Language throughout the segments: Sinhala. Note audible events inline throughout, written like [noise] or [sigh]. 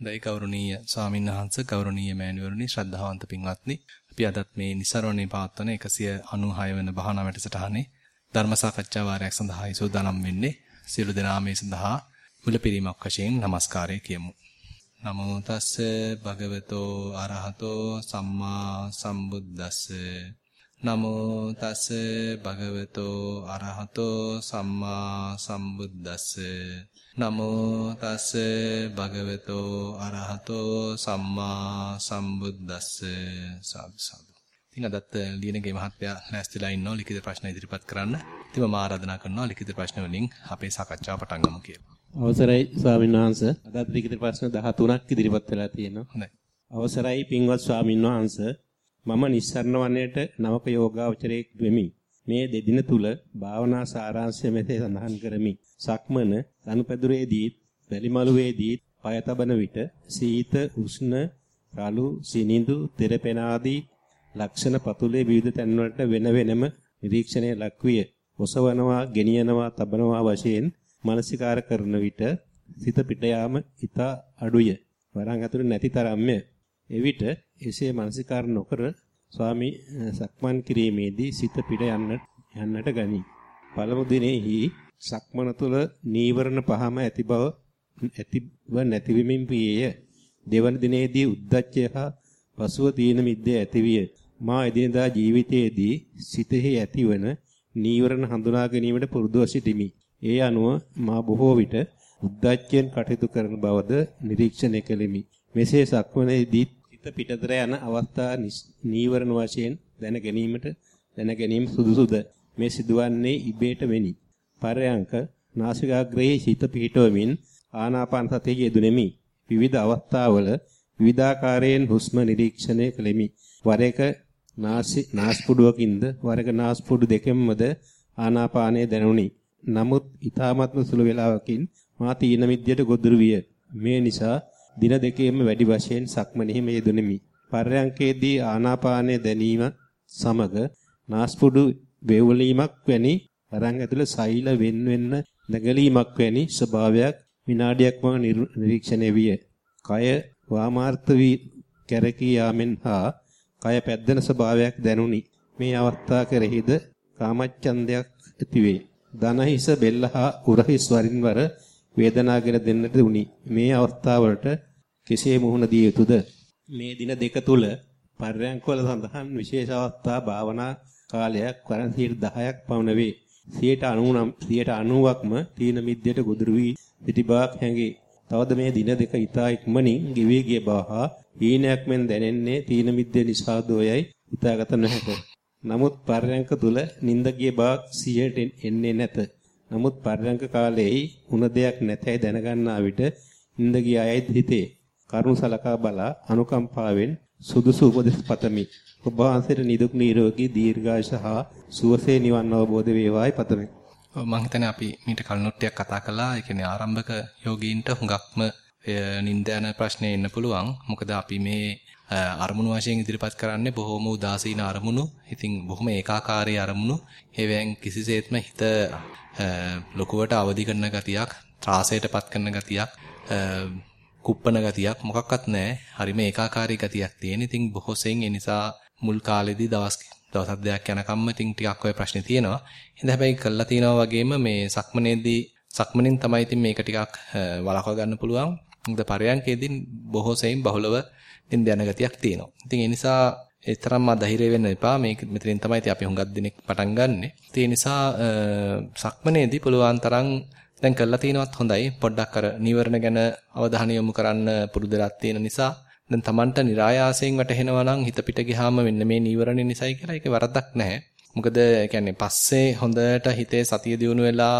දෛ කෞරණීය ස්වාමීන් වහන්සේ කෞරණීය මෑණිවරණි ශ්‍රද්ධාවන්ත පින්වත්නි. අපි අදත් මේ નિසරණේ පවත්වන 196 වෙනි භාවනා වැඩසටහනේ ධර්ම සාකච්ඡා වාරයක් සඳහායි සූදානම් වෙන්නේ. සියලු දෙනා මේ සඳහා මුලපිරීමක් වශයෙන් নমස්කාරය කියමු. නමෝ තස්ස භගවතෝ අරහතෝ සම්මා සම්බුද්දස්ස. නමෝ තස්ස භගවතෝ අරහතෝ සම්මා සම්බුද්දස්ස නමෝ තස්ස භගවතෝ අරහතෝ සම්මා සම්බුද්දස්ස සාදු සාදු. ඉතින් අදත් ලියනගේ මහත්තයා නැස්තිලා ඉන්නවා ලිඛිත ප්‍රශ්න ඉදිරිපත් කරන්න. ඉතින් මම ආරාධනා කරනවා ලිඛිත ප්‍රශ්න වලින් අපේ සාකච්ඡාව පටන් ගමු කියලා. අවසරයි ස්වාමීන් වහන්සේ. අදත් ලිඛිත ප්‍රශ්න 13ක් ඉදිරිපත් වෙලා තියෙනවා. හොඳයි. අවසරයි පින්වත් ස්වාමීන් වහන්සේ. මම නිස්සරණ වනයේට නවක යෝගාවචරයෙක් වෙමි. මේ දෙදින තුල භාවනා සාරාංශය මෙසේ සඳහන් කරමි. සක්මන ලනුපැදුරේදී වැලිමලුවේදී පය තබන විට සීත උෂ්ණ රළු සිනිඳු තෙරපෙන ආදී ලක්ෂණ පතුලේ විවිධ තැන්වලට වෙන වෙනම නිරීක්ෂණය ලක්විය. ඔසවනවා, ගෙනියනවා, තබනවා වශයෙන් මානසිකාර කරන විට සිත පිට යාම ඊට අඩුය. වරන් ඇතුළේ නැති තරම්ය. එවිට එසේ මානසිකාර නොකර ස්වාමි සක්මන් කිරීමේදී සිත පිට යන්නට යන්නට ගනී. පළමු දිනෙහි සක්මන තුළ නීවරණ පහම ඇති බව ඇතිව නැතිවෙමින් පියේය. දෙවන දිනේදී උද්දච්චය හා පසුව තීන මිද්දේ ඇතිවිය. මා එදිනදා ජීවිතයේදී සිතෙහි ඇතිවන නීවරණ හඳුනා ගැනීමට පුරුදුව සිටිමි. ඒ අනුව මා බොහෝ විට උද්දච්චයෙන් කටයුතු කරන බවද නිරීක්ෂණය කෙලිමි. මෙසේ සක්මනේදී සිත පිටතර යන අවස්ථා නීවරණ වශයෙන් දැන ගැනීමට දැන ගැනීම සුදුසුද? මේ සිදුවන්නේ ඉබේට වෙනි. පරයන්ක නාසිකාග්‍රයේ සිත පිහිටවමින් ආනාපාන සතිය යෙදුණෙමි. විවිධ අවස්ථාවල විවිධාකාරයෙන් හුස්ම නිරීක්ෂණය කළෙමි. වර එක නාසි නාස්පුඩුවකින්ද වර එක නාස්පුඩු දෙකෙන්මද ආනාපානය දැනුනි. නමුත් ඊ타මත්ම සුළු වේලාවකින් මා තීන මිද්දයට ගොදුරු විය. මේ නිසා දින දෙකේම වැඩි වශයෙන් සක්මනෙහි යෙදුණෙමි. පර්යංකේදී ආනාපානය දැනීම සමග නාස්පුඩු වේවලීමක් වැනි අරන් ඇතුළේ සෛල වෙන් වෙන්න නැගලීමක් වැනි ස්වභාවයක් විනාඩියක් වගේ නිරීක්ෂණය විය. කය වාමාර්ථ වී කැරකී යාමෙන් හා කය පැද්දෙන ස්වභාවයක් දැනුනි. මේ අවස්ථා කෙරෙහිද කාමච්ඡන්දයක් ඇතිවේ. දනහිස බෙල්ල හා උරහිස් වරින් වර වේදනාගෙන දෙන්නට උනි. මේ අවස්ථාවලට කෙසේ මුහුණ දිය යුතුද? මේ දින දෙක තුල පර්යංකවල සඳහන් විශේෂ අවස්ථා භාවනා කාලයක් වරන් 10ක් පවන වේ. 90%ක්ම තීන මිද්දයට ගොදුරු වී පිටිබාක් හැඟේ. තවද මේ දින දෙක ඉතා ඉක්මනින් ගෙවී ගිය බව හා හීනයක් මෙන් දැනෙන්නේ තීන මිද්දේ නිසාදෝයයි හිතාගත නොහැක. නමුත් පර්යංක තුල නිින්ද ගිය බවක් සියයට එන්නේ නැත. නමුත් පර්යංක කාලයේයි උන දෙයක් නැතයි දැනගන්නා විට නිින්ද ගිය අයයි හිතේ. කරුණ සලකා බලා අනුකම්පාවෙන් සුදුසු උපදෙස් පතමි. ඔබ වහන්සේට නිදුක් නිරෝගී දීර්ඝායුෂ හා සුවසේ නිවන් අවබෝධ වේවායි පතමි. ඔව් මම හිතන්නේ අපි මීට කලිනුත් ටිකක් කතා කළා. ඒ කියන්නේ ආරම්භක යෝගීන්ට හුඟක්ම නිින්ද යන ප්‍රශ්නේ එන්න පුළුවන්. මොකද අපි මේ අරමුණු වශයෙන් ඉදිරිපත් කරන්නේ බොහොම උදාසීන අරමුණු. ඉතින් බොහොම ඒකාකාරී අරමුණු. ඒවෙන් කිසිසේත්ම හිත ලොකුවට අවදි කරන ගතියක්, ත්‍රාසයටපත් කරන ගතියක්, කුප්පන ගතියක් මොකක්වත් නැහැ. හරිම ඒකාකාරී ගතියක් තියෙන. ඉතින් බොහෝ සෙයින් ඒ නිසා මුල් කාලෙදී දවස් දවස් දෙකක් යනකම්ම ඉතින් ටිකක් ඔය ප්‍රශ්නේ තියෙනවා. ඉතින් හැබැයි කළා තියනවා වගේම මේ සක්මනේදී සක්මනින් තමයි ඉතින් මේක ටිකක් වළක්වා ගන්න පුළුවන්. මොකද පරයන්කේදී බොහෝ සෙයින් බහුලව නින්ද යන ගතියක් තියෙනවා. ඉතින් ඒ නිසා ඒ තරම්ම ධෛර්ය වෙන්න එපා. මේක මෙතනින් තමයි ඉතින් අපි හුඟක් දිනෙක පටන් ගන්නෙ. ඒ නිසා සක්මනේදී පුළුවන් තරම් දැන් කළා තිනවත් හොඳයි. පොඩ්ඩක් අර නීවරණ ගැන අවධානය යොමු කරන්න පුරුදුලක් තියෙන නිසා දැන් Tamanට નિરાයාසයෙන් වැටහෙනවා නම් හිත පිට ගියාම මෙන්න මේ නීවරණ නිසයි කියලා ඒක වරදක් නැහැ. මොකද කියන්නේ පස්සේ හොඳට හිතේ සතිය දියුණු වෙලා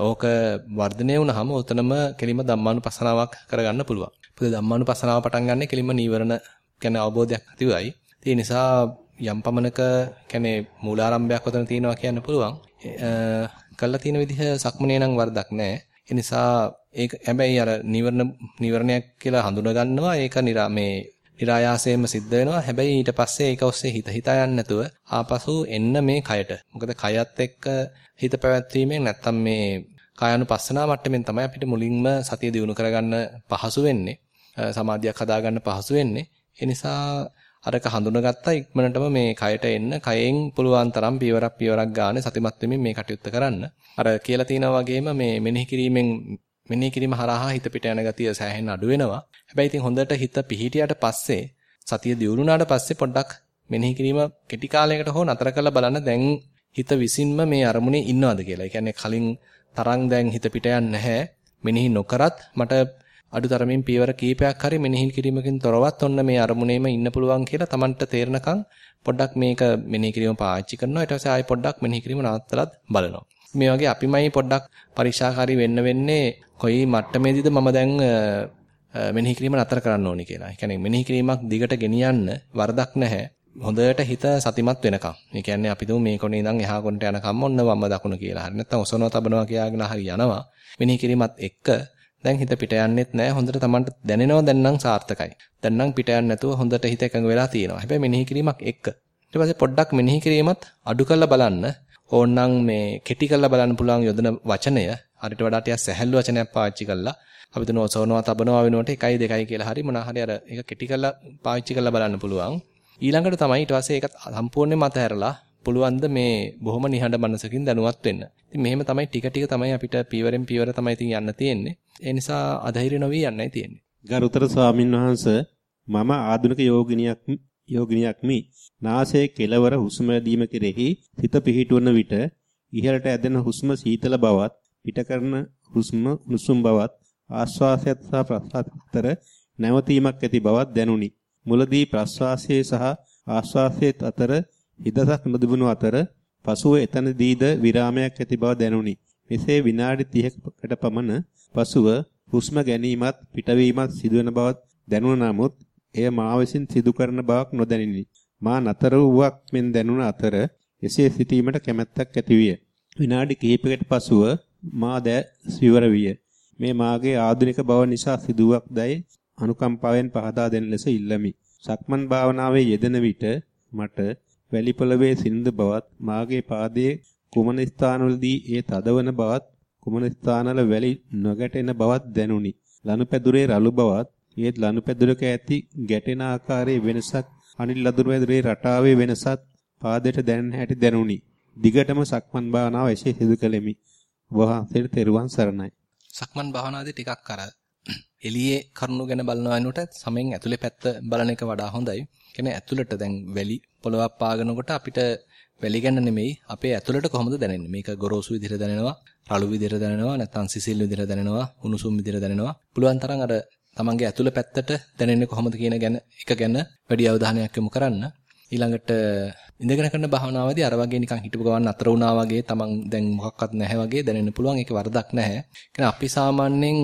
ඕක වර්ධනය වුණාම උතනම කෙලිම ධම්මානුපස්සනාවක් කරගන්න පුළුවන්. මොකද ධම්මානුපස්සනාව පටන් ගන්න කෙලිම නීවරණ ගැන අවබෝධයක් ඇතිවයි. ඒ නිසා යම් පමණක කියන්නේ මූලාරම්භයක් වතන තියෙනවා කියන්න පුළුවන්. කළා තියෙන විදිහ සක්මනේ නම් වරදක් නැහැ. ඒ නිසා ඒක හැබැයි අර නිවර්ණ නිවර්ණයක් කියලා හඳුනා ගන්නවා. ඒක නිරා මේ નિરાයාසයෙන්ම සිද්ධ වෙනවා. හැබැයි ඊට පස්සේ ඒක ඔස්සේ හිත හිතා යන්න නැතුව ආපසු එන්න මේ කයට. මොකද කයත් එක්ක හිත පැවැත්වීමෙන් නැත්තම් මේ කායानुපස්සනා මට්ටමින් තමයි අපිට මුලින්ම සතිය දිනු කරගන්න පහසු වෙන්නේ. සමාධියක් හදාගන්න පහසු වෙන්නේ. ඒ නිසා අරක හඳුනගත්තා ඉක්මනටම මේ කයට එන්න කයෙන් පුළුවන් තරම් පියවරක් පියවරක් ගානේ සතිමත් වෙමින් මේ කටයුත්ත කරන්න. අර කියලා තිනා වගේම මේ මෙනෙහි කිරීමෙන් මෙනෙහි කිරීම හරහා හිත පිට යන ගතිය සෑහෙන අඩු වෙනවා. හැබැයි ඉතින් හොඳට හිත පිහිටියට පස්සේ සතිය දියුණුනාට පස්සේ පොඩ්ඩක් මෙනෙහි කිරීම කෙටි කාලයකට හෝ නතර කරලා බලන්න දැන් හිත විසින්ම මේ අරමුණේ ඉන්නවද කියලා. ඒ කියන්නේ කලින් තරම් දැන් හිත පිට යන්නේ නැහැ. මෙනෙහි නොකරත් මට අඩුතරමින් පියවර කීපයක් හරි මෙනෙහි කිරීමකින් තොරවත් ඔන්න මේ අරමුණේම ඉන්න පුළුවන් කියලා Tamanට තේරෙනකන් පොඩ්ඩක් මේක මෙනෙහි කිරීම පාවිච්චි කරනවා. ඊට පස්සේ ආයෙ පොඩ්ඩක් මෙනෙහි කිරීම නවත්තලත් බලනවා. මේ වගේ අපිමයි පොඩ්ඩක් පරීක්ෂාකාරී වෙන්න වෙන්නේ කොයි මට්ටමේදීද මම දැන් මෙනෙහි කිරීම නතර කරන්න ඕනේ කියලා. ඒ කියන්නේ මෙනෙහි කිරීමක් දිගට ගෙනියන්න වරදක් නැහැ. හොඳට හිත සතිමත් වෙනකම්. ඒ කියන්නේ අපි තුමු මේ කොනේ ඉඳන් එහා කොනට යනකම් ඔන්න වම්ම දකුණ කියලා. හරි නැත්නම් ඔසවනවා තබනවා කියාගෙන හරි යනවා. මෙනෙහි කිරීමත් එක්ක දැන් හිත පිට යන්නෙත් නැහැ. හොඳට Tamanට දැනෙනවා දැන් නම් සාර්ථකයි. දැන් නම් පිට යන්නේ නැතුව හොඳට හිත එකඟ වෙලා තියෙනවා. හැබැයි මෙනෙහි කිරීමක් එක්ක. ඊට පස්සේ පොඩ්ඩක් මෙනෙහි කිරීමත් අඩු කරලා බලන්න. ඕනනම් මේ කෙටි කරලා බලන්න පුළුවන් යොදන වචනය හරිට වඩා ටිකක් සැහැල්ලු වචනයක් පාවිච්චි කරලා අපි තුන ඔසවනවා තබනවා වෙනුවට 1යි 2යි කියලා හරි මොනවා හරි අර ඒක කෙටි කරලා පාවිච්චි කරලා බලන්න පුළුවන්. ඊළඟට තමයි ඊට පස්සේ ඒක සම්පූර්ණයෙන්ම අතහැරලා පුළුවන් ද මේ බොහොම නිහඬ මනසකින් දැනුවත් වෙන්න. ඉතින් මෙහෙම තමයි ටික ටික තමයි අපිට පීවරෙන් පීවර තමයි ඉතින් යන්න තියෙන්නේ. ඒ නිසා අධෛර්ය නොවී යන්නයි තියෙන්නේ. ගරුතර ස්වාමින් වහන්සේ මම ආධුනික යෝගිනියක් යෝගිනියක් මි. නාසයේ කෙළවර හුස්ම දීම කෙරෙහි සිත පිහිටුවන විට ඉහළට ඇදෙන හුස්ම සීතල බවත් පිට කරන හුස්ම උණුසුම් බවත් ආශ්වාසයත් සහ ප්‍රශ්වාසයත් අතර නැවතීමක් ඇති බවක් දැනුනි. මුලදී ප්‍රශ්වාසයේ සහ ආශ්වාසයේ අතර හිදසක් නොතිබුණු අතර පසුව එතනදීද විරාමයක් ඇති බව දැනුනි. මෙසේ විනාඩි 30කට පමණ පසුව හුස්ම ගැනීමත් පිටවීමත් සිදුවන බව දැනුණ නමුත් එය මා විසින් සිදු කරන බවක් නොදැනිනි. මා නතර වූවක් මෙන් දැනුණ අතර එසේ සිටීමට කැමැත්තක් ඇති විය. විනාඩි කිහිපයකට පසුව මා ද සිවර විය. මේ මාගේ ආධුනික බව නිසා සිදුවක් දැයි අනුකම්පාවෙන් පහදා දෙන ලෙස ඉල්ලමි. සක්මන් භාවනාවේ යෙදෙන විට මට වැලි පොළවේ සිනිඳ බවත් මාගේ පාදයේ කුමන ස්ථානවලදී ඒ තදවන බවත් කුමන ස්ථානවල වැලි නොගැටෙන බවත් දැනුනි. ලනුපැදුරේ රළු බවත් ඒත් ලනුපැදුරක ඇති ගැටෙන ආකාරයේ වෙනසක් අනිල් ලදුරුපැදුරේ රටාවේ වෙනසත් පාදයට දැනෙන හැටි දැනුනි. දිගටම සක්මන් භාවනාව එසේ සිදු කළෙමි. වහන්සේට තෙරුවන් සරණයි. සක්මන් භාවනාවේදී ටිකක් අර එළියේ කරුණු ගැන බලනවා වෙනුවට සමෙන් ඇතුලේ පැත්ත බලන එක වඩා හොඳයි. කියන්නේ ඇතුළට දැන් වැලි පොළවක් පාගනකොට අපිට වැලි ගැන නෙමෙයි අපේ ඇතුළට කොහොමද දැනෙන්නේ? මේක ගොරෝසු විදිහට දැනෙනවා, රළු විදිහට දැනෙනවා, නැත්නම් සිසිල් විදිහට දැනෙනවා, උණුසුම් විදිහට දැනෙනවා. පුළුවන් තරම් අර තමන්ගේ ඇතුළ පැත්තට දැනෙන්නේ කොහොමද කියන ගැන එක ගැන වැඩි අවධානයක් යොමු කරන්න. ඊළඟට ඉඳගෙන කරන භාවනාවේදී අර වගේ නිකන් හිටපු ගමන් අතර වුණා වගේ තමන් දැන් මොකක්වත් නැහැ වගේ දැනෙන්න පුළුවන්. ඒක වරදක් නැහැ. අපි සාමාන්‍යයෙන්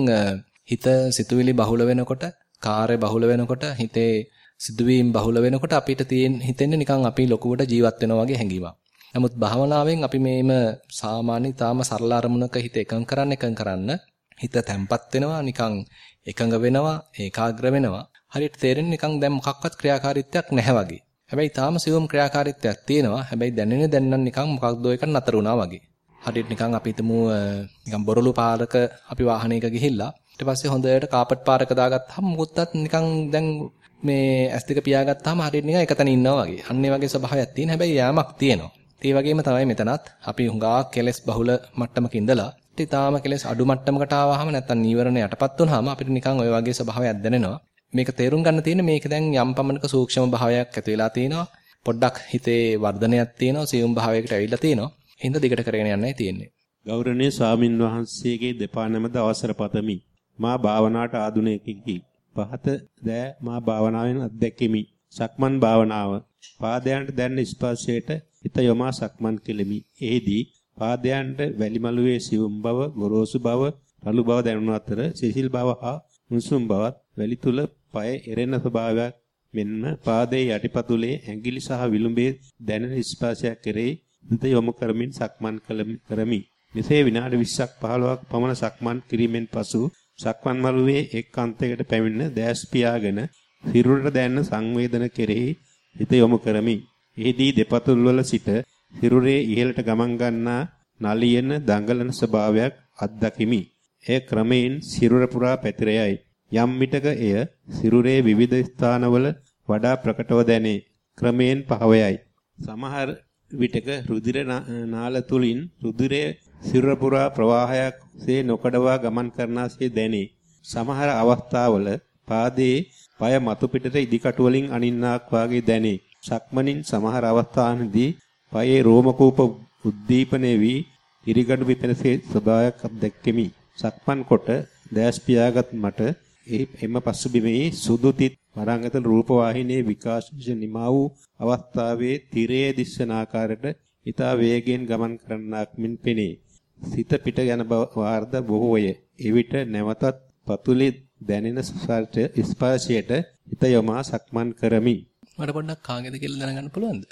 හිත සිතුවිලි බහුල වෙනකොට, කාර්ය බහුල වෙනකොට, හිතේ සිදුවීම් බහුල වෙනකොට අපිට තියෙන හිතෙන්නේ නිකන් අපි ලොකුවට ජීවත් වෙනවා වගේ හැඟීමක්. නමුත් භාවනාවෙන් අපි මේම සාමාන්‍ය තාම සරල අරමුණක හිත එකඟ කරන්න එකඟ කරන්න හිත තැම්පත් වෙනවා නිකන් එකඟ වෙනවා ඒකාග්‍ර වෙනවා. හරියට තේරෙන්නේ නිකන් දැන් මොකක්වත් ක්‍රියාකාරීත්වයක් නැහැ වගේ. හැබැයි තාම සියුම් ක්‍රියාකාරීත්වයක් තියෙනවා. හැබැයි දැනෙන්නේ දැන් නම් නිකන් මොකක්දෝ එකක් නතර වුණා වගේ. හරියට නිකන් අපි හිතමු නිකන් බොරළු පාරක අපි වාහනයක ගිහිල්ලා ඊට පස්සේ හොඳට කාපට් පාරක දාගත්තාම මුකුත්වත් නිකන් දැන් මේ ඇස් දෙක පියාගත්තාම හරියට නිකන් එකතන ඉන්නවා වගේ. අන්න ඒ වගේ ස්වභාවයක් තියෙන හැබැයි යාමක් තියෙනවා. ඒ වගේම තමයි මෙතනත් අපි හුඟා කෙලස් බහුල මට්ටමක ඉඳලා ඊටාම කෙලස් අඩු මට්ටමකට ආවහම නැත්තම් නීවරණ යටපත් වුනහම අපිට නිකන් ওই වගේ ස්වභාවයක් දැනෙනවා. මේක තේරුම් ගන්න තියෙන්නේ මේක දැන් යම් පමණක සූක්ෂම භාවයක් ඇති වෙලා තිනවා. පොඩ්ඩක් හිතේ වර්ධනයක් තියෙනවා. සියුම් භාවයකට ඇවිල්ලා තියෙනවා. හින්ද දිගට කරගෙන යන්නයි තියෙන්නේ. ගෞරවනීය ස්වාමින් වහන්සේගේ දෙපා නැමද අවසර පතමි. මා භාවනාවට ආධුනිකෙකි. පහත දෑ මා භාවනාවෙන් අත්දැකෙමි. සක්මන් භාවනාව පාදයන්ට දැනෙන ස්පර්ශයට හිත යොමා සක්මන් කෙලෙමි. එෙහිදී පාදයන්ට වැලිමලුවේ සිවුම් බව, ගොරෝසු බව, රළු බව දැනුන අතර සිසිල් බව හා මුසුම් බවත් වැලි තුල පය එරෙන ස්වභාවයක් මෙන්න පාදයේ යටිපතුලේ ඇඟිලි සහ විලුඹේ දැනෙන ස්පර්ශයක් කෙරෙහි හිත යොමු කරමින් සක්මන් කරමි. මෙසේ විනාඩි 20ක් 15ක් පමණ සක්මන් කිරීමෙන් පසු සක්මන් මළුවේ එක් අන්තයකට පැමිණ දැස් පියාගෙන සිරුරට දැනෙන සංවේදන කෙරෙහි හිත යොමු කරමි. එෙහිදී දෙපතුල් වල සිට සිරුරේ ඉහළට ගමන් ගන්නා නලියන දඟලන ස්වභාවයක් අත්දකිමි. එය ක්‍රමයෙන් සිරුර පුරා පැතිර යයි. යම් විටක එය සිරුරේ විවිධ ස්ථානවල වඩා ප්‍රකටව දැනේ. ක්‍රමයෙන් පහවයයි. සමහර විටක රුධිර නාල තුලින් රුධිරයේ සිරුර පුරා ප්‍රවාහයක් සේ නොකඩවා ගමන් කරනාසේ දැනේ. සමහර අවස්ථාවල පාදයේ পায় මතු පිටට ඉදිකටු වලින් අනින්නාක් වාගේ දැනේ. සක්මනින් සමහර අවස්ථාන්දී පායේ රෝම කූප උද්දීපනයේ වී ඉරිගඩු පිපෙනසේ ස්වභාවයක් අත්දැක්කෙමි. සක්මන් කොට දැස් පියාගත් මට එම පසුබිමේ සුදු තිත් වරංගත රූප වාහිනියේ විකාශය නිමා වූ අවස්ථාවේ තිරයේ දිස්සන ආකාරයට ඊතා වේගයෙන් ගමන් කරන්නාක් මෙන් පෙනේ. සිත පිට යන වාර්ද බොහෝය. එවිට නැවතත් පතුලේ දැනෙන ස්පර්ශයට හිත යොමා සක්මන් කරමි. මට පොඩ්ඩක් කාගේද කියලා දැනගන්න පුළුවන්ද?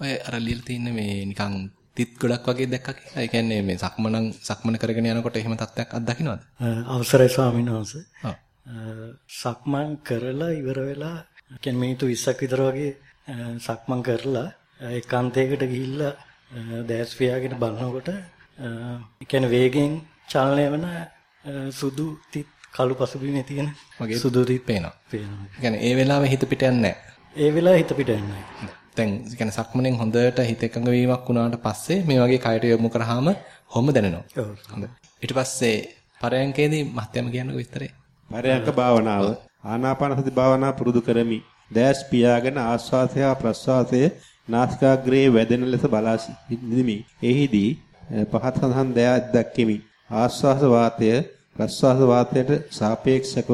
ඔය අර ලියලා තියෙන මේ නිකන් තිත් ගොඩක් වගේ දැක්කා කියලා. ඒ කියන්නේ මේ සක්මනන් සක්මන කරගෙන යනකොට එහෙම තත්ත්වයක් අත්දකින්නවද? අවසරයි ස්වාමීන් වහන්සේ. සක්මන් කරලා ඉවර වෙලා කියන්නේ මිනිත්තු 20ක් විතර වගේ සක්මන් කරලා ඒකාන්තයකට ගිහිල්ලා දැස් පියාගෙන බලනකොට ඒ කියන්නේ වේගෙන් චලනය වෙන සුදු තිත් කළු පසුබිමේ තියෙන වගේ සුදු තිත් පේනවා. පේනවා. ඒ කියන්නේ ඒ වෙලාවේ හිත පිට යන්නේ නැහැ. ඒ වෙලාවේ හිත පිට යන්නේ නැහැ. දැන් කියන්නේ සක්මණෙන් හොඳට හිත එකඟ වීමක් වුණාට පස්සේ මේ වගේ කයට යොමු කරාම හොම දැනෙනවා. ඔව්. හොඳයි. ඊට පස්සේ පරයන්කේදී මහත්යම කියන්නකෝ විස්තරේ. පරයන්ක භාවනාව ආනාපාන සති භාවනාව පුරුදු කරමි. දැස් පියාගෙන ආස්වාසය ප්‍රස්වාසය නාසිකාග්‍රේ වැදෙන ලෙස බලා සිටිමි. එහිදී පහත් සඳහන් දයක් දැක්කෙමි. ආස්වාස වාතය ප්‍රස්වාස වාතයට සාපේක්ෂකව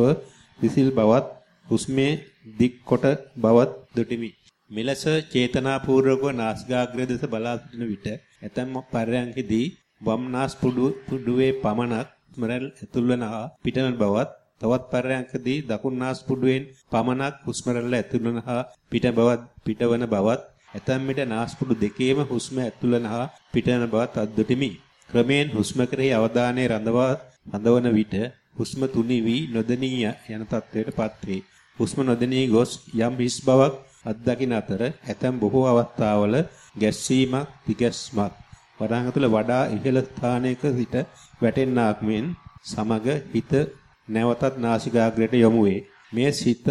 විසිල් බවත් හුස්මේ දික් කොට බවත් දුටිමි. මෙලෙස චේතනාපූර්වකව නාසිකාග්‍රය දෙස බලා සිටින විට ඇතැම් පරයන්කදී වම් නාස් පුඩුවේ පමණක් ස්මරල් ඇතුල් වන හා පිටවන බවත් තවත් පරයන්කදී දකුණු නාස් පුඩුවෙන් පමණක් හුස්ම රැල්ල ඇතුල් වන හා පිට බවත් පිටවන බවත් ඇතැම් විට නාස් පුඩු දෙකේම හුස්ම ඇතුල් වන හා පිටවන බවත් අද්දුටිමි. ක්‍රමයෙන් හුස්ම කෙරෙහි අවධානය රඳවා රඳවන විට හුස්ම තුනී වී නොදෙනී යන තත්ත්වයට පත්වේ. හුස්ම නොදෙනී ගොස් යම් හිස් බවක් අත්දකින අතර ඇතැම් බොහෝ අවස්ථාවල ගැස්සීමක්, තිගැස්මක් වඩාංග තුළ වඩා ඉහළ ස්ථානයක සිට වැටෙන්නාක් මෙන් සමග හිත නැවතත් නාසිකාග්‍රයට යොමු වේ. මේ සිත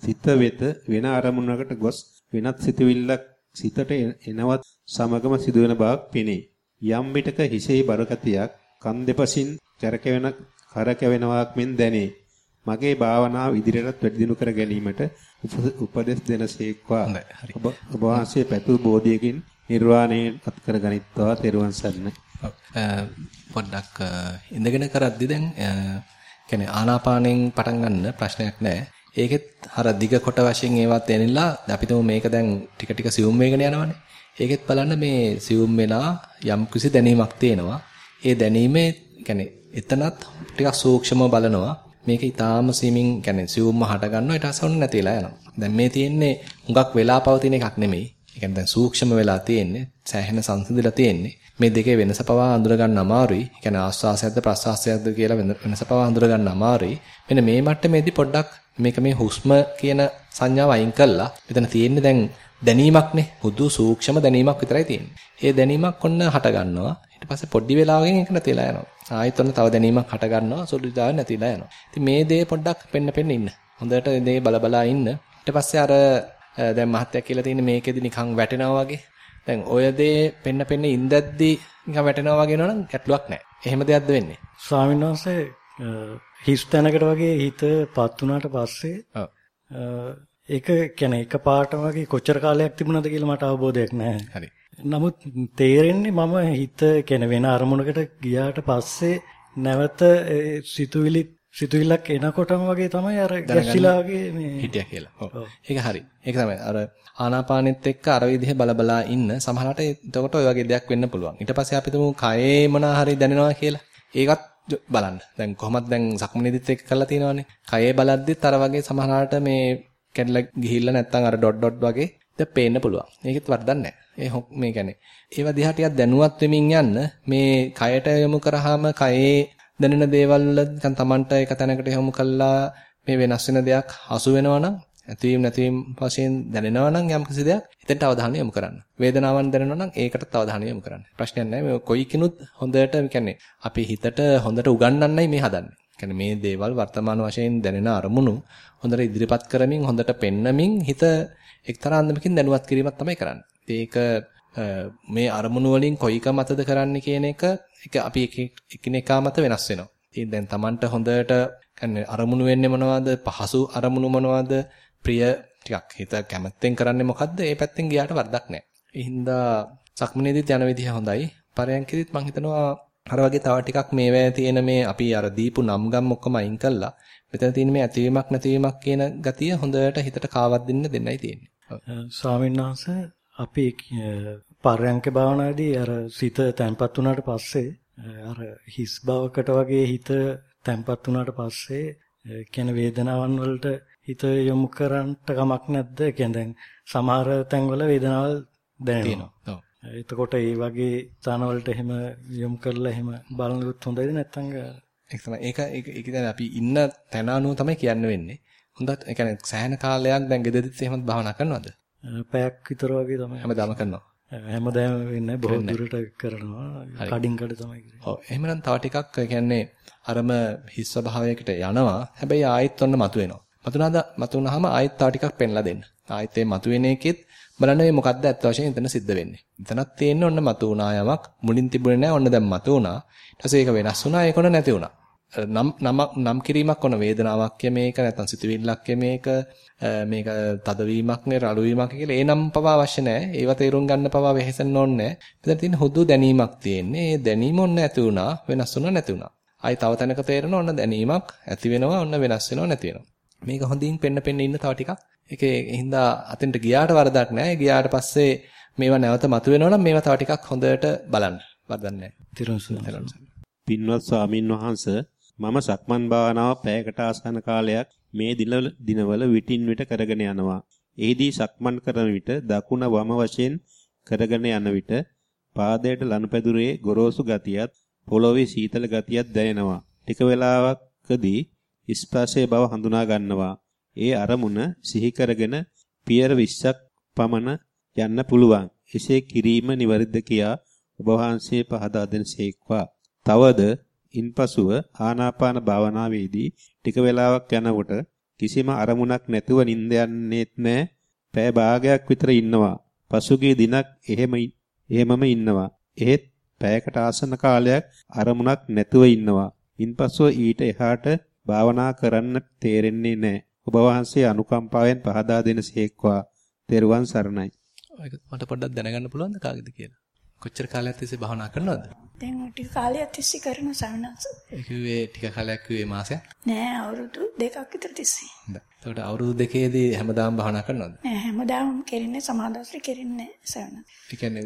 සිත වෙත වෙන අරමුණකට ගොස් වෙනත් සිතුවිල්ලක් සිතට එනවත් සමගම සිදුවෙන බවක් පෙනේ. යම් විටක හිසෙහි බරගතියක් කන් දෙපසින් කරකැවෙන කරකැවෙනවාක් මෙන් දැනේ. මගේ භාවනාව ඉදිරියටත් වැඩි දියුණු කර ගැනීමට උපදෙස් දෙනසේක්වා. ඔබ වහන්සේ පැතු බෝධියකින් නිර්වාණය අත් කර ගනිත්වා තෙරුවන් සරණයි. පොඩ්ඩක් ඉඳගෙන කරද්දි දැන් කියන්නේ ආනාපානෙන් පටන් ගන්න ප්‍රශ්නයක් නැහැ. ඒකෙත් අර දිග කොට වශයෙන් ඒවත් දැනෙලා අපිටම මේක දැන් ටික ටික සියුම් වෙගෙන යනවානේ. ඒකෙත් බලන්න මේ සියුම් වෙලා යම් කිසි දැනීමක් තියෙනවා. ඒ දැනීමේ කියන්නේ එතනත් ටිකක් සූක්ෂමව බලනවා. මේක ඊටාම සීමින් කියන්නේ සියුම්ම හට ගන්නවා ඊට පස්සේ ඔන්න නැතිලා යනවා. දැන් මේ තියෙන්නේ හුඟක් වෙලා පවතින එකක් නෙමෙයි. ඒ කියන්නේ දැන් සූක්ෂම වෙලා තියෙන්නේ, සෑහෙන සංසිඳිලා තියෙන්නේ. මේ දෙකේ වෙනස පවා අඳුර ගන්න අමාරුයි. ඒ කියන්නේ ආස්වාසයක්ද ප්‍රස්වාසයක්ද කියලා වෙනස පවා අඳුර ගන්න අමාරුයි. මෙන්න මේ මට්ටමේදී පොඩ්ඩක් මේක මේ හුස්ම කියන සංඥාව අයින් කළා. මෙතන තියෙන්නේ දැන් දැනීමක්නේ. හුදු සූක්ෂම දැනීමක් විතරයි තියෙන්නේ. ඒ දැනීමක් ඔන්න හට ගන්නවා. ඊට පස්සේ පොඩි වෙලාවකින් ඒක නැතිලා යනවා. ආයෙත් ඔන්න තව දැනීමක් හට ගන්නවා. සුළු දාව නැතිලා යනවා. ඉතින් මේ දේ පොඩ්ඩක් පෙන්න පෙන්න ඉන්න. හොඳට දේ බල බලා ඉන්න. ඊට පස්සේ අර දැන් මහත්යක් කියලා තියෙන මේකෙදි නිකන් වැටෙනවා වගේ දැන් ඔය දේ පෙන්න පෙන්න ඉඳද්දි නිකන් වැටෙනවා වගේ නෝනම් ගැටලුවක් නැහැ. එහෙම දෙයක්ද වෙන්නේ? ස්වාමීන් වහන්සේ හිස් තැනකට වගේ හිතපත් වුණාට පස්සේ ඒක කියන්නේ එක පාටම වගේ කොච්චර කාලයක් තිබුණාද කියලා මට අවබෝධයක් නැහැ. හරි. නමුත් තේරෙන්නේ මම හිත කියන වෙන අරමුණකට ගියාට පස්සේ නැවත සිතුවිලි සිතුවිල්ලක් එනකොටම වගේ තමයි අර ගැස්සිලා වගේ මේ හිටියා කියලා. ඔව්. ඒක හරි. ඒක තමයි අර ආනාපානෙත් එක්ක අර විදිහ බලබලා ඉන්න සමහරවිට එතකොට ඔය වගේ දෙයක් වෙන්න පුළුවන්. ඊට පස්සේ අපි තුමු කයේ මොන හරි දැනෙනවා කියලා. ඒකත් බලන්න. දැන් කොහොමද දැන් සක්මනේදිත් එක්ක කරලා තියෙනවානේ. කයේ බලද්දිත් අර වගේ සමහරවිට මේ කැඩලා ගිහිල්ලා නැත්තම් අර ඩොට් ඩොට් වගේ දැන් පේන්න පුළුවන්. ඒකෙත් වරදක් නැහැ. ඒ මේ කියන්නේ ඒවා දිහා ටිකක් දැනුවත් වෙමින් යන්න මේ කයට යොමු කරාම කයේ දැනෙන දේවල් නිකන් Tamanට එක තැනකට යොමු කළා මේ වෙනස් වෙන දෙයක් හසු වෙනවා නම් ඇතිවීම නැතිවීම වශයෙන් දැනෙනවා නම් යම් කිසි දෙයක් එතනට අවධානය යොමු කරන්න. වේදනාවන් දැනෙනවා නම් ඒකටත් අවධානය යොමු කරන්න. ප්‍රශ්නයක් නැහැ. මේ කොයි කිනුත් හොඳට කියන්නේ අපි හිතට හොඳට උගන්වන්නයි මේ හදන්නේ. කියන්නේ මේ දේවල් වර්තමාන වශයෙන් දැනෙන අරමුණු හොඳට ඉදිරිපත් කරමින් හොඳට පෙන්නමින් හිත එක්තරා අන්දමකින් දැනුවත් කිරීමක් තමයි කරන්නේ. ඒක මේ අරමුණු වලින් කොයික මතද කරන්නේ කියන එක ඒක අපි එකිනෙකා මත වෙනස් වෙනවා. ඉතින් දැන් Tamanට හොඳට කියන්නේ අරමුණු වෙන්නේ මොනවද? පහසු අරමුණු මොනවද? ප්‍රිය ටිකක් හිත කැමැත්තෙන් කරන්නේ මොකද්ද? ඒ පැත්තෙන් ගියාට වරදක් නැහැ. ඒ හින්දා සක්මනේදීත් යන විදිහ හොඳයි. පරයන්කෙදිත් මම හිතනවා අර වගේ තව ටිකක් මේවැය තියෙන මේ අපි අර දීපු නම් ගම් ඔක්කොම අයින් කළා. මෙතන තියෙන මේ ඇතිවීමක් නැතිවීමක් කියන ගතිය හොඳට හිතට කාවක් දෙන්න දෙන්නයි තියෙන්නේ. ස්වාමීන් වහන්සේ අපි පරයන්ක භාවනාවේදී අර සිත තැම්පත් වුණාට පස්සේ අර හිස් බවකට වගේ හිත තැම්පත් වුණාට පස්සේ කියන වේදනාවන් වලට හිත යොමු කරන්නට කමක් නැද්ද? කියන්නේ දැන් සමහර තැන්වල වේදනාවල් දැනෙනවා. එතකොට ඒ වගේ ස්ථානවලට එහෙම යොමු කරලා එහෙම බලනොත් හොඳයිද නැත්නම් ඒක තමයි ඒක ඒක දැන් අපි ඉන්න තැන අනුව තමයි කියන්න වෙන්නේ. හොඳත් ඒ කියන්නේ සෑහෙන කාලයක් දැන් ගෙදරදිත් එහෙමත් භාවනා කරනවද? පැයක් විතර වගේ තමයි. හැමදාම කරනවා. හැමදාම වෙන්නේ බොහෝ දුරට කරනවා. කඩින් කඩ තමයි කරන්නේ. ඔව් එහෙමනම් තව ටිකක් කියන්නේ අරම හිස් ස්වභාවයකට යනවා. හැබැයි ආයෙත් ඔන්න මතුවෙනවා. මතුනාද මතුනහම ආයෙත් තව ටිකක් පෙන්ලා දෙන්න. ආයෙත් මේ මතුවෙන එකෙත් බලන්න මේ මොකද්ද ඇත්ත වශයෙන් එතන සිද්ධ වෙන්නේ. එතනක් තියෙන්නේ ඔන්න මතු වුණා යමක් මුලින් තිබුණේ නැහැ ඔන්න දැන් මතු වුණා. ඊට පස්සේ ඒක වෙනස් වුණා ඒක ඔන්න නැති වුණා. නම් නම නම් කිරීමක් ඔන්න වේදනාවක් මේක නැත්නම් සිතුවිල්ලක් මේක මේක තදවීමක් නේ රළු වීමක් කියලා ඒ නම් පවා අවශ්‍ය නැහැ. ඒව තේරුම් ගන්න පවා වෙහෙසෙන්න ඕනේ නැහැ. මෙතන තියෙන හුදු දැනීමක් තියෙන්නේ. ඒ දැනීම ඔන්න ඇති වුණා වෙනස් වුණා නැති වුණා. ආයි තව තැනක තේරෙන ඔන්න දැනීමක් ඇති වෙනවා ඔන්න වෙනස් වෙනවා නැති වෙනවා. මේක හොඳින් පෙන්න පෙන්න ඉන්න තව ටිකක් ඒකේ හින්දා අතෙන්ට ගියාට වරදක් නැහැ. ගියාට පස්සේ මේවා නැවත මතුවෙනවා නම් මේවා තව ටිකක් හොඳට බලන්න. වරදක් නැහැ. තිරුන්සුන්. පින්වත් ස්වාමින් වහන්සේ මම සක්මන් භාවනාව පැයකට ආසන්න කාලයක් මේ දිනවල විටින් විට කරගෙන යනවා. එහිදී සක්මන් කරන විට දකුණ වම වශයෙන් කරගෙන යන විට පාදයට ලනුපැදුරේ ගොරෝසු ගතියත් පොළොවේ සීතල ගතියත් දැනෙනවා. ටික වේලාවකදී ස්පර්ශයේ බව හඳුනා ගන්නවා. ඒ අරමුණ සිහි කරගෙන පියර 20ක් පමණ යන්න පුළුවන්. එසේ කිරීම නිවැරදිද කියා ඔබ වහන්සේ පහදා දෙනසේක්වා. තවද ඉන්පසුව ආනාපාන භාවනාවේදී ටික වේලාවක් යනකොට කිසිම අරමුණක් නැතුව නිින්ද යන්නේත් නැහැ. පැය භාගයක් විතර ඉන්නවා. පසුගිය දිනක් එහෙම එහෙමම ඉන්නවා. එහෙත් පැයකට ආසන්න කාලයක් අරමුණක් නැතුව ඉන්නවා. ඉන්පසුව ඊට එහාට භාවනා කරන්න තේරෙන්නේ නැහැ. ඔබ වහන්සේ අනුකම්පාවෙන් පහදා දෙනසේක්වා. තෙරුවන් සරණයි. ඒක මට පොඩ්ඩක් දැනගන්න පුළුවන්ද කාගෙද කියලා? කොච්චර කාලයක් තිස්සේ භාවනා කරනවද? දැන් ටික කාලයක් තිස්සේ කරන සවනස්. ඒ කිව්වේ ටික කාලයක් කිව්වේ මාසයක්? නෑ අවුරුදු දෙකක් විතර තිස්සේ. හොඳයි. එතකොට අවුරුදු දෙකේදී හැමදාම භාවනා කරනවද? නෑ හැමදාම කෙරෙන්නේ සමාදස්රි කෙරෙන්නේ සවනස්. ඒ කියන්නේ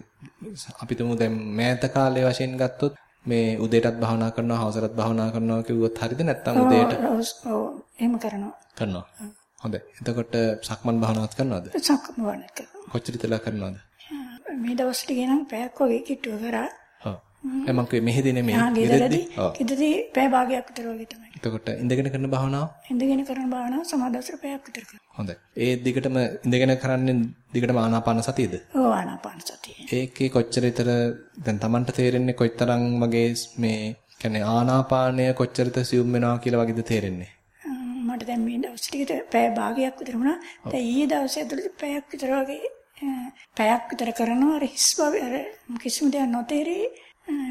අපි තුමු දැන් මෑත කාලේ වශයෙන් ගත්තොත් මේ උදේටත් භාවනා කරනවා හවසටත් භාවනා කරනවා කිව්වොත් හරියද නැත්නම් උදේට ඔව් එහෙම කරනවා කරනවා හොඳයි එතකොට සක්මන් භාවනාවත් කරනවද සක්මන් භාවනා කරනවා කොච්චර ඉතලා කරනවද මේ දවස් ටිකේ නම් පැයක් වගේ කිට්ටුව කරා. ඔව් මම කිව්වේ මෙහෙදි නෙමෙයි. ගෙදරදී. ගෙදරදී? පැය භාගයක් විතර වගේ තමයි. එතකොට ඉඳගෙන කරන භාවනාව? ඉඳගෙන කරන භාවනාව සමාදස්තර පැයක් විතර කරනවා හොඳයි. ඒ දිගටම ඉඳගෙන කරන්නේ දිගටම ආනාපාන සතියද? ඔව් ආනාපාන සතිය. ඒකේ කොච්චර විතර දැන් Tamanට තේරෙන්නේ කොයිතරම් වගේ මේ කියන්නේ ආනාපානය කොච්චරද සියුම් වෙනවා කියලා වගේද තේරෙන්නේ? මට දැන් මේ දවස් ටිකට පැය භාගයක් විතර වුණා. දැන් ඊයේ දවසේ ඇතුළත පැයක් විතර වගේ පැයක් විතර කරනවා අර හිස් බව අර කිසිම දෙයක් නොතේරී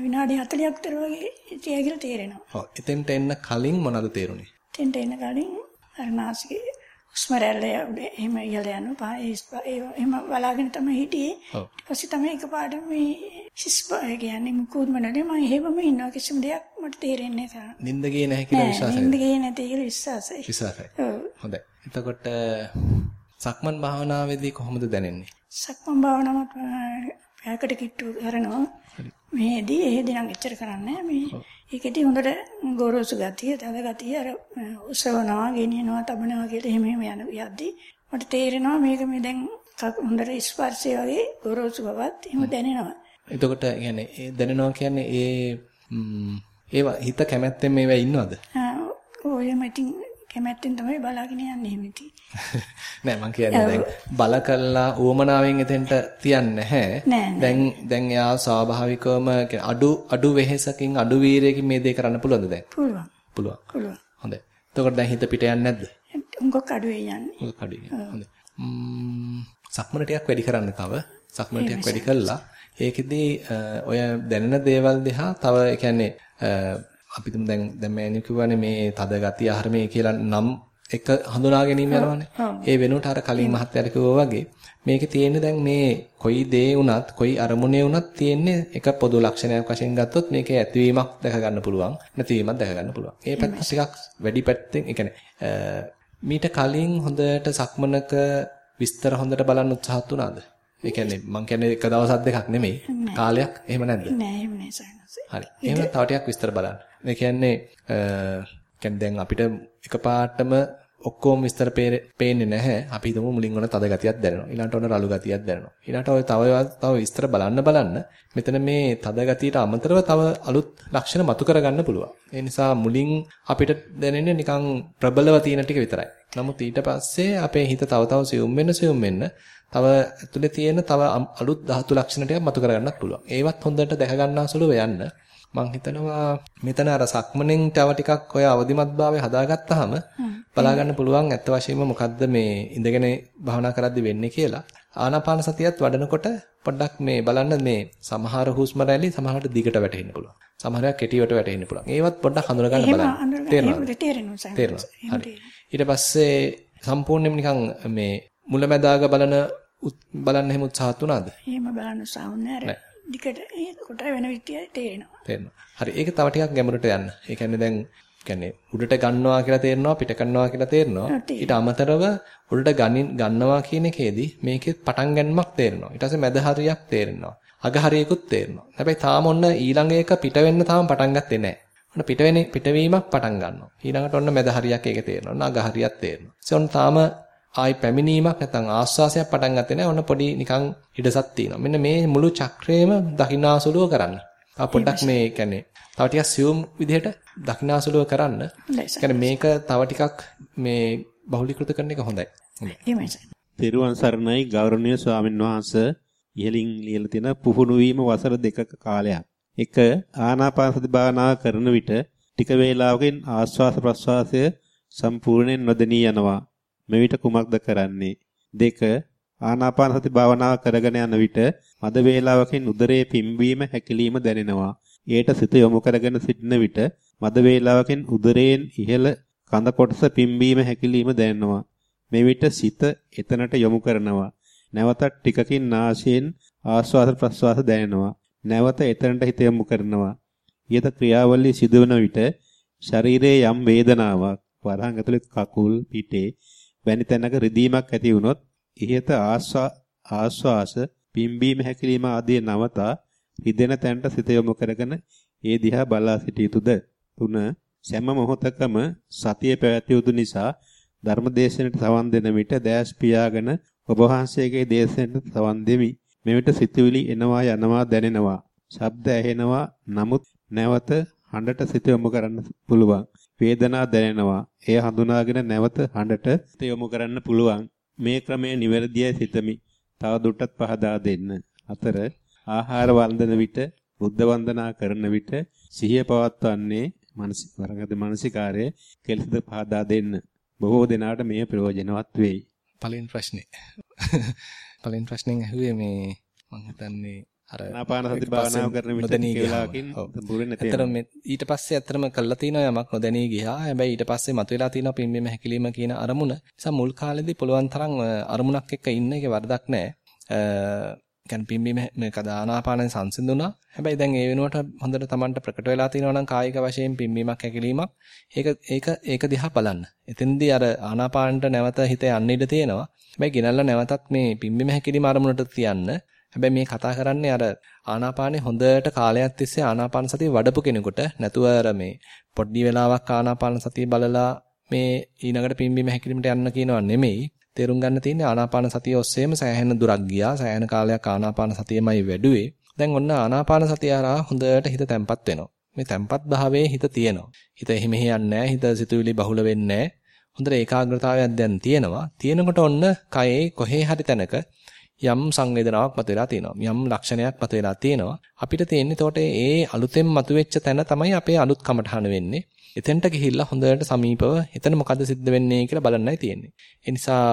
විනාඩි 40ක් විතර වගේ තියගිල තේරෙනවා. ඔව් එතෙන්ට එන්න කලින් මොනවද තේරුනේ? එතෙන්ට එන්න කලින් අර නාසිකේ හුස්ම රැල්ල එහෙම ඉහළ යනවා. ඒ එහෙම බලාගෙන තමයි හිටියේ. ඊට පස්සේ තමයි එකපාරට මේ හිස් බය කියන්නේ මුකුත්ම නැනේ මම එහෙමම ඉන්නවා කිසිම දෙයක් මට තේරෙන්නේ නැහැ. නිින්ද ගියේ නැහැ කියලා විශ්වාසයි. නිින්ද ගියේ නැති කියලා විශ්වාසයි. විශ්වාසයි. හොඳයි. එතකොට සක්මන් භාවනාවේදී කොහොමද දැනෙන්නේ? සක්මන් භාවනාවත් පැයකට කිට්ටු කරනවා. මේදී එහෙදී නම් එච්චර කරන්නේ මේ ඒකෙදි හොඳට ගොරෝසු ගතිය, තද ගතිය අර උසවනවා, ගෙනියනවා, තබනවා කියලා එහෙම එහෙම යන යද්දි මට තේරෙනවා මේක මේ දැන් හොඳට ස්පර්ශය වගේ ගොරෝසු බවත් එහෙම දැනෙනවා. එතකොට කියන්නේ ඒ දැනෙනවා කියන්නේ ඒ ඒවා හිත කැමැත්තෙන් මේවා ඉන්නවද? ඔය මතින් කැමැත්තෙන් තමයි බලාගෙන යන්නේ එහෙමති. [laughs] නෑ මං කියන්නේ දැන් බල කළා උවමනාවෙන් එතෙන්ට තියන්නේ නැහැ. දැන් දැන් එයා ස්වාභාවිකවම අඩු අඩු වෙහෙසකින් අඩු වීරයකින් මේ දේ කරන්න පුළුවන්ද දැන්? පුළුවන්. පුළුවන්. පුළුවන්. හොඳයි. එතකොට දැන් හිත පිට යන්නේ නැද්ද? උංගක් අඩුවේ යන්නේ. උංගක් අඩුවේ. හොඳයි. ම්ම් සක්මන ටිකක් වැඩි කරන්න තව. සක්මන ටිකක් වැඩි කළා. ඒකෙදී ඔය දැනෙන දේවල් දිහා තව ඒ කියන්නේ අපි දැන් දැන් මෑණියු කිව්වනේ මේ තද ගතිය ආහාරමේ කියලා නම් එක හඳුනා ගැනීම යනවානේ. ඒ වෙනුවට අර කලින් මහත්යර කිව්වා වගේ මේකේ තියෙන්නේ දැන් මේ කොයි දේ වුණත් කොයි අරමුණේ වුණත් තියෙන්නේ එක පොදු ලක්ෂණයක් වශයෙන් ගත්තොත් මේකේ ඇතිවීමක් දැක ගන්න පුළුවන් නැතිවීමක් දැක ගන්න පුළුවන්. ඒ පැත්ත ටිකක් වැඩි පැත්තෙන් ඒ කියන්නේ මීට කලින් හොඳට සක්මනක විස්තර හොඳට බලන්න උත්සාහත් වුණාද? ඒ කියන්නේ මං කියන්නේ එක දවසක් දෙකක් නෙමෙයි කාලයක් එහෙම නැද්ද? නෑ එහෙම නෑ සයන්ස්. හරි. එහෙනම් තව ටිකක් විස්තර බලන්න. ඒ කියන්නේ කියන්නේ දැන් අපිට එකපාරටම ඔක්කොම විස්තර පේන්නේ නැහැ. අපි හිතමු මුලින් ඔන්න තද ගතියක් දැනෙනවා. ඊළඟට ඔන්න රළු ගතියක් දැනෙනවා. ඊළඟට ඔය තව තව විස්තර බලන්න බලන්න මෙතන මේ තද ගතියට අමතරව තව අලුත් ලක්ෂණ මතු කරගන්න පුළුවන්. ඒ නිසා මුලින් අපිට දැනෙන්නේ නිකන් ප්‍රබලව තියෙන ටික විතරයි. නමුත් ඊට පස්සේ අපේ හිත තව තව සියුම් වෙන්න සියුම් වෙන්න තව ඇතුලේ තියෙන තව අලුත් ධාතු ලක්ෂණ ටිකක් මතු කරගන්නත් පුළුවන්. ඒවත් හොඳට දැක ගන්නාසුලුව යන්න. මම හිතනවා මෙතන අර සක්මණෙන් තව ටිකක් ඔය අවදිමත්භාවය හදාගත්තාම බලා ගන්න පුළුවන් ඇත්ත වශයෙන්ම මොකද්ද මේ ඉඳගෙන භාවනා කරද්දී වෙන්නේ කියලා. ආනාපාන සතියත් වඩනකොට පොඩ්ඩක් මේ බලන්න මේ සමහර හුස්ම රැලි සමහරට දිගට වැටෙන්න පුළුවන්. සමහරක් කෙටිවට වැටෙන්න පුළුවන්. ඒවත් පොඩ්ඩක් හඳුන ගන්න බලන්න. තේරෙනවා. තේරෙනවා. හරි. ඊට පස්සේ සම්පූර්ණයෙන්ම නිකන් මේ මුලැමැදාග බලන බලන්න එහෙම උත්සාහත් වුණාද? එහෙම බලන්න උත්සාහ වුණේ නැහැ. දිකට ඒකට වෙන විදියට තේරෙනවා. තේරෙනවා. හරි. ඒක තව ටිකක් ගැඹුරට යන්න. ඒ කියන්නේ දැන් කියන්නේ උඩට ගන්නවා කියලා තේරෙනවා පිට කරනවා කියලා තේරෙනවා. ඊට අමතරව උඩට ගන්නවා කියන එකේදී මේකේ පටන් ගන්නමක් තේරෙනවා. ඊට පස්සේ මැද හරියක් තේරෙනවා. අග හරියකුත් තේරෙනවා. හැබැයි තාම ඔන්න ඊළඟ එක පිට වෙන්න තාම පටන් ගත්තේ නැහැ. ඔන්න පිට වෙන පිටවීමක් පටන් ගන්නවා. ඊළඟට ඔන්න මැද හරියක් ඒක තේරෙනවා. අග හරියක් තේරෙනවා. ඒ ඔන්න තාම ආයි පැමිණීමක් නැත්නම් ආස්වාසයක් පටන් ගත්තේ නැහැ. ඔන්න පොඩි නිකන් ඉඩසක් තියෙනවා. මෙන්න මේ මුළු චක්‍රයේම දකින්නාසුලුව කරන්න. ආ පොඩ්ඩක් මේ කියන්නේ තව ටිකක් සියුම් විදිහට දකින්නාසුලුව කරන්න. කියන්නේ මේක තව ටිකක් මේ බහුලීකృత කරන එක හොඳයි. එහෙමයි. තෙරුවන් සරණයි ගෞරවනීය ස්වාමින් වහන්සේ ඉහලින් ලියලා තියෙන පුහුණු වීම වසර දෙකක කාලයක්. එක ආනාපාන සති භාවනාව කරන විට ටික වේලාවකින් ආස්වාස ප්‍රස්වාසය සම්පූර්ණයෙන් නොදෙනී යනවා. මෙවිට කුමක්ද කරන්නේ? දෙක ආනාපාන සති භාවනාව කරගෙන යන විට මද වේලාවකින් උදරයේ පිම්බීම හැකිලිම දැනෙනවා. ඒට සිත යොමු කරගෙන සිටින විට මද වේලාවකින් උදරයෙන් ඉහළ කඳ කොටස පිම්බීම හැකිලිම දැනෙනවා. මෙවිට සිත එතනට යොමු කරනවා. නැවතත් ටිකකින් නාසයෙන් ආස්වාද ප්‍රස්වාස දැනෙනවා. නැවත එතනට හිත යොමු කරනවා. ඊට ක්‍රියාවලිය සිදුවන විට ශරීරයේ යම් වේදනාවක් වරහන් ඇතුළේ කකුල් පිටේ වැනි තැනක රිදීමක් ඇති වුනොත් ඉහත ආස්වාස පිම්බීම හැකිලිම ආදී නවතා රිදෙන තැනට සිත යොමු කරගෙන ඒ දිහා බලා සිටිය යුතුද තුන සෑම මොහොතකම සතිය පැවැතිය යුතු නිසා ධර්මදේශනට සවන් දෙන විට දැස් පියාගෙන ඔබ වහන්සේගේ දේශනට සවන් දෙමි. මෙවිට සිතුවිලි එනවා යනවා දැනෙනවා. ශබ්ද ඇහෙනවා. නමුත් නැවත හඬට සිත යොමු කරන්න පුළුවන්. වේදනා දැනෙනවා. එය හඳුනාගෙන නැවත හඬට යොමු කරන්න පුළුවන්. මේ ක්‍රමය නිවැරදියි සිතමි. තව දුරටත් පහදා දෙන්න. අතර ආහාර වන්දන විට බුද්ධ වන්දනා කරන විට සිහිය පවත්වන්නේ මානසික වරකට මානසිකාරයේ කෙලෙසද පහදා දෙන්න. බොහෝ දෙනාට මේ ප්‍රයෝජනවත් වෙයි. පළවෙනි ප්‍රශ්නේ. [laughs] පළවෙනි ප්‍රශ්නෙන් ඇහුවේ මේ මම හිතන්නේ අර ආනාපාන සති භාවනාව කරන විට කියලාකින් බුරෙන්නේ තියෙනවා. ඊට පස්සේ ඇත්තටම කළා තියෙනවා යමක් නොදැනී ගියා. හැබැයි ඊට පස්සේ මතුවලා තියෙනවා පින්බීම හැකිලිම කියන අරමුණ. නිසා මුල් කාලෙදී පුළුවන් තරම් අරමුණක් එක්ක ඉන්න එකේ වරදක් නැහැ. කියන්නේ පින්බීම මේක ආනාපානෙන් සංසිඳුණා. හැබැයි දැන් ඒ වෙනුවට හොඳට Tamanට ප්‍රකට වෙලා තියෙනවා නම් කායික වශයෙන් පින්බීමක් හැකිලීමක් ඒක ඒක ඒක දිහා බලන්න. එතෙන්දී අර ආනාපානට නැවත හිත යන්න ඉඩ තියෙනවා. හැබැයි ගෙනල්ලා නැවතත් මේ පින්බීම හැකිලීම අරමුණට තියන්න. හැබැයි මේ කතා කරන්නේ අර ආනාපානේ හොඳට කාලයක් තිස්සේ ආනාපාන සතිය වඩපු කෙනෙකුට නැතුව අර මේ පොඩි වෙලාවක් ආනාපාන සතිය බලලා මේ ඊළඟට පිම්බීම හැකිලිමට යන්න කියනවා නෙමෙයි. තේරුම් ගන්න තියෙන්නේ ආනාපාන සතිය ඔස්සේම සෑහෙන දුරක් ගියා. සෑහෙන කාලයක් ආනාපාන සතියමයි වැඩුවේ. දැන් ඔන්න ආනාපාන සතිය හරහා හොඳට හිත තැම්පත් වෙනවා. මේ තැම්පත් භාවයේ හිත තියෙනවා. හිත එහෙ මෙහෙ යන්නේ හිත සිතුවිලි බහුල වෙන්නේ හොඳට ඒකාග්‍රතාවයක් දැන් තියෙනවා. තියෙනකොට ඔන්න කයේ කොහේ හරි තැනක යම් සංවේදනාවක් මතුවලා තියෙනවා. යම් ලක්ෂණයක් මතුවලා තියෙනවා. අපිට තියෙන්නේ එතකොට ඒ අලුතෙන් මතුවෙච්ච තැන තමයි අපේ අලුත් කමඨහන වෙන්නේ. එතෙන්ට ගිහිල්ලා හොඳට සමීපව එතන මොකද්ද සිද්ධ වෙන්නේ කියලා බලන්නයි තියෙන්නේ. ඒ නිසා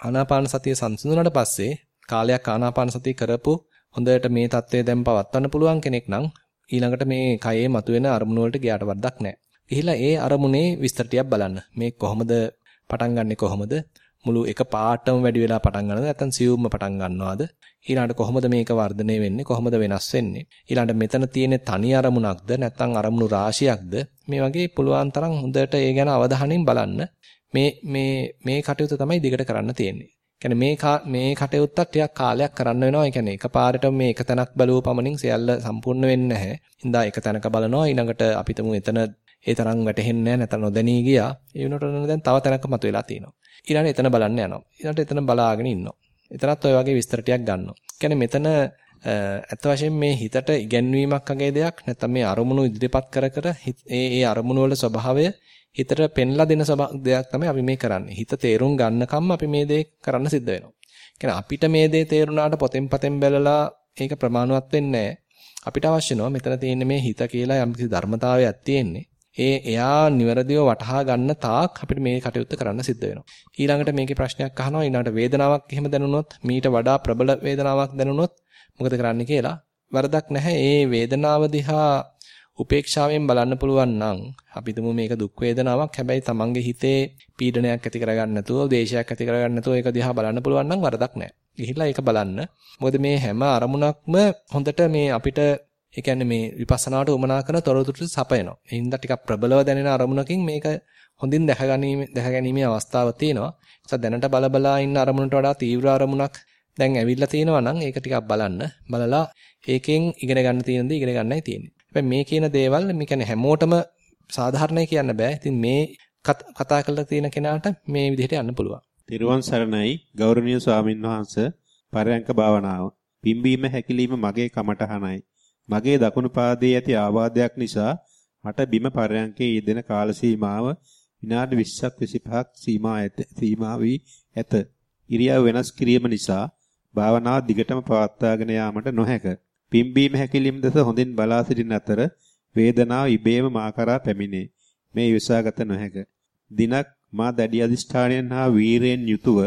ආනාපාන සතිය සංසිඳුණාට පස්සේ කාලයක් ආනාපාන සතිය කරපු හොඳට මේ தත්ත්වය දැන් පවත්වන්න පුළුවන් කෙනෙක් නම් ඊළඟට මේ කයේ මතුවෙන අරමුණු වලට ගියාට වරදක් නැහැ. ගිහිල්ලා ඒ අරමුණේ විස්තර ටිකක් බලන්න. මේ කොහොමද පටන් ගන්නෙ කොහොමද? මුළු එක පාටම වැඩි වෙලා පටන් ගන්නවද නැත්නම් සියුම්ම පටන් ගන්නවද? ඊළඟට කොහොමද මේක වර්ධනය වෙන්නේ? කොහොමද වෙනස් වෙන්නේ? ඊළඟට මෙතන තියෙන තනි අරමුණක්ද නැත්නම් අරමුණු රාශියක්ද? මේ වගේ පුළුවන් තරම් හොඳට ඒ ගැන අවධානයෙන් බලන්න. මේ මේ මේ කටයුතු තමයි දිගට කරන්න තියෙන්නේ. කියන්නේ මේ මේ කටයුත්තක් ටිකක් කාලයක් කරන්න වෙනවා. ඒ කියන්නේ එකපාරටම මේ එක තැනක් බලුව පමණින් සියල්ල සම්පූර්ණ වෙන්නේ නැහැ. හින්දා එක තැනක බලනවා ඊළඟට අපිටම එතන ඒ තරම් වැටහෙන්නේ නැහැ නැත්නම් නොදැනී ගියා. ඒ වෙනකොට දැන් තව තැනක මතුවලා තියෙනවා. ඊළඟට එතන බලන්න යනවා. ඊළඟට එතන බලාගෙන ඉන්නවා. එතනත් ඔය වගේ විස්තර ටිකක් ගන්නවා. කියන්නේ මෙතන ඇත්ත වශයෙන් මේ හිතට ඉගැන්වීමක් වගේ දෙයක් නැත්නම් මේ අරමුණු ඉදිරිපත් කර කර ඒ ඒ අරමුණු වල ස්වභාවය හිතට පෙන්ලා දෙන දෙයක් තමයි අපි මේ කරන්නේ. හිත තේරුම් ගන්නකම් අපි මේ දේ කරන්න සිද්ධ වෙනවා. කියන්නේ අපිට මේ දේ තේරුණාට පොතෙන් පතෙන් බැලලා ඒක ප්‍රමාණවත් වෙන්නේ අපිට අවශ්‍ය නැහැ මෙතන තියෙන මේ හිත කියලා යම්කිසි ධර්මතාවයක් තියෙන්නේ. ඒ එයා නිවැරදිව වටහා ගන්න තාක් අපිට මේ කටයුත්ත කරන්න සිද්ධ වෙනවා. ඊළඟට මේකේ ප්‍රශ්නයක් අහනවා ඊළඟට වේදනාවක් එහෙම දැනුනොත් මීට වඩා ප්‍රබල වේදනාවක් දැනුනොත් මොකද කරන්න කියලා වරදක් නැහැ. ඒ වේදනාව දිහා උපේක්ෂාවෙන් බලන්න පුළුවන් නම් අපි තුමු මේක දුක් වේදනාවක්. හැබැයි තමන්ගේ හිතේ පීඩනයක් ඇති කරගන්න නැතුව, දේශයක් ඇති කරගන්න නැතුව ඒක දිහා බලන්න පුළුවන් නම් වරදක් නැහැ. ගිහිල්ලා ඒක බලන්න. මොකද මේ හැම අරමුණක්ම හොඳට මේ අපිට ඒ කියන්නේ මේ විපස්සනාවට උමනා කරන තොරතුරු සපයනවා. ඒ හින්දා ටිකක් ප්‍රබලව දැනෙන අරමුණකින් මේක හොඳින් දැක ගැනීම දැක ගැනීමේ අවස්ථාවක් තියෙනවා. ඒ දැනට බලබලා ඉන්න අරමුණට වඩා තීව්‍ර අරමුණක් දැන් ඇවිල්ලා තියෙනවා නම් ඒක ටිකක් බලන්න. බලලා ඒකෙන් ඉගෙන ගන්න තියෙන දේ ඉගෙන ගන්නයි තියෙන්නේ. හැබැයි මේ කියන දේවල් මේ කියන්නේ හැමෝටම සාධාරණයි කියන්න බෑ. ඉතින් මේ කතා කරලා තියෙන කෙනාට මේ විදිහට යන්න පුළුවන්. තිරුවන් සරණයි ගෞරවනීය ස්වාමින් වහන්සේ පරයන්ක භාවනාව. පිම්බීම හැකිලිම මගේ කමටහනයි. මගේ දකුණු පාදයේ ඇති ආබාධයක් නිසා මට බිම පරයන්කේ යෙදෙන කාල සීමාව විනාඩි 20ක් 25ක් සීමා ඇත සීමා වී ඇත. ඉරියව් වෙනස් කිරීම නිසා භාවනාව දිගටම පවත්වාගෙන යාමට නොහැක. පිම්බීම හැකිලිම් දෙස හොඳින් බලා සිටින අතර වේදනාව ඉබේම මා කරා පැමිණේ. මේ විසාගත නොහැක. දිනක් මා දැඩි අදිෂ්ඨානයෙන් හා වීරයෙන් යුතුව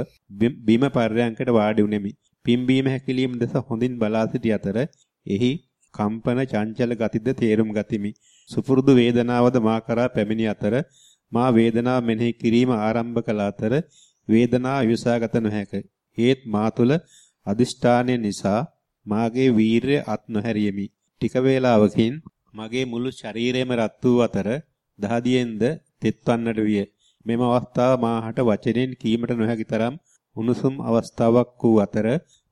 බිම පරයන්කට වාඩි වුනිමි. පිම්බීම හැකිලිම් දෙස හොඳින් බලා සිටි අතර එහි කම්පන චංචල ගතිද තේරුම් ගතිමි. සුපුරුදු වේදනාවද මා කරා පැමිණි අතර මා වේදනාව මෙනෙහි කිරීම ආරම්භ කළ අතර වේදනාව විසාගත නොහැක. හේත් මා තුල අදිෂ්ඨානය නිසා මාගේ වීරය අත් නොහැරියෙමි. ටික වේලාවකින් මගේ මුළු ශරීරයම රත් වූ අතර දහදියෙන්ද තෙත්වන්නට විය. මෙම අවස්ථාව මාහට වචනෙන් කීමට නොහැකි තරම් උණුසුම් අවස්ථාවක් වූ අතර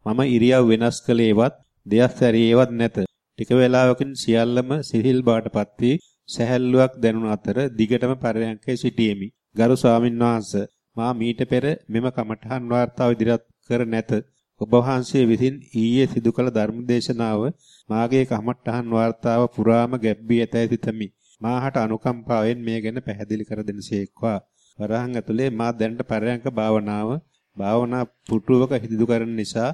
මම ඉරියව් වෙනස් කළේවත් දෙයක් සැරියේවත් නැත. ටික වේලාවකින් සියල්ලම සිහිල් බාටපත් වී සැහැල්ලුවක් දැනුන අතර දිගටම පරයන්කේ සිටියෙමි. ගරු ස්වාමින්වහන්සේ මා මීට පෙර මෙම කමඨහන් වාර්තාව ඉදිරිපත් කර නැත. ඔබ වහන්සේ විසින් ඊයේ සිදු කළ ධර්මදේශනාව මාගේ කමඨහන් වාර්තාව පුරාම ගැබ්වී ඇතැයි සිතමි. මාහට අනුකම්පාවෙන් මේ ගැන පැහැදිලි කර දෙනසේක්වා. වරහන් ඇතුලේ මා දැනට පරයන්ක භාවනාව භාවනා පුටුවක හිදිදු කරන නිසා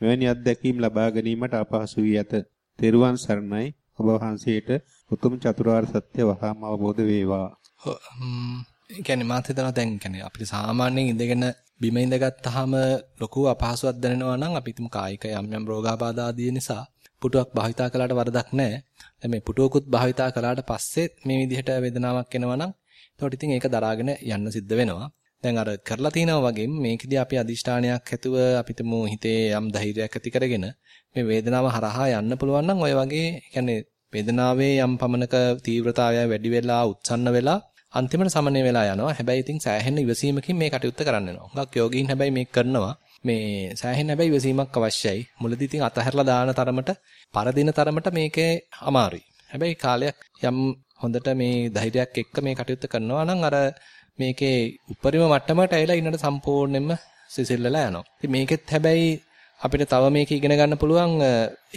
මෙවැනි අත්දැකීම් ලබා ගැනීමට අපහසු වී ඇත. තෙරුවන් සරණයි ඔබ වහන්සේට උතුම් චතුරාර්ය සත්‍ය වහාම අවබෝධ වේවා. ඒ කියන්නේ මාත් හිතනවා දැන් කියන්නේ අපිට සාමාන්‍යයෙන් ඉඳගෙන බිම ඉඳගත්තාම ලොකු අපහසුයක් දැනෙනවා නම් අපි හිතමු කායික යම් යම් රෝගාබාධ ආදී නිසා පුටුවක් භාවිතා කළාට වරදක් නැහැ. දැන් මේ පුටුවකුත් භාවිතා කළාට පස්සේ මේ විදිහට වේදනාවක් එනවා නම් එතකොට ඉතින් ඒක දරාගෙන යන්න සිද්ධ වෙනවා. දැන් අර කරලා තිනවා වගේම මේකෙදී අපි අදිෂ්ඨානයක් ඇතුව අපිටම හිතේ යම් ධෛර්යයක් ඇති කරගෙන මේ වේදනාව හරහා යන්න පුළුවන් නම් ඔය වගේ කියන්නේ වේදනාවේ යම් පමණක තීව්‍රතාවය වැඩි වෙලා උත්සන්න වෙලා අන්තිමට සමනය වෙලා යනවා. හැබැයි ඉතින් සෑහෙන ඉවසීමකින් මේ කටයුත්ත කරන්න වෙනවා. හුඟක් යෝගීන් හැබැයි මේක කරනවා. මේ සෑහෙන හැබැයි ඉවසීමක් අවශ්‍යයි. මුලදී ඉතින් අතහැරලා දාන තරමට, පරදින තරමට මේකේ අමාරුයි. හැබැයි කාලයක් යම් හොඳට මේ ධෛර්යයක් එක්ක මේ කටයුත්ත කරනවා නම් අර මේකේ උපරිම මට්ටමට ඇවිල්ලා ඉන්නට සම්පූර්ණයෙන්ම සිසිල්ලලා යනවා. ඉතින් මේකෙත් හැබැයි අපිට තව මේක ඉගෙන ගන්න පුළුවන්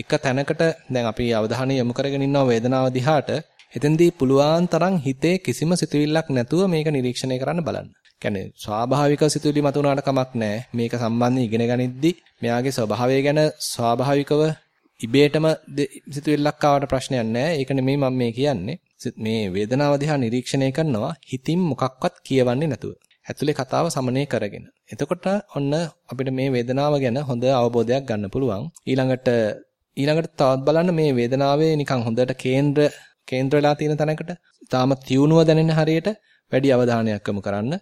එක තැනකට දැන් අපි අවධානය යොමු කරගෙන ඉන්නවා වේදනාව දිහාට. එතෙන්දී පුළුවන් තරම් හිතේ කිසිම සිතුවිල්ලක් නැතුව මේක නිරීක්ෂණය කරන්න බලන්න. කියන්නේ ස්වාභාවික සිතුවිලි මතුවනාට කමක් නැහැ. මේක සම්බන්ධයෙන් ඉගෙන ගනිද්දි මෙයාගේ ස්වභාවය ගැන ස්වාභාවිකව ඉබේටම සිතුවිල්ලක් ආවට ප්‍රශ්නයක් නැහැ. ඒක නෙමෙයි මම මේ කියන්නේ. මේ වේදනාව දිහා නිරීක්ෂණය කරනවා හිතින් මොකක්වත් කියවන්නේ නැතුව. ඇතුලේ කතාව සමනය කරගෙන. එතකොට ඔන්න අපිට මේ වේදනාව ගැන හොඳ අවබෝධයක් ගන්න පුළුවන්. ඊළඟට ඊළඟට තවත් බලන්න මේ වේදනාවේ නිකන් හොඳට කේන්ද්‍ර කේන්ද්‍ර වෙලා තියෙන තැනකට තාම තියුණුව දැනෙන හරියට වැඩි අවධානයක් යොමු කරන්න.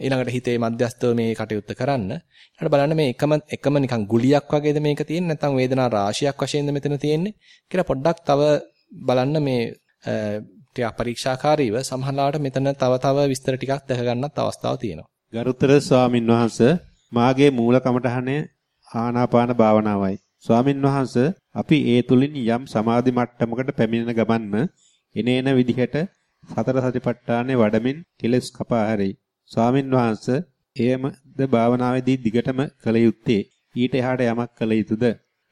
ඊළඟට හිතේ මධ්‍යස්තව මේ කටයුත්ත කරන්න. ඊළඟට බලන්න මේ එකම එකම නිකන් ගුලියක් වගේද මේක තියෙන්නේ නැත්නම් වේදනා රාශියක් වශයෙන්ද මෙතන තියෙන්නේ කියලා පොඩ්ඩක් තව බලන්න මේ ටික පරීක්ෂාකාරීව සමහරවිට මෙතන තව තව විස්තර ටිකක් දැක ගන්නත් අවස්ථාවක් තියෙනවා. ගරුතර ස්වාමින් වහන්සේ මාගේ මූල කමඨහනේ ආනාපාන භාවනාවයි. ස්වාමින් වහන්සේ අපි ඒ තුලින් යම් සමාධි මට්ටමකට පැමිණෙන ගමන්ම එනේන විදිහට සතර සතිපට්ඨානේ වඩමින් කෙලස් කපා හැරෙයි. ස්වාමින් වහන්සේ එයමද භාවනාවේදී දිගටම කළ යුත්තේ ඊට එහාට යමක් කළ යුතුද?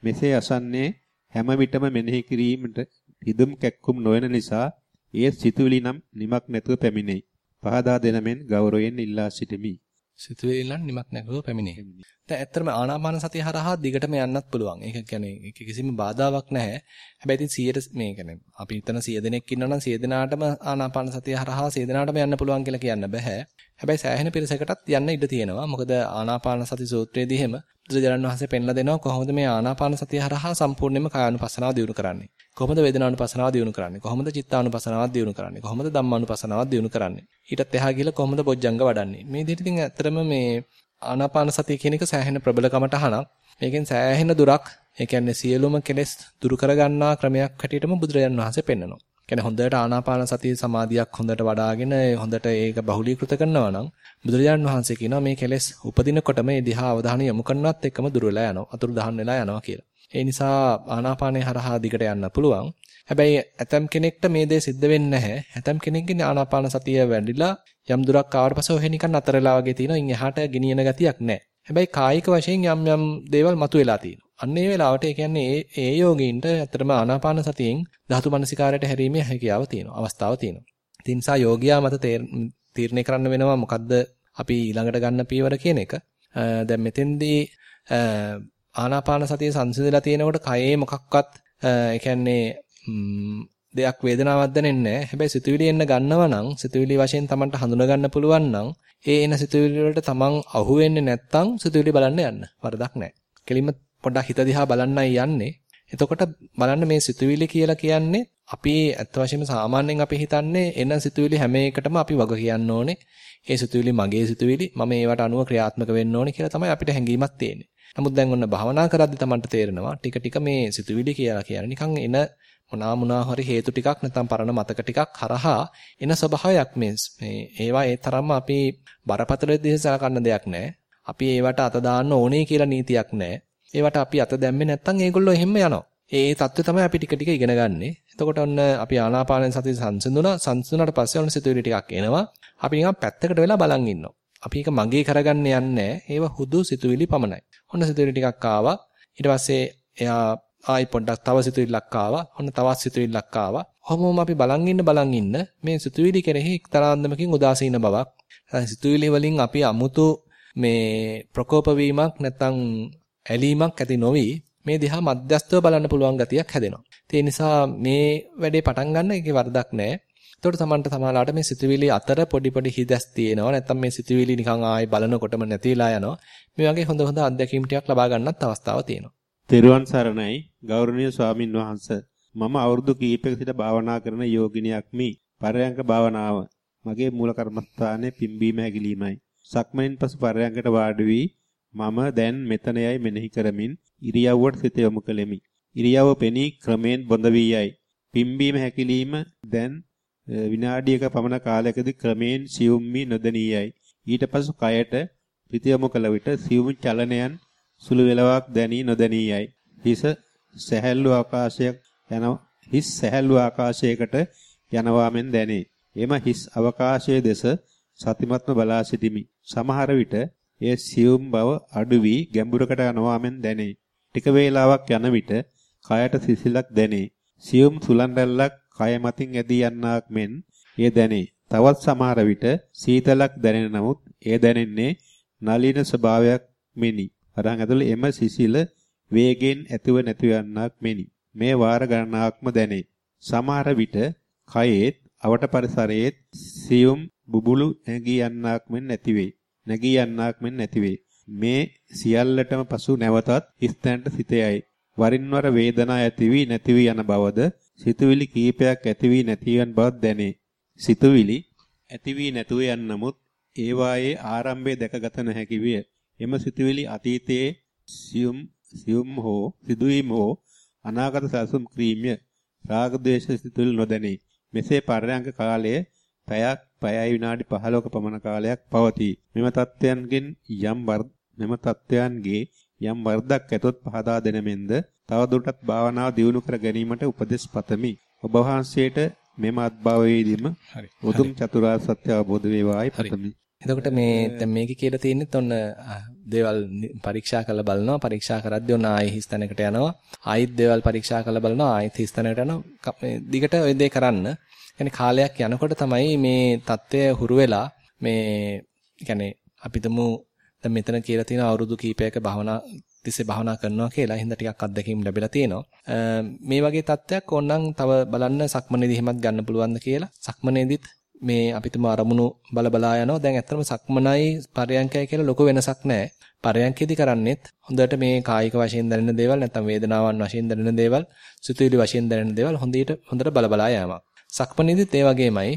මෙසේ අසන්නේ හැම විටම මෙනෙහි කිරීමට හිදුම් කැක්කුම් නොවන නිසා ඒ සිතුවිලි නම් නිමක් නැතුව පැමිණෙයි. පහදා දෙනමෙන් ගෞරවයෙන් ඉල්ලා සිටිමි. සිතුවිලි නම් නිමක් නැතුව පැමිණෙයි. දැන් ඇත්තටම ආනාපාන සතිය හරහා දිගටම යන්නත් පුළුවන්. ඒක කියන්නේ ඒක කිසිම බාධාවක් නැහැ. හැබැයි ඉතින් 100ට මේ කියන්නේ අපි හිතන 100 දෙනෙක් ඉන්නවා නම් 100 දෙනාටම ආනාපාන සතිය හරහා 100 දෙනාටම යන්න පුළුවන් කියලා කියන්න බෑ. හැබැයි සෑහෙන පිරිසකටත් යන්න ඉඩ තියෙනවා. මොකද ආනාපාන සති සූත්‍රයේදී එහෙම බුදුරජාණන් වහන්සේ පෙන්ලා දෙනවා කොහොමද මේ ආනාපාන සතිය හරහා සම්පූර්ණයෙන්ම කායानुපස්සනාව දියුණු කරන්නේ. කොහොමද වේදනානුපස්සනාව දියුණු කරන්නේ? කොහොමද චිත්තානුපස්සනාව දියුණු කරන්නේ? කොහොමද ධම්මානුපස්සනාව දියුණු කරන්නේ? ඊටත් එහා ගිහලා කොහොමද බොජ්ජංග වඩන්නේ? මේ විදිහට ඉතින් ඇත්තටම මේ ආනාපාන සතිය කියන එක සෑහෙන ප්‍රබලකමට අහනක්. මේකෙන් සෑහෙන දුරක් ඒ කියන්නේ සියලුම කෙලෙස් දුරු කරගන්නා ක්‍රමයක් හැටියටම බුදුරජාණන් වහන්සේ පෙන්වනවා. කියන්නේ හොඳට ආනාපාන සතිය සමාධියක් හොඳට වඩාගෙන හොඳට ඒක බහුලීකృత කරනවා නම් බුදුරජාණන් වහන්සේ කියනවා මේ කෙලෙස් උපදිනකොට මේ දිහා අවධානය යොමු කරනවත් එක්කම දුර වෙලා යනවා. අතුරු දහන් වෙලා යනවා කියලා. ඒ නිසා ආනාපානය හරහා දිගට යන්න පුළුවන්. හැබැයි ඇතම් කෙනෙක්ට මේ දේ සිද්ධ වෙන්නේ නැහැ. ඇතම් කෙනෙක්ගේ ආනාපාන සතිය වැඩිලා යම් දුරක් ආවට පස්සේ ඔහෙ නිකන් අතරලා වගේ තියෙනවා. ඉන් එහාට ගෙනියන ගතියක් නැහැ. හැබැයි කායික වශයෙන් යම් යම් දේවල් මතුවලා තියෙනවා. අන්න ඒ වෙලාවට ඒ කියන්නේ ඒ ඒ යෝගීන්ට ඇත්තටම ආනාපාන සතියෙන් ධාතු මනසිකාරයට හැරීමේ හැකියාව තියෙනවා. අවස්ථාව තියෙනවා. ඒ නිසා යෝගියා මත තීරණය කරන්න වෙනවා මොකද්ද අපි ඊළඟට ගන්න පියවර කියන එක. දැන් මෙතෙන්දී ආනාපාන සතිය සංසිඳලා තියෙනකොට කයේ මොකක්වත් ඒ කියන්නේ දෙයක් වේදනාවක් දැනෙන්නේ නැහැ. හැබැයි සිතුවිලි එන්න ගන්නවා නම් සිතුවිලි වශයෙන් Tamanට හඳුනා ගන්න පුළුවන් නම් ඒ එන සිතුවිලි වලට Taman අහු වෙන්නේ නැත්තම් සිතුවිලි බලන්න යන්න. වරදක් නැහැ. කෙලින්ම පොඩ්ඩක් හිත දිහා බලන්නයි යන්නේ. එතකොට බලන්න මේ සිතුවිලි කියලා කියන්නේ අපි ඇත්ත වශයෙන්ම සාමාන්‍යයෙන් අපි හිතන්නේ එන සිතුවිලි හැම එකටම අපි වග කියන්න ඕනේ. ඒ සිතුවිලි මගේ සිතුවිලි මම ඒවට අනුව ක්‍රියාත්මක වෙන්න ඕනේ කියලා තමයි අපිට හැඟීමක් තියෙන්නේ. නමුත් දැන් ඔන්න භාවනා කරද්දි තමන්ට තේරෙනවා ටික ටික මේ සිතුවිලි කියලා කියන්නේ නිකන් එන මොනවා මොනවා හරි හේතු ටිකක් නැත්නම් පරණ මතක ටිකක් හරහා එන ස්වභාවයක් මේ මේ ඒවා ඒ තරම්ම අපි බරපතල විදිහට සලකන්න දෙයක් නැහැ. අපි ඒවට අත දාන්න ඕනේ කියලා නීතියක් නැහැ. ඒවට අපි අත දැම්මේ නැත්නම් ඒගොල්ලෝ එහෙම්ම යනවා. ඒ தත්ත්වය තමයි අපි ටික ටික ඉගෙන ගන්නෙ. එතකොට ඔන්න අපි ආනාපාන සතිය සංසිඳුණා. සංසිඳුණාට පස්සේ ඔන්න සිතුවිලි ටිකක් එනවා. අපි නිකන් පැත්තකට වෙලා බලන් ඉන්නවා. අපි ඒක මගේ කරගන්න යන්නේ ඒව හුදු සිතුවිලි පමණයි. ඔන්න සිතුවිලි ටිකක් ආවා. ඊට පස්සේ එයා ආයි පොඩ්ඩක් තව සිතුවිල්ලක් ආවා. ඔන්න තවත් සිතුවිල්ලක් ආවා. කොහොමම අපි බලන් ඉන්න බලන් ඉන්න මේ සිතුවිලි කෙරෙහි එක්තරාන්දමකින් උදාසීන බවක්. සිතුවිලි වලින් අපි අමුතු මේ ප්‍රකෝප වීමක් නැත්නම් ඇලීමක් ඇති නොවි මේ දිහා මධ්‍යස්තව බලන්න පුළුවන් ගතියක් හැදෙනවා. ඒ නිසා මේ වැඩේ පටන් ගන්න එකේ වරදක් නැහැ. එතකොට තමන්ට තමලාට මේ සිතුවිලි අතර පොඩි පොඩි හිදස් තියෙනවා. නැත්නම් මේ සිතුවිලි නිකන් ආයි බලනකොටම නැතිලා යනවා. මේ වගේ හොඳ හොඳ අත්දැකීම් ටිකක් ලබා ගන්නත් අවස්ථාවක් තියෙනවා. තෙරුවන් සරණයි ගෞරවනීය ස්වාමින් වහන්සේ. මම අවුරුදු කිහිපයක සිට භාවනා කරන යෝගිනියක් මි. පරයන්ක භාවනාව. මගේ මූල කර්මස්ථානයේ පිම්බීම හැකිලීමයි. සක්මනින් පසු පරයන්කට වාඩි වී මම දැන් මෙතනයයි මෙනෙහි කරමින් ඉරියව්වට සිත යොමු කෙලෙමි. ඉරියව්ව පෙනී ක්‍රමෙන් බොඳ වී යයි. පිම්බීම හැකිලිම දැන් විනාඩියක පමණ කාලයකදී ක්‍රමෙන් සියුම් වී නොදැනියයි. ඊට පසු කයට සිත යොමු කළ විට සියුම් චලනයන් සුළු වෙලාවක් දැනී නොදැනියයි. හිස සැහැල්ලු ආකාශයක් යන හිස් සැහැල්ලු ආකාශයකට යනවා මෙන් දැනේ. එම හිස් අවකාශයේ දෙස සතිමත්ව බලා සිටිමි. සමහර විට එය සියුම් බව අඩු වී ගැඹුරකට යනවා මෙන් දැනේ. ටික වේලාවක් යන විට කයට සිසිලක් දැනේ. සියුම් සුලන් රැල්ලක් කය මතින් ඇදී යන්නක් මෙන් එය දැනේ. තවත් සමහර විට සීතලක් දැනෙන නමුත් එය දැනෙන්නේ නලින ස්වභාවයක් මෙනි. අරන් ඇතුළේ එම සිසිල වේගෙන් ඇතුව නැතිව යන්නක් මෙනි. මේ වාර ගණනාවක්ම දැනේ. සමහර විට කයේත් අවට පරිසරයේත් සියුම් බුබුලු නැගී යන්නක් මෙන් නැතිවේ. නැගී යන්නක් මෙන් නැතිවේ. මේ සියල්ලටම පසු නැවතත් ස්තන්ට සිතයයි. වරින් වර වේදනා ඇති වී නැති වී යන බවද සිතුවිලි කීපයක් ඇති වී නැති යන බවක් දැනේ. සිතුවිලි ඇති වී නැතුව යන නමුත් ඒවායේ ආරම්භය දැකගත නොහැකි විය. එම සිතුවිලි අතීතයේ සියුම් සියුම් හෝ සිදුවීම් හෝ අනාගත සැලසුම් ක්‍රීම්ය රාග ද්වේෂ සිතුවිලි නොදැනේ. මෙසේ පරයන්ක කාලය පැයක් පැයයි විනාඩි 15ක පමණ කාලයක් පවතී. මෙම තත්ත්වයන්ගෙන් යම් මෙම තත්ත්වයන්ගේ යම් වර්ධක් ඇතොත් පහදා දෙන මෙන්ද තවදුරටත් භාවනාව දියුණු කර ගැනීමට උපදෙස් පතමි. ඔබ වහන්සේට මෙම අත්භවයේදීම උතුම් චතුරාර්ය සත්‍ය අවබෝධ වේවායි පතමි. එතකොට මේ දැන් මේකේ කියලා තියෙන්නේ ඔන්න දේවල් පරීක්ෂා කරලා බලනවා. පරීක්ෂා කරද්දී ඔන්න ආයෙ හිස්තැනකට යනවා. ආයෙත් දේවල් පරීක්ෂා කරලා බලනවා. ආයෙත් හිස්තැනකට යනවා. මේ දිගට ওই දේ කරන්න. يعني කාලයක් යනකොට තමයි මේ தත්ත්වය හුරු වෙලා මේ يعني අපිටම දැන් මෙතන කියලා තියෙන අවුරුදු කීපයක භවනා තිස්සේ භවනා කරනවා කියලා හින්දා ටිකක් අත්දැකීම් ලැබිලා තියෙනවා. මේ වගේ තත්ත්වයක් ඕනනම් තව බලන්න සක්මනේදී හිමත් ගන්න පුළුවන්ද කියලා. සක්මනේදීත් මේ අපිටම අරමුණු බල බලා යනවා. දැන් ඇත්තටම සක්මනයි පරයන්කයි කියලා ලොකු වෙනසක් නැහැ. පරයන්කේදී කරන්නේත් හොඳට මේ කායික වශයෙන් දැනෙන දේවල් නැත්නම් වේදනාවන් වශයෙන් දැනෙන දේවල්, සිතුවිලි වශයෙන් දැනෙන දේවල් හොඳට හොඳට බල බලා යෑමක්. සක්මනේදීත් ඒ වගේමයි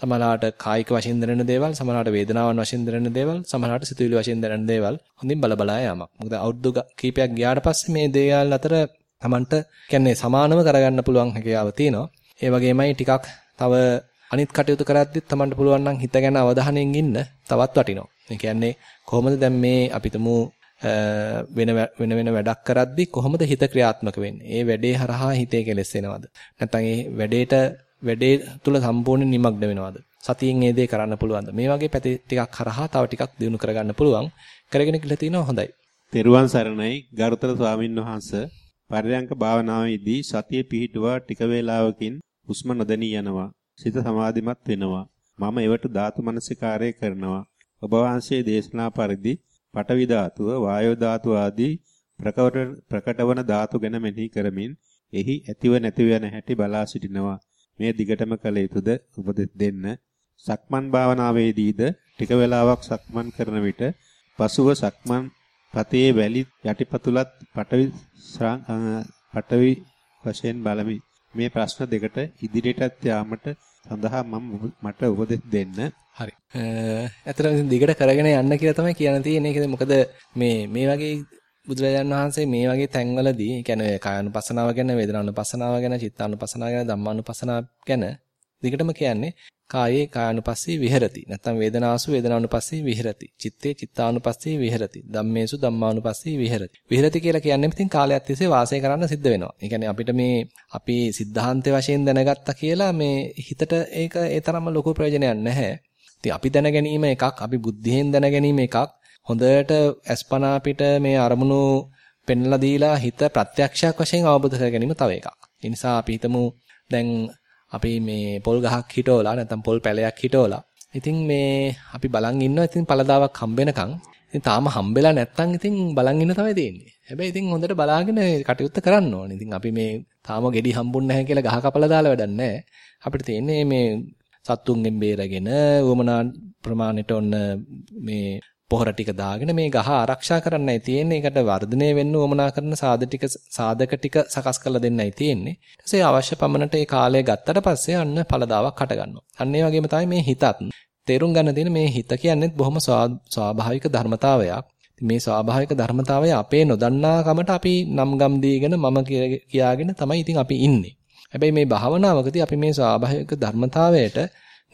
සමහරලාට කායික වශයෙන් දැනෙන දේවල්, සමහරලාට වේදනාවන් වශයෙන් දැනෙන දේවල්, සමහරලාට සිතුවිලි වශයෙන් දැනෙන දේවල් හොඳින් බල බලා යාමක්. මොකද අවුරුදු කීපයක් ගියාට පස්සේ මේ දේවල් අතර Tamanට කියන්නේ සමානව කරගන්න පුළුවන් හැකියාව තියෙනවා. ඒ වගේමයි ටිකක් තව අනිත් කටයුතු කරද්දිත් Tamanට පුළුවන් නම් හිත ගැන අවධානයෙන් ඉන්න තවත් වටිනවා. ඒ කියන්නේ කොහොමද දැන් මේ අපිටම වෙන වෙන වෙන වැඩක් කරද්දි කොහොමද හිත ක්‍රියාත්මක වෙන්නේ? ඒ වැඩේ හරහා හිතේ කෙලෙස් වෙනවද? නැත්නම් ඒ වැඩේට වැඩේ තුල සම්පූර්ණ නිමග්න වෙනවද? සතියෙන් ඒ දේ කරන්න පුළුවන්ද? මේ වගේ පැති ටිකක් කරහා තව ටිකක් දිනු කරගන්න පුළුවන්. කරගෙන කියලා තිනවා හොඳයි. තෙරුවන් සරණයි ගරුතර ස්වාමින් වහන්සේ පරයන්ක භාවනාවේදී සතිය පිහිටුවා ටික වේලාවකින් හුස්ම නොදැනී යනවා. සිත සමාධිමත් වෙනවා. මම එවට ධාතු මනසිකාරය කරනවා. ඔබ වහන්සේ දේශනා පරිදි පඨවි ධාතුව, වායෝ ධාතුව ආදී ප්‍රකටවන ධාතු ගැන මෙනෙහි කරමින් එහි ඇතිව නැතිව යන හැටි බලා සිටිනවා. මේ දිගටම කළ යුතුද උපදෙස් දෙන්න. සක්මන් භාවනාවේදීද ටික වේලාවක් සක්මන් කරන විට පසුව සක්මන් පතේ වැලි යටිපතුලත් පටවි පටවි වශයෙන් බලමි. මේ ප්‍රශ්න දෙකට ඉදිරියටත් යාමට සඳහා මම මට උපදෙස් දෙන්න. හරි. ඇත්තටම දිගට කරගෙන යන්න කියලා තමයි කියන්න තියෙන්නේ. මොකද මේ මේ වගේ බුදුරජාණන් වහන්සේ මේ වගේ තැන්වලදී කියන්නේ කායानुපස්සනාව ගැන වේදනානුපස්සනාව ගැන චිත්තානුපස්සනාව ගැන ධම්මානුපස්සනාව ගැන දිගටම කියන්නේ කායේ කායනුපස්සී විහෙරති. නැත්නම් වේදනාසු වේදනානුපස්සී විහෙරති. චිත්තේ චිත්තානුපස්සී විහෙරති. ධම්මේසු ධම්මානුපස්සී විහෙරති. විහෙරති කියලා කියන්නේ ඉතින් කාලයක් තිස්සේ වාසය කරන්න සිද්ධ වෙනවා. ඒ කියන්නේ අපිට මේ අපි සිද්ධාන්තය වශයෙන් දැනගත්තා කියලා මේ හිතට ඒක ඒ තරම්ම ලොකු ප්‍රයෝජනයක් නැහැ. ඉතින් අපි දැන ගැනීම එකක්, අපි බුද්ධියෙන් දැන ගැනීම එකක්. හොඳට අස්පනා මේ අරමුණු පෙන්ලා දීලා හිත ප්‍රත්‍යක්ෂයක් වශයෙන් අවබෝධ කර ගැනීම තව එකක්. ඒ නිසා අපි හිතමු දැන් අපි මේ පොල් ගහක් හිටවලා නැත්නම් පොල් පැලයක් හිටවලා. ඉතින් මේ අපි බලන් ඉන්නවා ඉතින් පළදාවක් හම්බෙනකන්. ඉතින් තාම හම්බෙලා නැත්නම් ඉතින් බලන් ඉන්න තමයි තියෙන්නේ. හැබැයි ඉතින් හොඳට බලාගෙන කටයුත්ත කරන්න ඕනේ. ඉතින් අපි මේ තාම ගෙඩි හම්බුන්නේ නැහැ කියලා ගහ කපලා දාලා වැඩක් නැහැ. අපිට තියෙන්නේ මේ සත්තුන්ගෙන් බේරගෙන වමනා ප්‍රමාණයට ඔන්න මේ පොහොර ටික දාගෙන මේ ගහ ආරක්ෂා කරන්නයි තියෙන්නේ. ඒකට වර්ධනය වෙන්න උවමනා කරන සාධක ටික සාධක ටික සකස් කරලා දෙන්නයි තියෙන්නේ. ඊට පස්සේ අවශ්‍ය පමණට ඒ කාලය ගත්තට පස්සේ අන්න ඵලදාවක් හට ගන්නවා. අන්න ඒ වගේම තමයි මේ හිතත්. තේරුම් ගන්න තියෙන මේ හිත කියන්නේත් බොහොම ස්වාභාවික ධර්මතාවයක්. මේ ස්වාභාවික ධර්මතාවය අපේ නොදන්නා කමට අපි නම් ගම් දීගෙන මම කියාගෙන තමයි ඉතින් අපි ඉන්නේ. හැබැයි මේ භාවනාවකදී අපි මේ ස්වාභාවික ධර්මතාවයට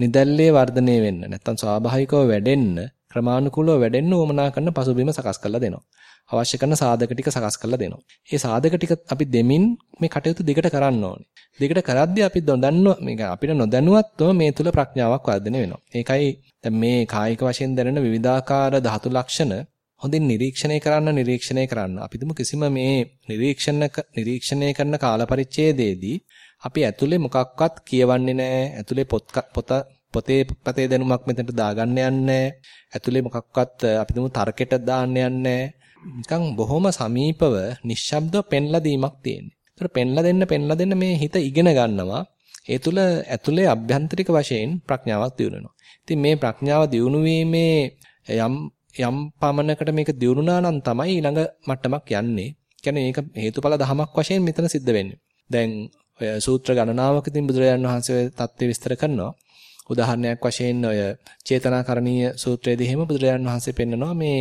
නිදැල්ලේ වර්ධනය වෙන්න නැත්තම් ස්වාභාවිකව වැඩෙන්න ක්‍රමානුකූලව වැඩෙන්න උවමනා කරන පසුබිම සකස් කරලා දෙනවා. අවශ්‍ය කරන සාධක ටික සකස් කරලා දෙනවා. මේ සාධක ටික අපි දෙමින් මේ කටයුතු දිගට කරන්න ඕනේ. දිගට කරද්දී අපි නොදන්නව මේක අපිට නොදැනුවත්වම මේ තුල ප්‍රඥාවක් වර්ධනය වෙනවා. ඒකයි දැන් මේ කායික වශයෙන් දැනෙන විවිධාකාර ධාතු ලක්ෂණ හොඳින් නිරීක්ෂණය කරන්න නිරීක්ෂණය කරන්න. අපිටම කිසිම මේ නිරීක්ෂණ නිරීක්ෂණය කරන කාල පරිච්ඡේදයේදී අපි ඇතුලේ මොකක්වත් කියවන්නේ නැහැ. ඇතුලේ පොත් පොත පොතේ පතේ දැනුමක් මෙතනට දාගන්න යන්නේ ඇතුලේ මොකක්වත් අපි දුමු තර්කෙට දාන්න යන්නේ නිකන් බොහොම සමීපව නිශ්ශබ්දව පෙන්ලා දීමක් තියෙන්නේ. ඒතර පෙන්ලා දෙන්න පෙන්ලා දෙන්න මේ හිත ඉගෙන ගන්නවා. ඒ තුල ඇතුලේ අභ්‍යන්තරික වශයෙන් ප්‍රඥාවක් දියුණු වෙනවා. ඉතින් මේ ප්‍රඥාව දියුණු වීමේ යම් යම් පමණකට මේක දියුණුනා නම් තමයි ඊළඟ මට්ටමක් යන්නේ. කියන්නේ මේක හේතුඵල ධමයක් වශයෙන් මෙතන සිද්ධ වෙන්නේ. දැන් ඔය සූත්‍ර ගණනාවකදී බුදුරජාණන් වහන්සේ ඔය தත්ත්වය විස්තර කරනවා. උදාහරණයක් වශයෙන් ඔය චේතනාකරණීය සූත්‍රයේදී එහෙම බුදුරජාණන් වහන්සේ පෙන්නනවා මේ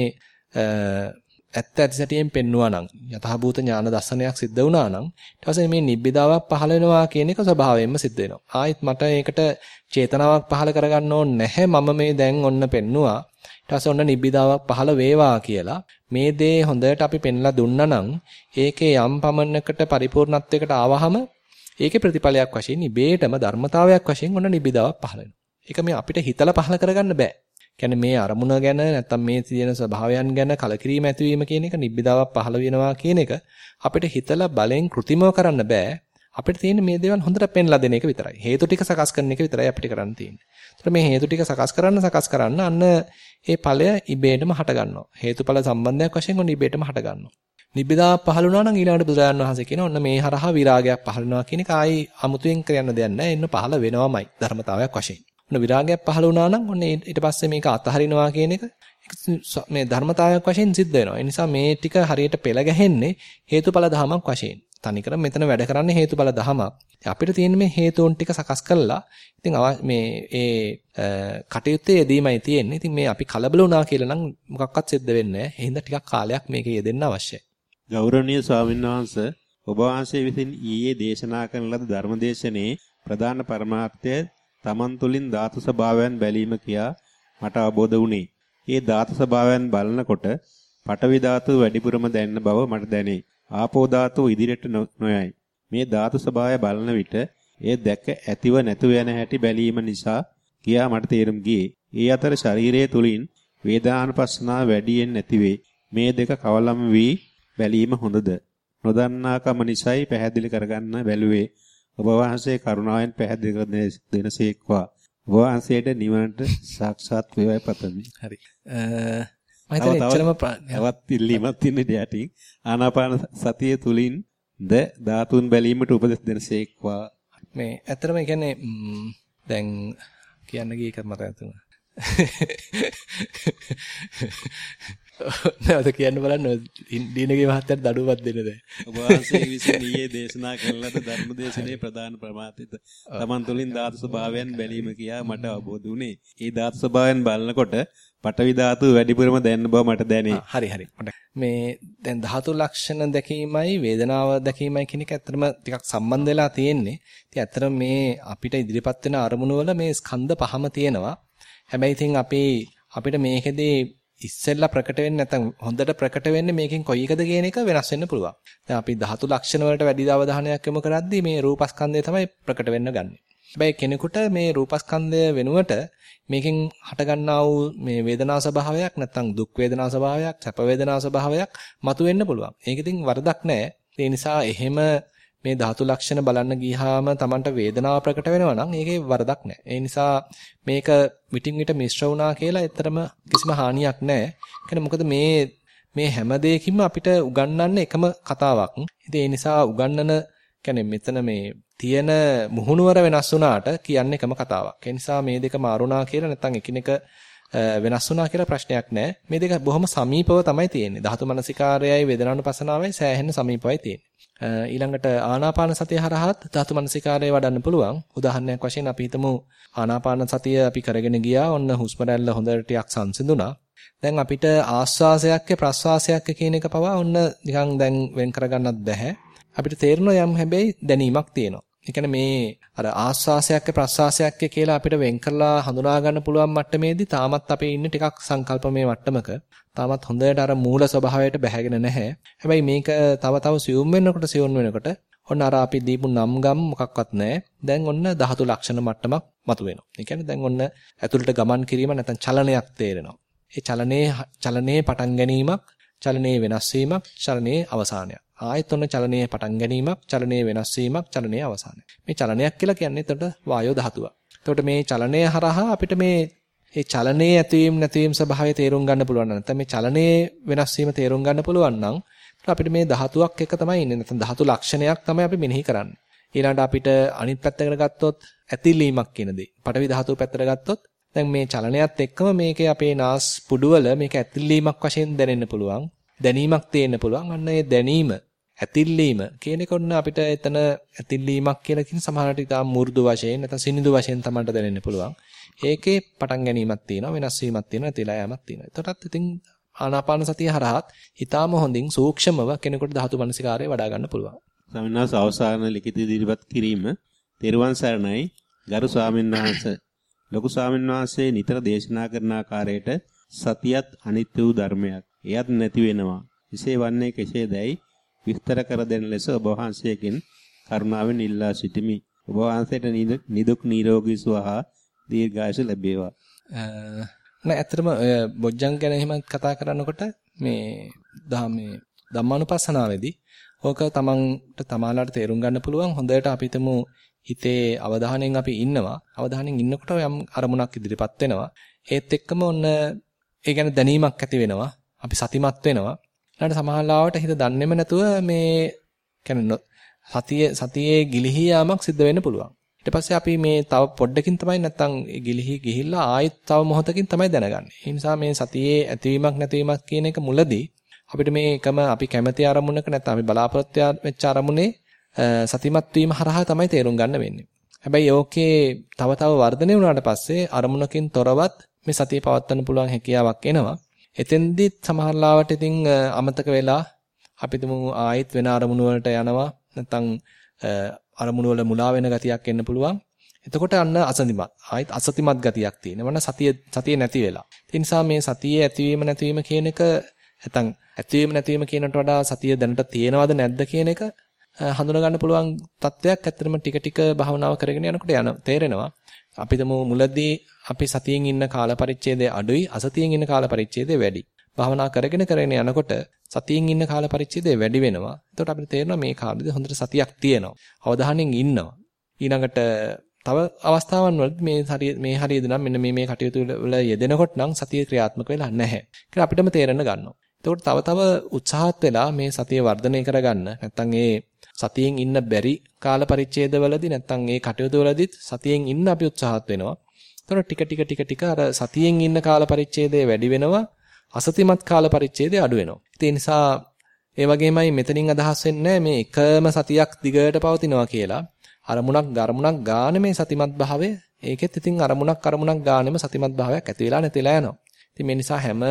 ඇත්ත ඇති සැටියෙන් පෙන්නවා නම් යථාභූත ඥාන දර්ශනයක් සිද්ධ වුණා නම් ඊට පස්සේ මේ නිබ්බිදාවක් පහළ වෙනවා කියන එක ස්වභාවයෙන්ම සිද්ධ වෙනවා. ආයෙත් මට ඒකට චේතනාවක් පහළ කරගන්න ඕනේ නැහැ. මම මේ දැන් ඔන්න පෙන්නවා. ඊට පස්සේ ඔන්න නිබ්බිදාවක් පහළ වේවා කියලා මේ දේ හොඳට අපි පෙන්ලා දුන්නා නම් ඒකේ යම් පමණකට පරිපූර්ණත්වයකට ආවහම ඒකේ ප්‍රතිඵලයක් වශයෙන් ඉබේටම ධර්මතාවයක් වශයෙන් ඔන්න නිබ්බිදාවක් පහළ වෙනවා. ඒක මේ අපිට හිතලා පහළ කරගන්න බෑ. කියන්නේ මේ අරමුණ ගැන නැත්තම් මේ තියෙන ස්වභාවයන් ගැන කලකිරීම ඇතිවීම කියන එක නිබ්බිදාවක් පහළ වෙනවා කියන එක අපිට හිතලා බලෙන් කෘතිමව කරන්න බෑ. අපිට තියෙන්නේ මේ දේවල් හොඳට පෙන්ලා දෙන එක විතරයි. හේතු ටික සකස් කරන එක විතරයි අපිට කරන්න තියෙන්නේ. ඒතර මේ හේතු ටික සකස් කරන්න සකස් කරන්න අන්න ඒ ඵලය ඉබේටම හට ගන්නවා. හේතුඵල සම්බන්ධයක් වශයෙන් ඔන්න ඉබේටම හට ගන්නවා. නිබ්බිදා පහළ වුණා නම් ඊළඟට බුදුරජාණන් වහන්සේ කියන ඔන්න මේ හරහා විරාගයක් පහළ වෙනවා කියන එක ආයි අමුතුවෙන් කියන්න දෙයක් නැහැ. එන්න පහළ වෙනවමයි ධර්මතාවයක් වශයෙන්. ඔන්න විරාගයක් පහළ වුණා නම් ඔන්න ඊට පස්සේ මේක අතහරිනවා කියන එක මේ ධර්මතාවයක් වශයෙන් සිද්ධ වෙනවා. ඒ නිසා මේ ටික හරියට පෙළ ගැහෙන්නේ හේතුඵල ධමයක් වශයෙන්. තනිකර මෙතන වැඩ කරන්නේ හේතුඵල ධමයක්. අපිට තියෙන මේ හේතුන් ටික සකස් කළා. ඉතින් මේ ඒ කටයුත්තේ යෙදීමයි තියෙන්නේ. ඉතින් මේ අපි කලබල වුණා කියලා නම් මොකක්වත් සිද්ධ වෙන්නේ නැහැ. එහෙනම් ටිකක් කාලයක් මේකේ යෙදෙන්න අවශ්‍යයි. ගෞරවනීය ස්වාමීන් වහන්සේ ඔබ වහන්සේ විසින් ඊයේ දේශනා කරන ලද ධර්මදේශනයේ ප්‍රධාන පරමාර්ථය තමන් තුළින් ධාතු ස්වභාවයන් බැලීම කියා මට අවබෝධ වුණේ. ඒ ධාතු ස්වභාවයන් බලනකොට පඨවි ධාතුව වැඩිපුරම දැනෙන බව මට දැනේ. ආපෝ ධාතුව ඉදිරියට නොයයි. මේ ධාතු ස්වභාවය බලන විට එය දැක ඇතිව නැතුව යන හැටි බැලීම නිසා කියා මට තේරුම් ගියේ. ඒ අතර ශරීරයේ තුලින් වේදනානුපස්සනාව වැඩියෙන් නැතිවේ. මේ දෙක කවලම් වී බැලීම හොඳද? නොදන්නාකම නිසායි පැහැදිලි කරගන්න බැලුවේ. ඔබ වහන්සේ කරුණාවෙන් පැහැදිලි කර දෙනසේක්වා. ඔබ වහන්සේට නිවනට සාක්ෂාත් වේවායි පතමි. හරි. මම හිතන්නේ එච්චරම තවත් ඉල්ලීමක් තියෙන දෙයටින් ආනාපාන සතිය තුලින් ද ධාතුන් බැලීමට උපදෙස් දෙනසේක්වා. මේ ඇත්තටම කියන්නේ දැන් කියන්න ගිය එක මතක තුනා. [laughs] නැවත කියන්න බලන්න දීනගේ මහත්තයාට දඩුවක් දෙන්න දැන්. ඔබ වහන්සේ විසින් ඊයේ දේශනා කළ ලද ධර්ම දේශනාවේ ප්‍රධාන ප්‍රමාතිත තමන් තුළින් ධාතු ස්වභාවයන් බැලීම කියා මට අවබෝධ වුණේ. ඒ ධාතු ස්වභාවයන් බලනකොට පටවි ධාතු වැඩිපුරම දැනෙන බව මට දැනේ. හරි හරි. මේ දැන් ධාතු ලක්ෂණ දැකීමයි වේදනාව දැකීමයි කියන එක ඇත්තටම ටිකක් සම්බන්ධ වෙලා තියෙන්නේ. ඉතින් ඇත්තටම මේ අපිට ඉදිරිපත් වෙන අරමුණු වල මේ ස්කන්ධ පහම තියෙනවා. හැබැයි ඉතින් අපි අපිට මේකෙදී ඉස්සෙල්ලා ප්‍රකට වෙන්නේ නැත්නම් හොඳට ප්‍රකට වෙන්නේ මේකෙන් කොයි එකද කියන එක වෙනස් වෙන්න පුළුවන්. දැන් අපි ධාතු ලක්ෂණ වලට වැඩි අවධානයක් යොමු කරද්දී මේ රූපස්කන්ධය තමයි ප්‍රකට වෙන්න ගන්නෙ. හැබැයි කෙනෙකුට මේ රූපස්කන්ධය වෙනුවට මේකෙන් හටගන්නා වූ මේ වේදනා ස්වභාවයක් නැත්නම් දුක් වේදනා ස්වභාවයක්, සැප වේදනා ස්වභාවයක් මතුවෙන්න පුළුවන්. ඒක ඉතින් වරදක් නැහැ. ඒ නිසා එහෙම මේ ධාතු ලක්ෂණ බලන්න ගියාම Tamanට වේදනාව ප්‍රකට වෙනවා නම් ඒකේ වරදක් නැහැ. ඒ නිසා මේක විටින් විට මිශ්‍ර වුණා කියලා ඇත්තටම කිසිම හානියක් නැහැ. කියන්නේ මොකද මේ මේ හැම දෙයකින්ම අපිට උගන්වන්නේ එකම කතාවක්. ඉතින් ඒ නිසා උගන්වන කියන්නේ මෙතන මේ තියෙන මුහුණුවර වෙනස් වුණාට කියන්නේ එකම කතාවක්. ඒ නිසා මේ දෙක මාරුණා කියලා නැත්නම් එකිනෙක වෙනස් වුණා කියලා ප්‍රශ්නයක් නැහැ. මේ දෙක බොහොම සමීපව තමයි තියෙන්නේ. ධාතු මනසිකාරයයි වේදනානුපසනාවයි සෑහෙන සමීපවයි තියෙන්නේ. ඊළඟට ආනාපාන සතිය හරහාත් ධාතු මනසිකාරය වඩන්න පුළුවන්. උදාහරණයක් වශයෙන් අපි හිතමු ආනාපාන සතිය අපි කරගෙන ගියා. ඔන්න හුස්ම රැල්ල හොඳට ටිකක් සංසිඳුණා. දැන් අපිට ආස්වාසයක් ප්‍රස්වාසයක් කියන එක පවා ඔන්න නිකන් දැන් වෙන් කරගන්නත් බැහැ. අපිට තේරෙනවා යම් හැබැයි දැනීමක් තියෙනවා. ඒ කියන්නේ මේ අර ආස්වාසයක් ප්‍රස්වාසයක් කියලා අපිට වෙන් කරලා හඳුනා ගන්න පුළුවන් මට්ටමේදී තාමත් අපි ඉන්නේ ටිකක් සංකල්පමය මට්ටමක. තාමත් හොඳට අර මූල ස්වභාවයට බැහැගෙන නැහැ. හැබැයි මේක තව තව සියුම් වෙනකොට සියුම් වෙනකොට ඔන්න අර අපි දීපු නම් ගම් මොකක්වත් නැහැ. දැන් ඔන්න ධාතු ලක්ෂණ මට්ටමක් මතුවෙනවා. ඒ කියන්නේ දැන් ඔන්න ඇතුළට ගමන් කිරීම නැත්නම් චලනයක් තේරෙනවා. ඒ චලනයේ චලනයේ පටන් ගැනීමක්, චලනයේ වෙනස් වීමක්, චලනයේ අවසානයක්. ආයෙත් ඔන්න චලනයේ පටන් ගැනීමක්, චලනයේ වෙනස් වීමක්, චලනයේ අවසානයක්. මේ චලනයක් කියලා කියන්නේ එතකොට වායෝ ධාතුවක්. එතකොට මේ චලනය හරහා අපිට මේ ඒ චලනයේ ඇතිවීම නැතිවීම ස්වභාවය තේරුම් ගන්න පුළුවන් නැත්නම් මේ චලනයේ වෙනස් වීම තේරුම් ගන්න පුළුවන් නම් අපිට මේ ධාතුවක් එක තමයි ඉන්නේ නැත්නම් ධාතු ලක්ෂණයක් තමයි අපි මෙනෙහි කරන්නේ. ඊළඟට අපිට අනිත් පැත්තකට ගත්තොත් ඇතිලීමක් කියන දේ. පටවි ධාතුව පැත්තට ගත්තොත් දැන් මේ චලනයත් එක්කම මේකේ අපේ නාස් පුඩුවල මේක ඇතිලීමක් වශයෙන් දැනෙන්න පුළුවන්. දැනීමක් තේන්න පුළුවන්. අන්න ඒ දැනීම ඇතිල්ලීම කියන එක ඔන්න අපිට එතන ඇතිල්ලීමක් කියලා කියන සමහරට ඉතාම මෘදු වශයෙන් නැත්නම් සිනිඳු වශයෙන් තමයි දැනෙන්න පුළුවන්. ඒකේ පටන් ගැනීමක් තියෙනවා වෙනස් වීමක් තියෙනවා තිලා යෑමක් තියෙනවා. එතකොටත් ඉතින් ආනාපාන සතිය හරහාත් ඊටාම හොඳින් සූක්ෂමව කෙනෙකුට ධාතු මනසිකාරය වඩා ගන්න පුළුවන්. ස්වාමීන් වහන්සේ අවසාන ලිඛිත ඉදිරිපත් කිරීම තෙරුවන් සරණයි ගරු ස්වාමීන් වහන්සේ ලොකු ස්වාමීන් වහන්සේ නිතර දේශනා කරන ආකාරයට සතියත් අනිත්‍ය වූ ධර්මයක්. එයත් නැති වෙනවා. එසේ වන්නේ කෙසේදයි විස්තර කර දෙන ලෙස ඔබ වහන්සේගෙන් කරුණාවෙන් ඉල්ලා සිටිමි. ඔබ වහන්සේට නිදුක් නිරෝගී සුව හා දීර්ඝායුෂ ලැබේවා. නෑ ඇත්තටම ඔය බොජ්ජං ගැන එහෙම කතා කරනකොට මේ මේ ධම්මානුපස්සනාවේදී ඕක තමන්ට තමාලාට තේරුම් ගන්න පුළුවන් හොඳට අපි හිතේ අවධානයෙන් අපි ඉන්නවා. අවධානයෙන් ඉන්නකොට යම් අරමුණක් ඉදිරිපත් වෙනවා. ඒත් එක්කම ඔන්න ඒ ගැන දැනීමක් ඇති වෙනවා. අපි සතිමත් වෙනවා. ඊළඟට සමහරවිට හිත දන්නේම නැතුව මේ කියන්නේ සතියේ සතියේ ගිලිහි යාමක් සිද්ධ වෙන්න පුළුවන්. ඊට පස්සේ අපි මේ තව පොඩ්ඩකින් තමයි නැත්තම් ගිලිහි ගිහිල්ලා ආයෙත් තව මොහොතකින් තමයි දැනගන්නේ. ඒ නිසා මේ සතියේ ඇතිවීමක් නැතිවීමක් කියන එක මුලදී අපිට මේ එකම අපි කැමති අරමුණක නැත්නම් අපි බලාපොරොත්තු වෙච්ච අරමුණේ සතිමත් වීම හරහා තමයි තේරුම් ගන්න වෙන්නේ. හැබැයි ඕකේ තව තව වර්ධනය වුණාට පස්සේ අරමුණකින් තොරවත් මේ සතිය පවත්වන්න පුළුවන් හැකියාවක් එනවා. එතෙන්දිත් සමහරලාවට ඉතින් අමතක වෙලා අපි තුමු ආයෙත් වෙන අරමුණු වලට යනවා. නැත්නම් අරමුණු වල මුලා වෙන ගතියක් එන්න පුළුවන්. එතකොට අන්න අසතිමත් ආයෙත් අසතිමත් ගතියක් තියෙනවා. සතිය සතිය නැති වෙලා. ඒ නිසා මේ සතියේ ඇතිවීම නැතිවීම කියන එක නැත්නම් ඇතිවීම නැතිවීම කියනට වඩා සතිය දැනට තියෙනවද නැද්ද කියන එක හඳුනා ගන්න පුළුවන් තත්වයක් ඇත්තටම ටික ටික භාවනාව කරගෙන යනකොට යන තේරෙනවා. අපිටම මුලදී අපි සතියෙන් ඉන්න කාල පරිච්ඡේදය අඩුයි අසතියෙන් ඉන්න කාල පරිච්ඡේදය වැඩි. භාවනා කරගෙන කරගෙන යනකොට සතියෙන් ඉන්න කාල පරිච්ඡේදය වැඩි වෙනවා. එතකොට අපිට තේරෙනවා මේ කාලෙදි හොඳට සතියක් තියෙනවා. අවධානයෙන් ඉන්නවා. ඊළඟට තව අවස්ථාවන් වල මේ හරිය මේ හරියද නම් මෙන්න මේ මේ කටයුතු වල යෙදෙනකොට නම් සතිය ක්‍රියාත්මක වෙලා නැහැ. කියලා අපිටම තේරෙන්න ගන්නවා. එතකොට තව තව උත්සාහත් වෙලා මේ සතිය වර්ධනය කරගන්න නැත්නම් ඒ සතියෙන් ඉන්න බැරි කාල පරිච්ඡේදවලදී නැත්නම් ඒ කටයුතු වලදීත් සතියෙන් ඉන්න අපි උත්සාහත් වෙනවා. එතකොට ටික ටික ටික ටික අර සතියෙන් ඉන්න කාල පරිච්ඡේදය වැඩි වෙනවා. අසතිමත් කාල පරිච්ඡේදය අඩු වෙනවා. ඒ නිසා ඒ වගේමයි මෙතනින් අදහස් වෙන්නේ මේ එකම සතියක් දිගට පවතිනවා කියලා. අරමුණක් ගරමුණක් ගාන මේ සතිමත් භාවය ඒකෙත් ඉතින් අරමුණක් අරමුණක් ගානෙම සතිමත් භාවයක් ඇති වෙලා නැතිලා යනවා. ඉතින් මේ නිසා හැම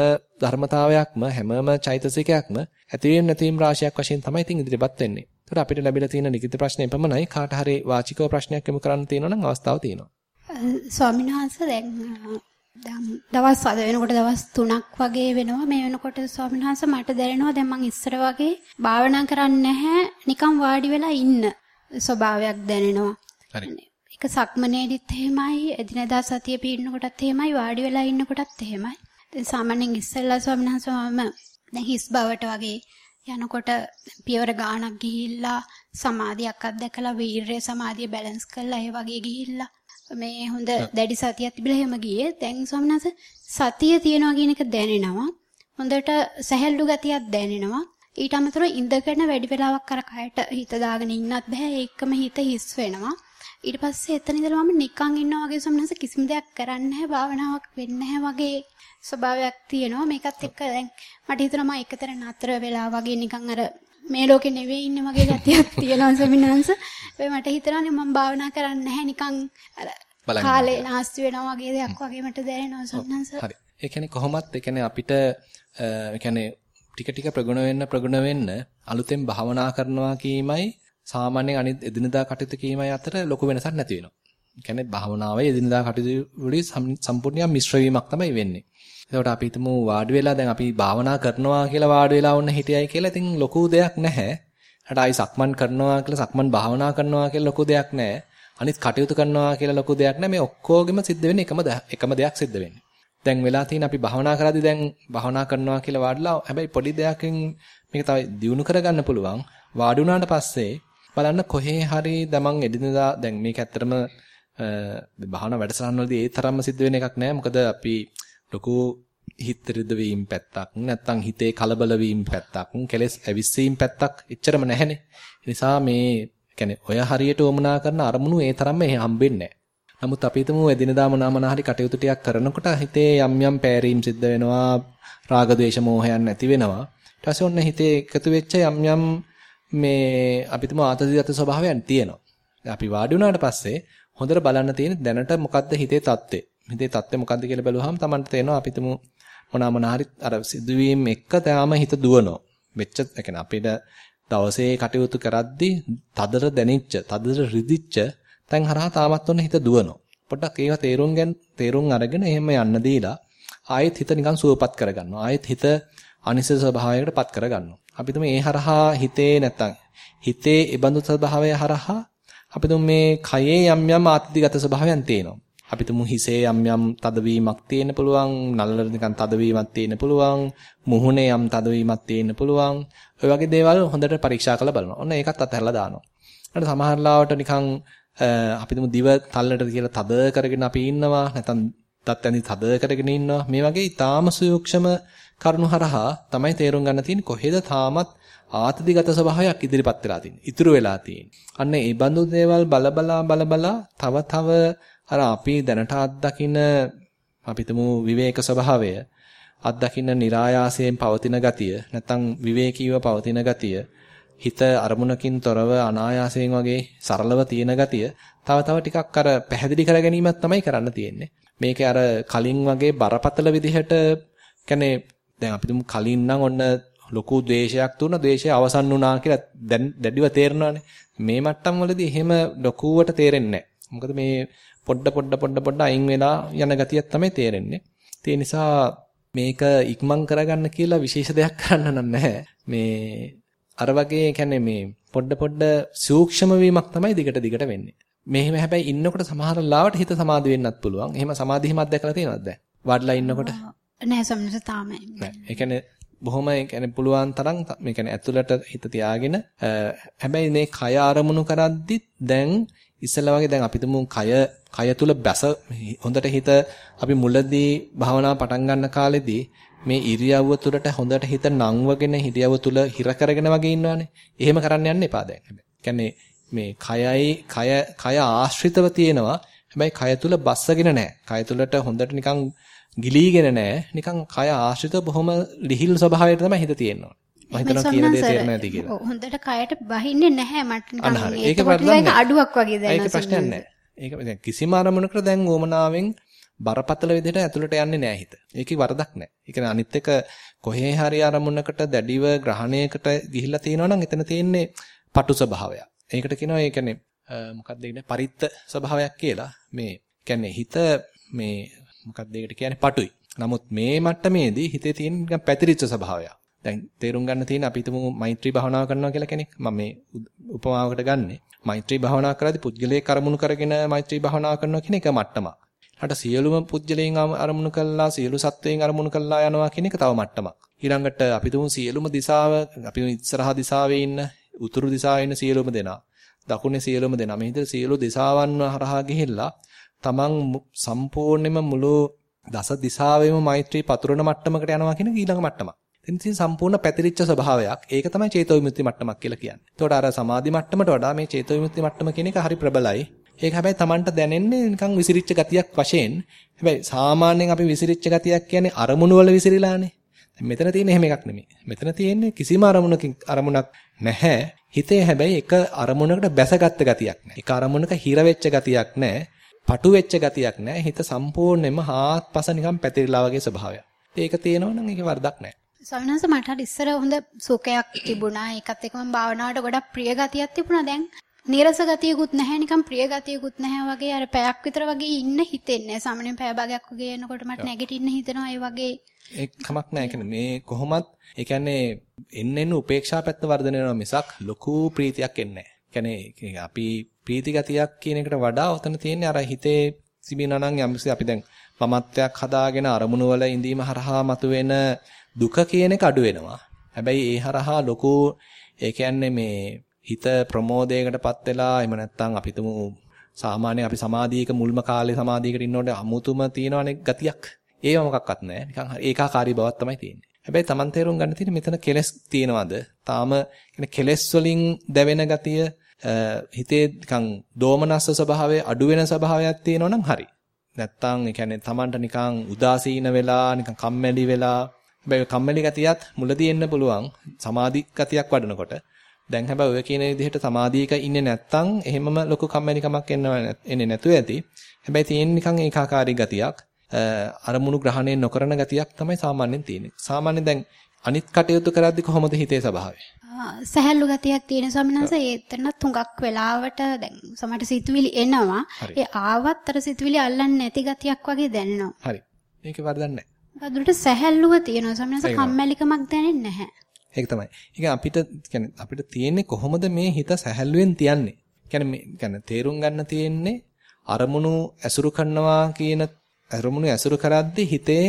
ධර්මතාවයක්ම හැමම චෛතසිකයක්ම ඇතිවීම නැතිවීම රාශියක් වශයෙන් තමයි ඉතින් ඉදිරියපත් වෙන්නේ. ඒතර අපිට ලැබිලා තියෙන ලිඛිත ප්‍රශ්නේ පමණයි කාට හරි වාචිකව ප්‍රශ්නයක් යොමු කරන්න තියෙනවා නම් අවස්ථාව තියෙනවා. ස්වාමීන් වහන්සේ දැන් දවස් අද වෙනකොට දවස් 3ක් වගේ වෙනවා මේ වෙනකොට ස්වාමීන් වහන්සේ මට දැනෙනවා දැන් මං ඉස්සර වගේ භාවනා කරන්නේ නැහැ නිකන් වාඩි වෙලා ඉන්න ස්වභාවයක් දැනෙනවා. හරි. ඒක සක්මනේදිත් එහෙමයි එදිනදා සතිය පිළිනකොටත් එහෙමයි වාඩි වෙලා ඉන්නකොටත් එහෙමයි. දැන් සාමාන්‍යයෙන් ඉස්සෙල්ලා ස්වාමීන් වහන්සේ මම දැන් හිස් බවට වගේ යනකොට පියවර ගාණක් ගිහිල්ලා සමාධියක් අත්දැකලා වීරය සමාධිය බැලන්ස් කරලා ඒ වගේ ගිහිල්ලා මේ හොඳ දැඩි සතියක් තිබිලා එහෙම ගියේ. දැන් ස්වාමීන් සතිය තියනවා කියන එක දැනෙනවා. හොඳට සැහැල්ලු ගතියක් දැනෙනවා. ඊට අමතරව ඉඳගෙන වැඩි වෙලාවක් අර කයට හිත දාගෙන ඉන්නත් බෑ. ඒකම හිත හිස් වෙනවා. ඊට පස්සේ එතන ඉඳලා මම නිකන් ඉන්නවා වගේ සම්නස කිසිම දෙයක් කරන්නේ නැහැ භාවනාවක් වෙන්නේ නැහැ වගේ ස්වභාවයක් තියෙනවා මේකත් එක්ක දැන් මට හිතෙනවා මම එකතර නතර වෙලා වගේ නිකන් අර මේ ලෝකේ නෙවෙයි ඉන්නේ වගේ ගතියක් [laughs] තියෙනවා සමිනාංශ ඒ මට හිතෙනවානේ මම භාවනා කරන්නේ නැහැ නිකන් අර කාලේ නාස්ති වෙනවා වගේ දෙයක් වගේ මට දැනෙනවා සමිනාංශ හරි ඒ කියන්නේ කොහොමත් ඒ කියන්නේ අපිට ඒ කියන්නේ ටික ටික ප්‍රගුණ වෙන්න ප්‍රගුණ වෙන්න අලුතෙන් භාවනා කරනවා කීමයි සාමාන්‍යයෙන් අනිත් එදිනදා කටයුතු කීමයි අතර ලොකු වෙනසක් නැති වෙනවා. ඒ කියන්නේ භාවනාවේ එදිනදා කටයුතු වලින් සම්පූර්ණ මිශ්‍ර වීමක් තමයි වෙන්නේ. එතකොට අපි හිතමු වාඩි වෙලා දැන් අපි භාවනා කරනවා කියලා වාඩි වෙලා වුණ හිටියයි කියලා ඉතින් ලොකු දෙයක් නැහැ. හට ආයි සක්මන් කරනවා කියලා සක්මන් භාවනා කරනවා කියලා ලොකු දෙයක් නැහැ. අනිත් කටයුතු කරනවා කියලා ලොකු දෙයක් නැහැ. මේ ඔක්කොගෙම සිද්ධ වෙන්නේ එකම එකම දෙයක් සිද්ධ වෙන්නේ. දැන් වෙලා තියෙන අපි භාවනා කරද්දී දැන් භාවනා කරනවා කියලා වාඩිලා හැබැයි පොඩි දෙයකින් මේක තව දියුණු කරගන්න පුළුවන්. වාඩි වුණාට පස්සේ බලන්න කොහේ හරි දමන් එදිනදා දැන් මේක ඇත්තටම භාවනා වැඩසටහන් වලදී ඒ තරම්ම සිද්ධ වෙන එකක් නෑ මොකද අපි ලොකෝ හිත රිදවීම පැත්තක් නැත්නම් හිතේ කලබල වීම පැත්තක් කෙලස් ඇවිස්සීම් පැත්තක් එච්චරම නැහැනේ. නිසා මේ කියන්නේ ඔය හරියට වමනා කරන අරමුණු ඒ තරම්ම එහෙ හම්බෙන්නේ නැහැ. නමුත් අපි හිතමු එදිනදා මොනවාමනා හරි කටයුතු ටිකක් කරනකොට හිතේ යම් යම් පෑරීම් සිද්ධ වෙනවා, රාග ద్వේෂ මෝහයන් නැති වෙනවා. ඊට පස්සේ ඔන්න හිතේ එකතු වෙච්ච යම් යම් මේ අපි හිතමු ආතතිගත ස්වභාවයන් තියෙනවා. අපි වාඩි වුණාට පස්සේ හොඳට බලන්න තියෙන දැනට මොකද්ද හිතේ தත්ත්වය. හිතේ தත්ත්වය මොකද්ද කියලා බැලුවාම Tamanට තේරෙනවා අපිටම මොනවා මොනවා හරි අර සිදුවීම් එක්ක තාම හිත දුවනවා. වෙච්ච ඒ කියන්නේ අපිට දවසේ කටයුතු කරද්දී තදට දැනිච්ච, තදට රිදිච්ච තැන් හරහා තාමත් ඔන්න හිත දුවනවා. පොඩ්ඩක් ඒවා තේරුම් ගන්න තේරුම් අරගෙන එහෙම යන්න දීලා ආයෙත් හිත නිකන් සුවපත් කරගන්නවා. ආයෙත් හිත අනිසස ස්වභාවයකට පත් කරගන්නවා. අපි තුමේ ඒ හරහා හිතේ නැත්තම් හිතේ ඉබඳු ස්වභාවය හරහා අපි තුමේ කයේ යම් යම් ආත්තිගත ස්වභාවයන් තියෙනවා. අපි තුමු හිසේ යම් යම් තදවීමක් තියෙන්න පුළුවන් නල්ලර නිකන් තදවීමක් තියෙන්න පුළුවන් මුහුණේ යම් තදවීමක් තියෙන්න පුළුවන් ඔය වගේ දේවල් හොඳට පරීක්ෂා කරලා බලනවා. ඔන්න ඒකත් අතහැරලා දානවා. ඊට සමහර ලාවට නිකන් අපි තුමු දිව තල්ලට කියලා තද කරගෙන අපි ඉන්නවා නැත්නම් දත් ඇඳි තද කරගෙන ඉන්නවා. මේ වගේ ඊටාම සූක්ෂම කරුණු හරහා තමයි තේරුම් ගන්න තියෙන්නේ කොහෙද තාමත් ආතතිගත ස්වභාවයක් ඉදිරිපත් වෙලා තියෙන්නේ. ඉතුරු වෙලා තියෙන්නේ. අන්න ඒ බඳු දේවල් බලබලා බලබලා තව තව අර අපි දැනට අත්දකින අපිටම විවේක ස්වභාවය අත්දකින්න નિરાයාසයෙන් පවතින ගතිය නැත්නම් විවේකීව පවතින ගතිය හිත අරමුණකින් තොරව අනායාසයෙන් වගේ සරලව තියෙන ගතිය තව තව ටිකක් අර පැහැදිලි කර ගැනීමක් තමයි කරන්න තියෙන්නේ. මේකේ අර කලින් වගේ බරපතල විදිහට කියන්නේ දැන් අපි තුමු කලින් නම් ඔන්න ලොකු ද්වේෂයක් තුන ද්වේෂය අවසන් වුණා කියලා දැන් දැඩිව තේරෙනවානේ. මේ මට්ටම් වලදී එහෙම ලොකුවට තේරෙන්නේ නැහැ. මොකද මේ පොඩ පොඩ පොඩ පොඩ අයින් වෙලා යන ගතියක් තමයි තේරෙන්නේ. ඒ නිසා මේක ඉක්මන් කරගන්න කියලා විශේෂ දෙයක් කරන්න නැහැ. මේ අර වගේ කියන්නේ මේ පොඩ පොඩ සූක්ෂම වීමක් තමයි දිගට දිගට වෙන්නේ. මෙහෙම හැබැයි ඉන්නකොට සමහර ලාවට හිත සමාධි වෙන්නත් පුළුවන්. එහෙම සමාධි හිමක් දැකලා තියෙනවද දැන්? වඩලා ඉන්නකොට? නෑ සම්මත තාමයි. නෑ. ඒ කියන්නේ බොහොම ඒ කියන්නේ පුළුවන් තරම් මේ කියන්නේ ඇතුළට හිත තියාගෙන හැබැයි මේ කය ආරමුණු කරද්දිත් දැන් ඉස්සෙල්ලා වගේ දැන් අපි තුමු කය කය තුල බැස හොඳට හිත අපි මුලදී භාවනාව පටන් ගන්න කාලෙදී මේ ඉරියව්ව තුලට හොඳට හිත නංවගෙන ඉරියව්ව තුල හිර කරගෙන වගේ ඉන්නවනේ. එහෙම කරන්න යන්න එපා දැන්. හැබැයි. මේ කයයි කය කය ආශ්‍රිතව තියෙනවා. හැබැයි කය තුල බස්සගෙන නැහැ. කය තුලට හොඳට නිකන් ගිලීගෙන නැහැ. නිකන් කය ආශ්‍රිතව බොහොම ලිහිල් ස්වභාවයට තමයි හිත තියෙන්නේ. මම හිතනවා කියන දේ තේරෙන්නේ නැති කියලා. හොඳට කයට බහින්නේ නැහැ මට නිකන් ඒක ඒක අඩුවක් වගේ දැනෙනවා. ඒක ප්‍රශ්නයක් නැහැ. ඒක දැන් කිසිම අරමුණකට දැන් ඕමනාවෙන් බරපතල විදිහට ඇතුළට යන්නේ නැහැ හිත. ඒකේ වරදක් නැහැ. ඒ කියන්නේ අනිත් එක කොහේ හරි අරමුණකට දැඩිව ග්‍රහණයකට ගිහිල්ලා තියෙනවා නම් එතන තියෙන්නේ පටු ස්වභාවයක්. ඒකට කියනවා ඒ කියන්නේ මොකක්ද කියන්නේ පරිත්ත ස්වභාවයක් කියලා. මේ කියන්නේ හිත මේ මොකක්ද ඒකට කියන්නේ පටුයි. නමුත් මේ මට්ටමේදී හිතේ තියෙන පැතිරිච්ච ස්වභාවයක්. දැන් තේරුම් ගන්න තියෙන අපි හිතමු මෛත්‍රී භාවනාව කරනවා කියලා කෙනෙක්. මම මේ උපමාවකට ගන්නෙ. මෛත්‍රී භාවනාව කරද්දී පුද්ගලයේ කරමුණු කරගෙන මෛත්‍රී භාවනාව කරනවා කියන එක මට්ටමක්. ඊට සියලුම පුද්ගලයන් අරමුණු කළා සියලු සත්වයන් අරමුණු කළා යනවා කියන එක තව මට්ටමක්. ඊළඟට අපි තුමු සියලුම දිශාව අපි ඉස්සරහා දිශාවේ ඉන්න උතුරු දිශාවේ ඉන්න සියලුම දෙනා දකුණේ සියලුම දෙනා මේ විදිහට සියලු දිශාවන් හරහා ගිහිල්ලා තමන් සම්පූර්ණයෙන්ම මුළු දස දිශාවෙම මෛත්‍රී පතුරන මට්ටමකට යනවා කියන ඊළඟ මට්ටමක්. එතන සම්පූර්ණ පැතිරිච්ච ස්වභාවයක්. ඒක තමයි චේතෝ විමුක්ති මට්ටමක් කියලා කියන්නේ. ඒතකොට අර සමාධි මට්ටමට වඩා මේ චේතෝ විමුක්ති මට්ටම කියන එක හරි ප්‍රබලයි. ඒක හැබැයි Tamanට දැනෙන්නේ නිකන් විසිරිච්ච ගතියක් වශයෙන්. හැබැයි සාමාන්‍යයෙන් අපි විසිරිච්ච ගතියක් කියන්නේ අරමුණු වල විසිරිලානේ. මෙතන තියෙන එහෙම එකක් නෙමෙයි. මෙතන තියෙන්නේ කිසිම අරමුණකින් අරමුණක් නැහැ. හිතේ හැබැයි එක අරමුණකට බැසගත්ත ගතියක් නැහැ. එක අරමුණක හිර වෙච්ච ගතියක් නැහැ. පටු වෙච්ච ගතියක් නැහැ. හිත සම්පූර්ණයෙන්ම හාත්පස නිකන් පැතිරිලා වගේ ස්වභාවයක්. ඒක තියෙනවා නම් ඒකේ වරදක් නැහැ. ස්වාමිනාස මට හරි ඉස්සර හොඳ සුඛයක් තිබුණා. ඒකත් එක්කම භාවනාවට ගොඩක් ප්‍රිය ගතියක් තිබුණා. දැන් නීරස ගතියකුත් නැහැ නිකන් ප්‍රිය ගතියකුත් නැහැ වගේ අර පැයක් විතර වගේ ඉන්න හිතෙන්නේ. සාමාන්‍යයෙන් පැය භාගයක් වගේ එනකොට මට නැගිටින්න හිතෙනවා ඒ වගේ. ඒක කමක් නැහැ. කියන්නේ මේ කොහොමත් ඒ කියන්නේ එන්න එන්න උපේක්ෂා පැත්ත වර්ධනය වෙනවා මිසක් ලොකු ප්‍රීතියක් එන්නේ නැහැ. කියන්නේ අපි ප්‍රීති ගතියක් කියන එකට වඩා ඔතන තියෙන්නේ අර හිතේ තිබෙනා නම් යම්කිසි අපි දැන් මමත්වයක් හදාගෙන අරමුණු වල ඉඳීම හරහා මතුවෙන දුක කියන එක අඩු වෙනවා. හැබැයි ඒ හරහා ලොකු ඒ කියන්නේ මේ හිත ප්‍රමෝදයකටපත් වෙලා එහෙම නැත්නම් අපි තුමු සාමාන්‍ය අපි සමාධියක මුල්ම කාලේ සමාධියකට ඉන්නකොට අමුතුම තියෙනවනේ ගතියක්. ඒව මොකක්වත් නැහැ. නිකන් ඒකාකාරී බවක් තමයි තියෙන්නේ. හැබැයි Taman තේරුම් ගන්න තියෙන්නේ මෙතන කෙලස් තියෙනවද? තාම කියන්නේ කෙලස් වලින් දැවෙන ගතිය හිතේ නිකන් දෝමනස්ස ස්වභාවය අඩු වෙන ස්වභාවයක් තියෙනවා නම් හරි. නැත්තම් ඒ කියන්නේ Tamanට නිකන් උදාසීන වෙලා නිකන් කම්මැලි වෙලා හැබැයි කම්මැලි ගතියත් මුලදී එන්න පුළුවන් සමාධි ගතියක් වඩනකොට. දැන් හැබැයි ඔය කියන විදිහට සමාධියක ඉන්නේ නැත්තම් එහෙමම ලොකු කම්මැලිකමක් එන්නේ නැතුව ඇති. හැබැයි තියෙන නිකන් ඒකාකාරී ගතියක් අරමුණු ග්‍රහණය නොකරන ගතියක් තමයි සාමාන්‍යයෙන් තියෙන්නේ. සාමාන්‍යයෙන් දැන් අනිත් කටයුතු කරද්දි කොහොමද හිතේ ස්වභාවය? සහැල්ලු ගතියක් තියෙන ස්වාමිනාස ඒතරනත් හුඟක් වෙලාවට දැන් සමහර සිතුවිලි එනවා. ඒ ආවත් අර සිතුවිලි අල්ලන්නේ නැති ගතියක් වගේ දැනෙනවා. හරි. මේකේ වරදක් නැහැ. වදුරට සැහැල්ලුව තියෙනවා ස්වාමිනාස කම්මැලිකමක් දැනෙන්නේ නැහැ. ඒක තමයි. ඒක අපිට කියන්නේ අපිට තියෙන්නේ කොහොමද මේ හිත සැහැල්ලුවෙන් තියන්නේ? කියන්නේ මේ කියන්නේ තේරුම් ගන්න තියෙන්නේ අරමුණු ඇසුරු කරනවා කියන අරමුණු ඇසුරු කරද්දී හිතේ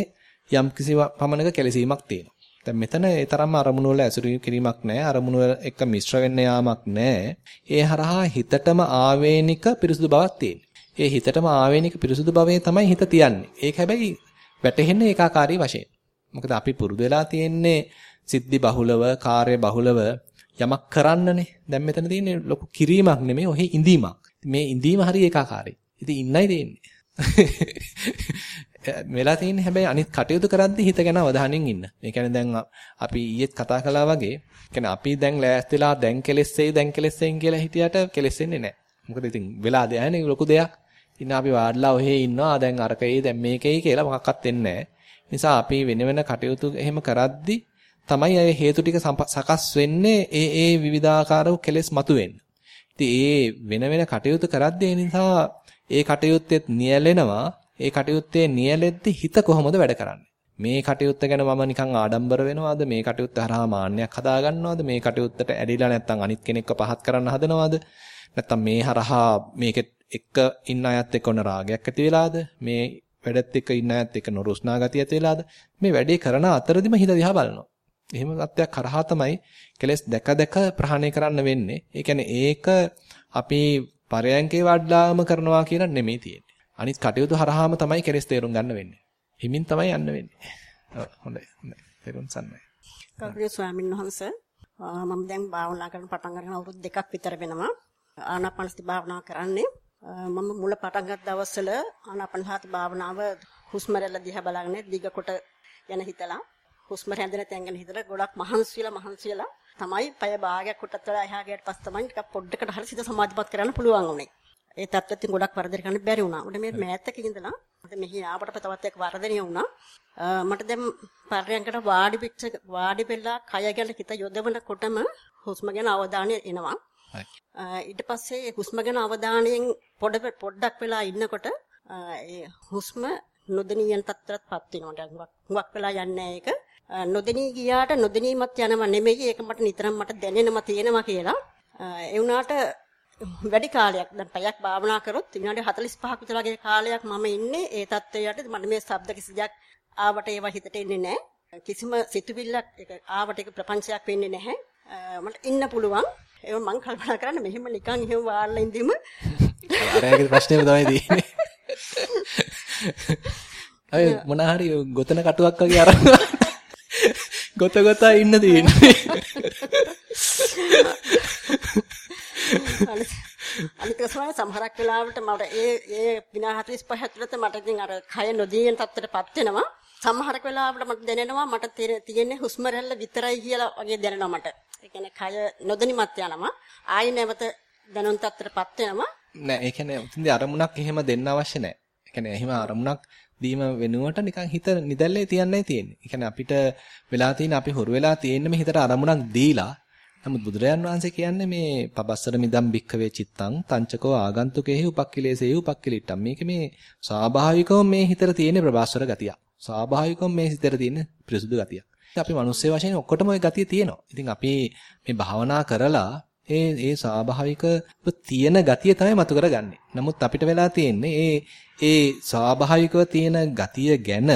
යම් කිසි පමණක කෙලසීමක් තියෙනවා. දැන් මෙතන ඒ තරම්ම අරමුණු වල ඇසුරු කිරීමක් නැහැ. අරමුණු වල එක මිශ්‍ර වෙන්න යාමක් නැහැ. ඒ හරහා හිතටම ආවේනික පිරිසුදු බවක් තියෙනවා. ඒ හිතටම ආවේනික පිරිසුදු භවයේ තමයි හිත තියන්නේ. ඒක හැබැයි වැටෙන්නේ ඒකාකාරී වශයෙන්. මොකද අපි පුරුදු වෙලා තියෙන්නේ සිද්ධි බහුලව, කාර්ය බහුලව යමක් කරන්නනේ. දැන් මෙතන තියෙන්නේ ලොකු කිරීමක් නෙමෙයි, ඔහි ඉඳීමක්. මේ ඉඳීම හරි ඒකාකාරයි. ඉතින් ඉන්නයි තියෙන්නේ. [laughs] වෙලා තියෙන්නේ හැබැයි අනිත් කටයුතු කරද්දී හිත ගැන අවධානයෙන් ඉන්න. ඒ කියන්නේ දැන් අපි ඊයේත් කතා කළා වගේ, කියන්නේ අපි දැන් ලෑස්තිලා දැන් කෙලෙස්සෙයි දැන් කෙලෙස්සෙන් කියලා හිටියට කෙලෙස්සෙන්නේ නැහැ. මොකද ඉතින් වෙලා දෙයනේ ලොකු දෙයක්. ඉතින් අපි වාඩිලා ඔහේ ඉන්නවා දැන් අරකේ දැන් මේකේ කියලා මොකක්වත් වෙන්නේ නිසා අපි වෙන වෙන කටයුතු එහෙම කරද්දී තමයි ඒ හේතු ටික සකස් වෙන්නේ ඒ ඒ විවිධාකාර වූ කෙලෙස් මතුවෙන්නේ. ඉතින් ඒ වෙන වෙන කටයුතු කරද්දී නිසා ඒ කටයුත්තෙත් නියැලෙනවා ඒ කටයුත්තේ නියැලෙද්දි හිත කොහොමද වැඩ කරන්නේ? මේ කටයුත්ත ගැන මම නිකන් ආඩම්බර වෙනවද? මේ කටයුත්ත හරහා මාන්නයක් හදා ගන්නවද? මේ කටයුත්තට ඇලිලා නැත්නම් අනිත් කෙනෙක්ව පහත් කරන්න හදනවද? නැත්නම් මේ හරහා මේකෙත් එක්ක ඉන්න අයත් එක්ක ඔන්න රාගයක් ඇති වෙලාද? මේ වැඩත් එක්ක ඉන්න අයත් එක්ක නොරුස්නා ගතිය ඇති වෙලාද? මේ වැඩේ කරන අතරදිම හිත දිහා බලනවා. එහෙම සත්‍යයක් කරහා තමයි කෙලස් දැක දැක ප්‍රහාණය කරන්න වෙන්නේ. ඒ කියන්නේ ඒක අපි පරයන්කේ වඩලාම කරනවා කියන නෙමෙයි තියෙන්නේ. අනිත් කටයුතු හරහාම තමයි කෙලස් තේරුම් ගන්න වෙන්නේ. හිමින් තමයි යන්න වෙන්නේ. ඔව් හොඳයි. හොඳයි. තේරුම් ගන්නයි. කරුණේ ස්වාමීන් වහන්සේ මම දැන් භාවනා කරන පටන් ගන්න අවුරුදු දෙකක් විතර වෙනවා. ආනාපානසති භාවනා කරන්නේ. මම මුල පටන් ගත් දවස්වල ආනාපානසති භාවනාව හුස්ම රැල්ල දිහා බලාගෙන දිග කොට යන හිතලා හුස්ම රැඳෙන තැන් ගැන හිතලා ගොඩක් මහන්සියලා මහන්සියලා තමයි පය භාගයක් කොටත් වල එහා ගියට පස්සේ තමයි ටිකක් පොඩ්ඩකට හරි සිත සමාධිපත් කරන්න පුළුවන් වුනේ. ඒ තත්ත්වෙත් ගොඩක් වර්ධනය කරන්න බැරි වුණා. උඩ මේ මෑතක ඉඳලා මෙහි ආවට තවත් එක්ක වර්ධනය වුණා. මට දැන් පර්යංකට වාඩි පිට වාඩි වෙලා කය ගැන හිත යොදවනකොටම හුස්ම ගැන අවධානය එනවා. ඊට පස්සේ හුස්ම ගැන අවධානයෙන් පොඩ පොඩ්ඩක් වෙලා ඉන්නකොට ඒ හුස්ම නොදෙනියන් තත්ත්වයටපත් වෙනවා. දැන් හුඟක් වෙලා යන්නේ ඒක. නොදෙනී ගියාට නොදෙනීමත් යනව නෙමෙයි. ඒක මට නිතරම මට දැනෙනවා තියෙනවා කියලා. ඒ වුණාට වැඩි කාලයක් දැන් පැයක් භාවනා කරොත් විනාඩි 45ක් විතර වගේ කාලයක් මම ඉන්නේ ඒ தත්ත්වයට මට මේ ශබ්ද කිසියක් ආවට ඒවා හිතට එන්නේ නැහැ කිසිම සිතුවිල්ලක් ඒක ආවට ඒක ප්‍රපංචයක් වෙන්නේ නැහැ මට ඉන්න පුළුවන්. ඒක මම කල්පනා කරන්නේ මෙහෙම නිකන් එහෙම වාල්ලා ඉඳිම. අරයාගේ ප්‍රශ්නේම තමයි තියෙන්නේ. අය මොන හරි ගොතන කටුවක් වගේ අරන් ගොත ගොතා ඉන්න තියෙන්නේ. අනිත් සමහර සමහරක් වෙලාවට මට ඒ ඒ විනාඩි 45 ඇතුළත මට ඉතින් අර කය නොදීන තත්ත්වයටපත් වෙනවා. සමහරක් වෙලාවට මට දැනෙනවා මට තියෙන්නේ හුස්ම රැල්ල විතරයි කියලා වගේ දැනෙනවා මට. ඒ කියන්නේ කය නොදැනිමත් යනවා. ආයි නැවත දැනුම් තත්ත්වයටපත් වෙනවා. නෑ ඒ කියන්නේ උතින්දී අරමුණක් එහෙම දෙන්න අවශ්‍ය නෑ. ඒ කියන්නේ එහෙම අරමුණක් දීම වෙනුවට නිකන් හිත නිදැල්ලේ තියන්නයි තියෙන්නේ. ඒ කියන්නේ අපිට වෙලා තියෙන අපි හුරු වෙලා තියෙන්නේ මේ හිතට අරමුණක් දීලා නමුත් බුදුරජාන් වහන්සේ කියන්නේ මේ පබස්සර මිදම් භික්ඛවේ චිත්තං තංචකෝ ආගන්තුකේහි උපක්ඛිලේසෙහි උපක්ඛිලිට්ටම්. මේක මේ ස්වාභාවිකව මේ හිතට තියෙන ප්‍රබස්සර ගතිය. ස්වාභාවිකව මේ හිතට තියෙන පිරිසුදු ගතිය. අපි මිනිස්සු වශයෙන් ඔක්කොටම ওই ගතිය තියෙනවා. ඉතින් අපි මේ භාවනා කරලා ඒ ඒ ස්වාභාවික තියෙන ගතිය තමයි මතු කරගන්නේ. නමුත් අපිට වෙලා තියෙන්නේ ඒ ඒ ස්වාභාවිකව තියෙන ගතිය ගැන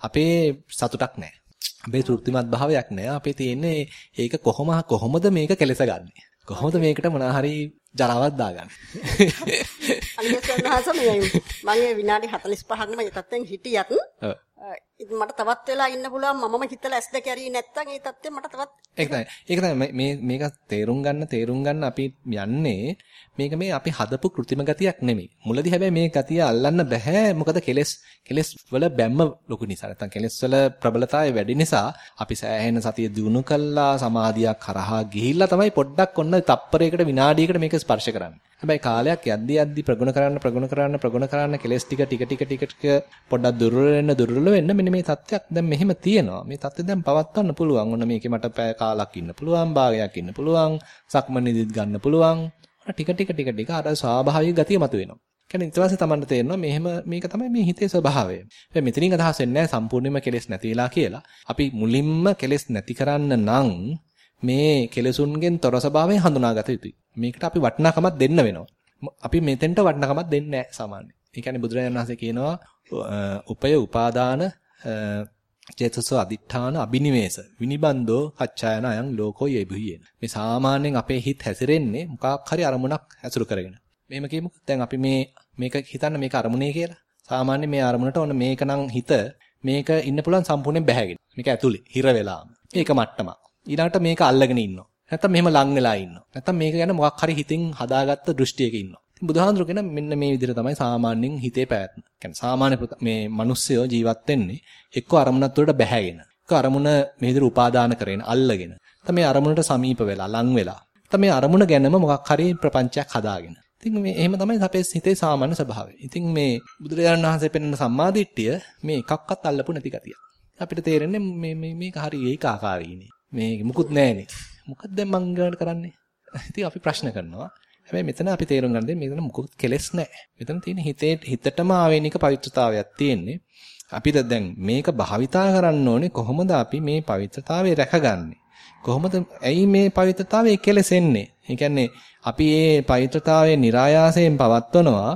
අපේ සතුටක් නැහැ. අපේ තෘප්තිමත් භාවයක් නෑ. අපේ තියෙන්නේ ඒක කොහොම කොහොමද මේක කෙලසගන්නේ? කොහොමද මේකට මොනා හරි ජරාවක් දාගන්නේ? අනිත් සන්නහස මේ මම විනාඩි 45ක්ම යතත්ෙන් හිටියත් මට තවත් වෙලා ඉන්න පුළුවන් මමම හිතලා ඇස් දෙක ඇරියේ නැත්තම් ඒ තත්ත්වෙ මට තවත් ඒක තමයි. ඒක තමයි මේ මේක තේරුම් ගන්න තේරුම් ගන්න අපි යන්නේ මේක මේ අපි හදපු કૃතිම ගතියක් නෙමෙයි. මුලදී හැබැයි මේ ගතිය අල්ලන්න බෑ. මොකද කෙලස් කෙලස් වල බැම්ම ලොකු නිසා. නැත්තම් කෙලස් වල ප්‍රබලතාවය වැඩි නිසා අපි සෑහෙන සතිය දිනු කළා සමාධියක් කරහා ගිහිල්ලා තමයි පොඩ්ඩක් ඔන්න තප්පරයකට විනාඩියකට මේක ස්පර්ශ කරන්නේ. හැබැයි කාලයක් යද්දි යද්දි ප්‍රගුණ කරන්න ප්‍රගුණ කරන්න ප්‍රගුණ කරන්න කෙලස් ටික ටික ටික ටික ටික පොඩ්ඩක් දුර්වල වෙන්න දුර්වල වෙන්න මෙන්න මේ தත්ත්වයක් දැන් මෙහෙම තියෙනවා. මේ தත්ත්වය දැන් පවත්වන්න පුළුවන්. ඔන්න මේකේ මට පැය කාලක් ඉන්න පුළුවන්, භාගයක් ඉන්න පුළුවන්, සක්මනේදිත් ගන්න පුළුවන්. ටික ටික ටික ටික අර ස්වාභාවික ගතිය මතුවෙනවා. කියන්නේ ඊට පස්සේ Tamanට තේරෙනවා මෙහෙම මේක තමයි මේ හිතේ ස්වභාවය. හැබැයි මෙතනින් අදහස් වෙන්නේ නැහැ සම්පූර්ණයෙන්ම කෙලෙස් නැති වෙලා කියලා. අපි මුලින්ම කෙලෙස් නැති කරන්න නම් මේ කෙලෙසුන්ගෙන් තොර ස්වභාවය හඳුනාගත යුතුයි. මේකට අපි වටිනාකමක් දෙන්න වෙනවා. අපි මෙතෙන්ට වටිනාකමක් දෙන්නේ නැහැ සාමාන්‍යයෙන්. ඒ කියන්නේ බුදුරජාණන් වහන්සේ කියනවා උපය උපාදාන චේතසෝ අදිඨාන අබිනිවේෂ විනිබන්දෝ කච්චායන අයං ලෝකෝ යෙබුහියන මේ සාමාන්‍යයෙන් අපේ හිත හැසිරෙන්නේ මොකක් හරි අරමුණක් ඇසුරු කරගෙන. මෙහෙම කියමු. දැන් අපි මේ මේක හිතන්න මේක අරමුණේ කියලා. සාමාන්‍ය මේ අරමුණට ඕන මේකනම් හිත මේක ඉන්න පුළුවන් සම්පූර්ණයෙන් බැහැගෙන. මේක ඇතුලේ හිර වෙලාම. මේක මට්ටමක්. ඊළඟට මේක අල්ලගෙන ඉන්නවා නැත්තම් මෙහෙම ලං වෙලා ඉන්නවා නැත්තම් මේක ගැන මොකක් හරි හිතින් හදාගත්ත දෘෂ්ටියක ඉන්නවා ඉතින් බුදුහාඳුරු කියන මෙන්න මේ විදිහට තමයි සාමාන්‍යයෙන් හිතේ පැවැත්ම. කියන්නේ සාමාන්‍ය මේ මිනිස්සයෝ ජීවත් වෙන්නේ එක්ක අරමුණත් වලට බැහැගෙන. එක්ක අරමුණ මේ විදිහට උපාදාන කරගෙන අල්ලගෙන. නැත්නම් මේ අරමුණට සමීප වෙලා ලං වෙලා. නැත්නම් මේ අරමුණ ගැනම මොකක් හරි ප්‍රපංචයක් හදාගෙන. ඉතින් මේ එහෙම තමයි අපේ හිතේ සාමාන්‍ය ස්වභාවය. ඉතින් මේ බුදුරජාණන් වහන්සේ පෙන්වන සම්මාදිට්ඨිය මේ එකක්වත් අල්ලපු නැති ගතිය. අපිට තේරෙන්නේ මේ මේ මේක හරි ඒකාකාරීනේ. මේ මුකුත් නැහැනේ. මොකක්ද දැන් මං ඊළඟට කරන්නේ? [laughs] ඉතින් අපි ප්‍රශ්න කරනවා. හැබැයි මෙතන අපි තේරුම් ගන්න දෙන්නේ මෙතන මුකුත් කෙලෙස් නැහැ. මෙතන තියෙන හිතේ හිතටම ආවේනික පවිත්‍රතාවයක් තියෙන්නේ. අපිට දැන් මේක භාවිතා කරන්න ඕනේ කොහොමද අපි මේ පවිත්‍රතාවය රැකගන්නේ? කොහොමද ඇයි මේ පවිත්‍රතාවය කෙලෙසෙන්නේ? ඒ කියන්නේ අපි මේ පවිත්‍රතාවය નિરાයාසයෙන් පවත්වනවා.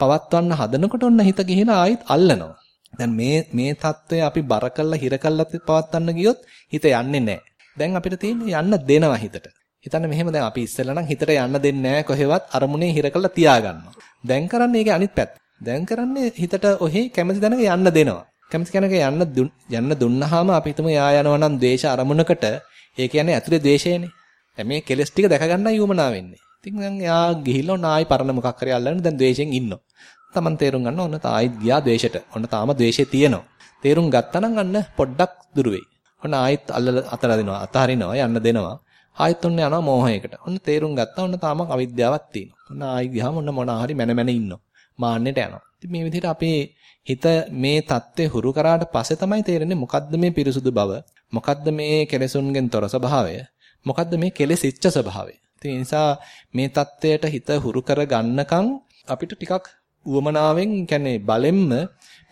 පවත්වන්න හදනකොට ඔන්න හිත ගිහිලා ආයෙත් අල්ලනවා. දැන් මේ මේ தত্ত্বය අපි බර කළා හිර කළා පවත්වන්න ගියොත් හිත යන්නේ නැහැ. දැන් අපිට තියෙන්නේ යන්න දෙනවා හිතට. හිතන්න මෙහෙම දැන් අපි ඉස්සෙල්ලා නම් හිතට යන්න දෙන්නේ නැහැ කොහෙවත් අරමුණේ හිර කරලා තියාගන්නවා. දැන් කරන්නේ ඒකේ අනිත් පැත්ත. දැන් කරන්නේ හිතට ඔහි කැමති දැනක යන්න දෙනවා. කැමති කෙනෙක් යන්න යන්න දුන්නාම අපි හිතමු යා යනවා නම් ද්වේෂ අරමුණකට ඒ කියන්නේ ඇතුලේ ද්වේෂයනේ. දැන් මේ කෙලස් ටික දැක ගන්නයි යුමනා වෙන්නේ. ඉතින් දැන් යා ගිහිල්ලා ඔන්න ආයි පරණ මොකක් හරි අල්ලගෙන දැන් ද්වේෂයෙන් ඉන්නවා. Taman තේරුම් ගන්න ඕන තායිත් ගියා ද්වේෂෙට. ඔන්න තාම ද්වේෂය තියෙනවා. තේරුම් ගත්තා නම් අන්න පොඩ්ඩක් දුර වෙයි. ඔන්න ආයෙත් අල්ලලා අතර දෙනවා. අතහරිනවා යන්න දෙනවා. ආයෙත් ඔන්න යනවා මෝහයකට. ඔන්න තේරුම් ගත්තා. ඔන්න තාම අවිද්‍යාවක් තියෙනවා. ඔන්න ආයෙ ගියාම ඔන්න මොනවා හරි මැනමැන ඉන්නවා. මාන්නයට යනවා. ඉතින් මේ විදිහට අපේ හිත මේ தත්ත්වේ හුරු කරාට පස්සේ තමයි තේරෙන්නේ මොකද්ද මේ පිරිසුදු බව. මොකද්ද මේ කෙලෙසුන්ගෙන් තොර ස්වභාවය. මොකද්ද මේ කෙලෙසිච්ච ස්වභාවය. ඉතින් ඒ නිසා මේ தත්ත්වයට හිත හුරු කර ගන්නකම් අපිට ටිකක් උවමනාවෙන් කියන්නේ බලෙන්ම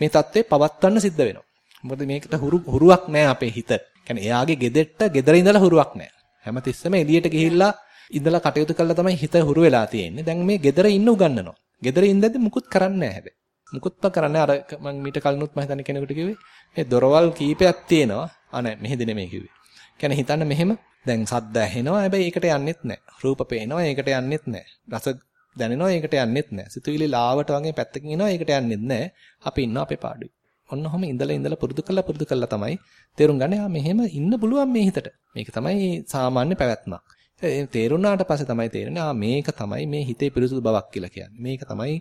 මේ தත්ත්වේ පවත්වන්න සිද්ධ වෙනවා. මොකද මේකට හුරු හුරුවක් නැහැ අපේ හිත. කියන්නේ එයාගේ ගෙදෙට්ට ගෙදර ඉඳලා හුරුවක් නැහැ. හැමතිස්සෙම එළියට ගිහිල්ලා ඉඳලා කටයුතු කළා තමයි හිත හුරු වෙලා තියෙන්නේ. දැන් මේ gedara ඉන්න උගන්නනවා. gedara ඉඳද්දි මුකුත් කරන්නේ නැහැ හැබැයි. මුකුත්ම කරන්නේ අර මම මීට කලිනුත් මම හිතන්නේ කෙනෙකුට කිව්වේ මේ දොරවල් කීපයක් තියෙනවා. ආ නෑ මෙහෙදි නෙමෙයි කිව්වේ. කියන්නේ හිතන්න මෙහෙම දැන් සද්ද ඇහෙනවා හැබැයි ඒකට යන්නෙත් නෑ. රූප පේනවා ඒකට යන්නෙත් නෑ. රස දැනෙනවා ඒකට යන්නෙත් නෑ. සිතුවිලි ලාවට වගේ පැත්තකින් එනවා ඒකට යන්නෙත් නෑ. අපි ඉන්නවා අපේ පාඩුවේ. ඔන්න ඔහම ඉඳලා ඉඳලා පුරුදු කළා පුරුදු කළා තමයි තේරුම් ගන්න යා මෙහෙම ඉන්න පුළුවන් මේ හිතට. මේක තමයි සාමාන්‍ය පැවැත්මක්. ඒ තේරුණාට පස්සේ තමයි තේරෙන්නේ ආ මේක තමයි මේ හිතේ පිරිසුදු බවක් කියලා කියන්නේ. මේක තමයි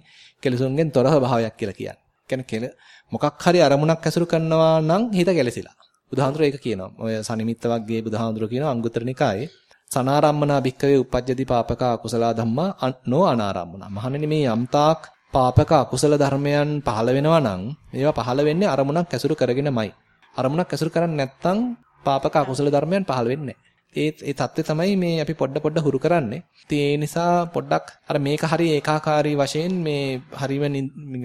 කෙලසුන්ගෙන් තොර ස්වභාවයක් කියලා කියන්නේ. කියන්නේ කෙල මොකක් හරි අරමුණක් ඇසුරු කරනවා නම් හිත කෙලසිලා. බුදුහාඳුර ඒක කියනවා. ඔය සනිමිත්ත වර්ගයේ බුදුහාඳුර කියනවා අංගුත්තර නිකායේ සනාරම්මනා භික්කවේ uppajjati papaka akusala dhamma no anarammana. මහණෙනි මේ යම්තාක් පාපක අකුසල ධර්මයන් පහළ වෙනවා නම් ඒවා පහළ වෙන්නේ අරමුණක් ඇසුරු කරගෙනමයි. අරමුණක් ඇසුරු කරන්නේ නැත්නම් පාපක අකුසල ධර්මයන් පහළ වෙන්නේ ඒ ඒ தත්ත්වය තමයි මේ අපි පොඩ පොඩ හුරු කරන්නේ. ඉතින් ඒ නිසා පොඩ්ඩක් අර මේක හරි ඒකාකාරී වශයෙන් මේ හරිම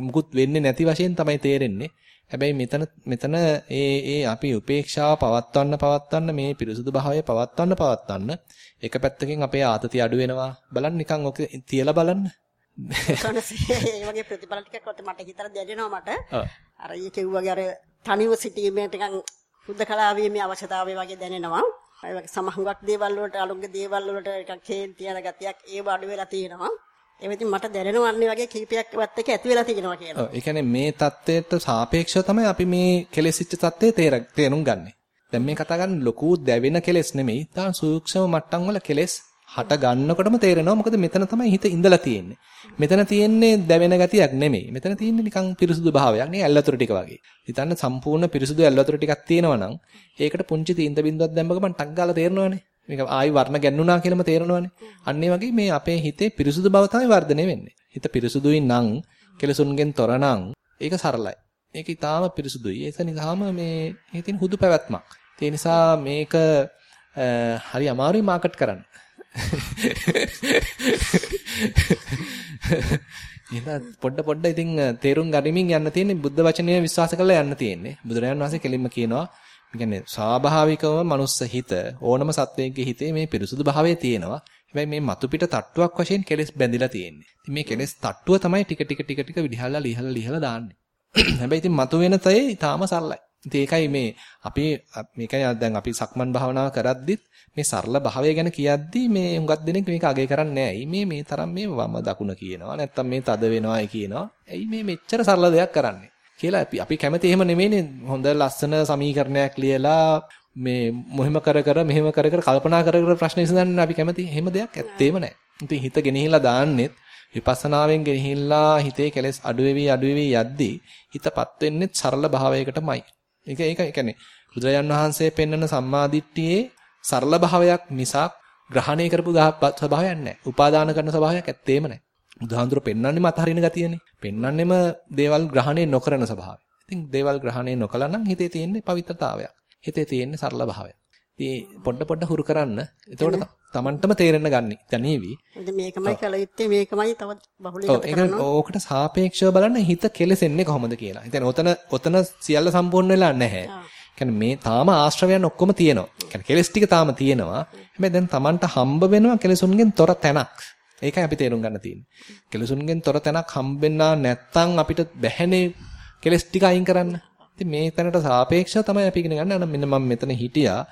මුකුත් වෙන්නේ නැති වශයෙන් තමයි තේරෙන්නේ. හැබැයි මෙතන මෙතන ඒ ඒ අපි උපේක්ෂාව පවත්වන්න පවත්වන්න මේ පිරිසුදු භාවය පවත්වන්න පවත්වන්න එක පැත්තකින් අපේ ආතතිය අඩු වෙනවා. බලන්න නිකන් ඔක තියලා බලන්න. ඒ වගේ ප්‍රතිඵල ටිකක් ඔත මට හිතට දැනෙනවා මට. අර ඊ කිව්වගේ අර තනිව සිටීමේ ටිකක් හුදකලා වීමේ අවශ්‍යතාවය වගේ දැනෙනවා. ඒ වගේ සමහඟක් දේවල් වලට අලුංග දේවල් වලට ටිකක් හේන් තියන ගතියක් ඒව අඩු වෙලා තියෙනවා. ඒ ඉතින් මට දැනෙනවා අන්නේ වගේ කීපයක් වත් එක ඇති වෙලා තියෙනවා කියලා. ඔව් ඒ කියන්නේ මේ தත්ත්වයට සාපේක්ෂව තමයි අපි මේ කෙලෙසිච්ච தත්ත්වය තේරුම් ගන්නෙ. දැන් මේ කතා කරන්නේ ලොකු දැවෙන කෙලෙස් නෙමෙයි. තාම සූක්ෂම මට්ටම් වල කෙලෙස් හට ගන්නකොටම තේරෙනවා මොකද මෙතන තමයි හිත ඉඳලා තියෙන්නේ. මෙතන තියෙන්නේ දැවෙන ගතියක් නෙමෙයි. මෙතන තියෙන්නේ නිකන් පිරිසුදු භාවයක් නේ ඇල්වතුර ටික වගේ. හිතන්න සම්පූර්ණ පිරිසුදු ඇල්වතුර ටිකක් තියෙනවා නම් ඒකට පුංචි තීන්ත බින්දුවක් දැම්ම ගමන් ටක් ගාලා තේරෙනවනේ. මේක ආයි වර්ණ ගැන්නුනා කියලාම තේරෙනවනේ. අන්න වගේ මේ අපේ හිතේ පිරිසුදු බව තමයි වර්ධනය වෙන්නේ. හිත පිරිසුදුයි නම් කෙලසුන්ගෙන් තොර නම් ඒක සරලයි. ඒක ඊටාම පිරිසුදුයි. ඒක නිසාම මේ හිතින් හුදු පැවැත්මක්. ඒ නිසා මේක හරි අමාරුයි මාකට් කරන්න. එහෙනම් පොඩ පොඩ ඉතින් තේරුම් ගනිමින් යන්න තියෙන්නේ බුද්ධ වචනය විශ්වාස කරලා යන්න තියෙන්නේ. බුදුරජාණන් වහන්සේ කෙලින්ම කියනවා කියන්නේ ස්වාභාවිකවම මනුස්ස හිත ඕනම සත්වයකගේ හිතේ මේ පිරිසුදු භාවය තියෙනවා. හැබැයි මේ මතු පිට තට්ටුවක් වශයෙන් කෙලෙස් බැඳිලා තියෙන්නේ. ඉතින් මේ කෙලෙස් තට්ටුව තමයි ටික ටික ටික ටික විදිහලා ලිහලා ලිහලා දාන්නේ. [clears throat] හැබැයි ඉතින් මතු වෙන තේ ඊටාම සරලයි. ඉතින් ඒකයි මේ අපි මේකයි දැන් අපි සක්මන් භාවනාව කරද්දිත් මේ සරල භාවය ගැන කියද්දි මේ හුඟක් දෙනෙක් මේක අගය කරන්නේ නැහැ. මේ මේ තරම් මේ වම දකුණ කියනවා. නැත්තම් මේ තද වෙනවායි කියනවා. ඇයි මේ මෙච්චර සරල දෙයක් කරන්නේ? කියලා අපි අපි කැමති එහෙම නෙමෙයිනේ. හොඳ ලස්සන සමීකරණයක් ලියලා මේ මොහිම කර කර මෙහෙම කර කර කල්පනා කර කර ප්‍රශ්න විසඳන්න අපි කැමති. එහෙම දෙයක් ඇත්තේම නැහැ. ඉතින් හිත ගෙනහිලා දාන්නෙත් විපස්සනාවෙන් ගෙනහිල්ලා හිතේ කෙලෙස් අඩු වෙවි අඩු වෙවි යද්දී හිතපත් වෙන්නේ සරල භාවයකටමයි. ඒක ඒක කියන්නේ බුදුරජාන් වහන්සේ පෙන්වන සම්මාදිට්ඨියේ සරල භාවයක් මිසක් ග්‍රහණය කරපු ස්වභාවයක් නැහැ. උපාදාන කරන ස්වභාවයක් ඇත්තේම නැහැ. බුදුහාඳුර පෙන්වන්නෙම අතහරින ගතියනේ. පෙන්වන්නෙම දේවල් ග්‍රහණය නොකරන ස්වභාවය. ඉතින් දේවල් ග්‍රහණය නොකළා නම් හිතේ තියෙන්නේ පවිත්‍රතාවයක්. හිතේ තියෙන්නේ සරල භාවයක්. ඉතින් පොඩ පොඩ හුරු කරන්න. එතකොට Tamanටම තේරෙන්න ගන්නි. දැනේවි. මේකමයි කල යුත්තේ මේකමයි තව බහුලීකృత කරනවා. ඕකට සාපේක්ෂව බලන්න හිත කෙලෙසෙන්නේ කොහොමද කියලා. ඉතින් ඔතන ඔතන සියල්ල සම්පූර්ණ වෙලා නැහැ. කියන්නේ මේ තාම ආශ්‍රවයන් ඔක්කොම තියෙනවා. කියන්නේ කෙලස් ටික තාම තියෙනවා. හැබැයි දැන් Tamanට හම්බ වෙනවා කෙලසුන්ගෙන් තොර තැනක්. ඒකයි අපි තේරුම් ගන්න තියෙන්නේ. කෙලසුන්ගෙන් තොර තැනක් හම්බෙන්නා නැත්තම් අපිට බැහැනේ කෙලස් ටික අයින් කරන්න. ඉතින් මේ තැනට සාපේක්ෂව තමයි අපි ඉගෙන ගන්න. මෙන්න මම මෙතන හිටියා.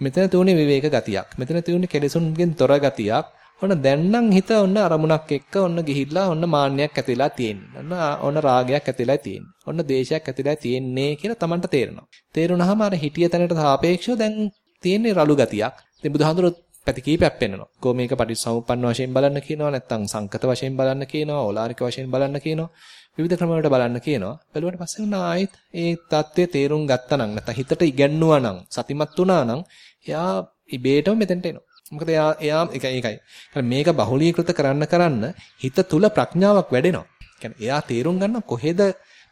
මෙතන තුනේ විවේක ගතියක්. මෙතන තුනේ කෙලසුන්ගෙන් තොර ගතියක්. ඔන්න දැන් නම් හිත ඔන්න අරමුණක් එක්ක ඔන්න ගිහිල්ලා ඔන්න මාන්නයක් ඇතිලා තියෙන්නේ. ඔන්න ඔන්න රාගයක් ඇතිලා තියෙන්නේ. ඔන්න දේශයක් ඇතිලා තියෙන්නේ කියලා Tamanට තේරෙනවා. තේරුණාම අර හිටිය තැනට සාපේක්ෂව දැන් තියෙන්නේ රළු ගතියක්. ඉතින් බුදුහාඳුර පැති කීපයක් පෙන්වනවා. කෝ මේක පටිච්චසමුප්පන්න වශයෙන් බලන්න කියනවා නැත්නම් සංකත වශයෙන් බලන්න කියනවා, ඕලාරික වශයෙන් බලන්න කියනවා. විවිධ ක්‍රම වලට බලන්න කියනවා. බැලුවට පස්සේ උනා ආයෙත් ඒ தත්ත්වය තේරුම් ගත්තා නම් නැත්නම් හිතට ඉගැන්නුවා නම්, සතිමත් වුණා නම් එයා ඉබේටම මෙතෙන්ට එනවා. මොකද එයා එයා ඒකයි ඒකයි. මේක බහුලීකృత කරන්න කරන්න හිත තුල ප්‍රඥාවක් වැඩෙනවා. කියන්නේ එයා තේරුම් ගන්න කොහෙද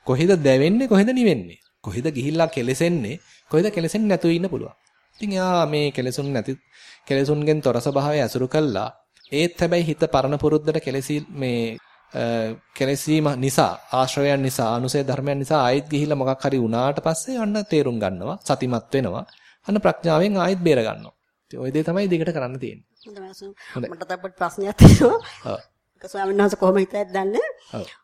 කොහෙද දැවෙන්නේ කොහෙද නිවෙන්නේ. කොහෙද ගිහිල්ලා කෙලෙසෙන්නේ කොහෙද කෙලෙසෙන්නේ නැතුව ඉන්න පුළුවන්. ඉතින් එයා මේ කෙලෙසුන් නැති කෙලෙසුන්ගෙන් තොර ස්වභාවය අසුරු කළා. ඒත් හැබැයි හිත පරණ පුරුද්දට කෙලෙසි මේ කෙලෙසීම නිසා ආශ්‍රවයන් නිසා අනුසය ධර්මයන් නිසා ආයෙත් ගිහිල්ලා මොකක් හරි වුණාට පස්සේ අන්න තේරුම් ගන්නවා සතිමත් වෙනවා අන්න ප්‍රඥාවෙන් ආයෙත් බේර ගන්නවා ඉතින් ওই දේ තමයි දිගට කරන්න තියෙන්නේ. මට තව ප්‍රශ්නයක් තියෙනවා. ඔව්. ඒක ස්වාමීන් වහන්සේ කොහොම හිතයිද දන්නේ?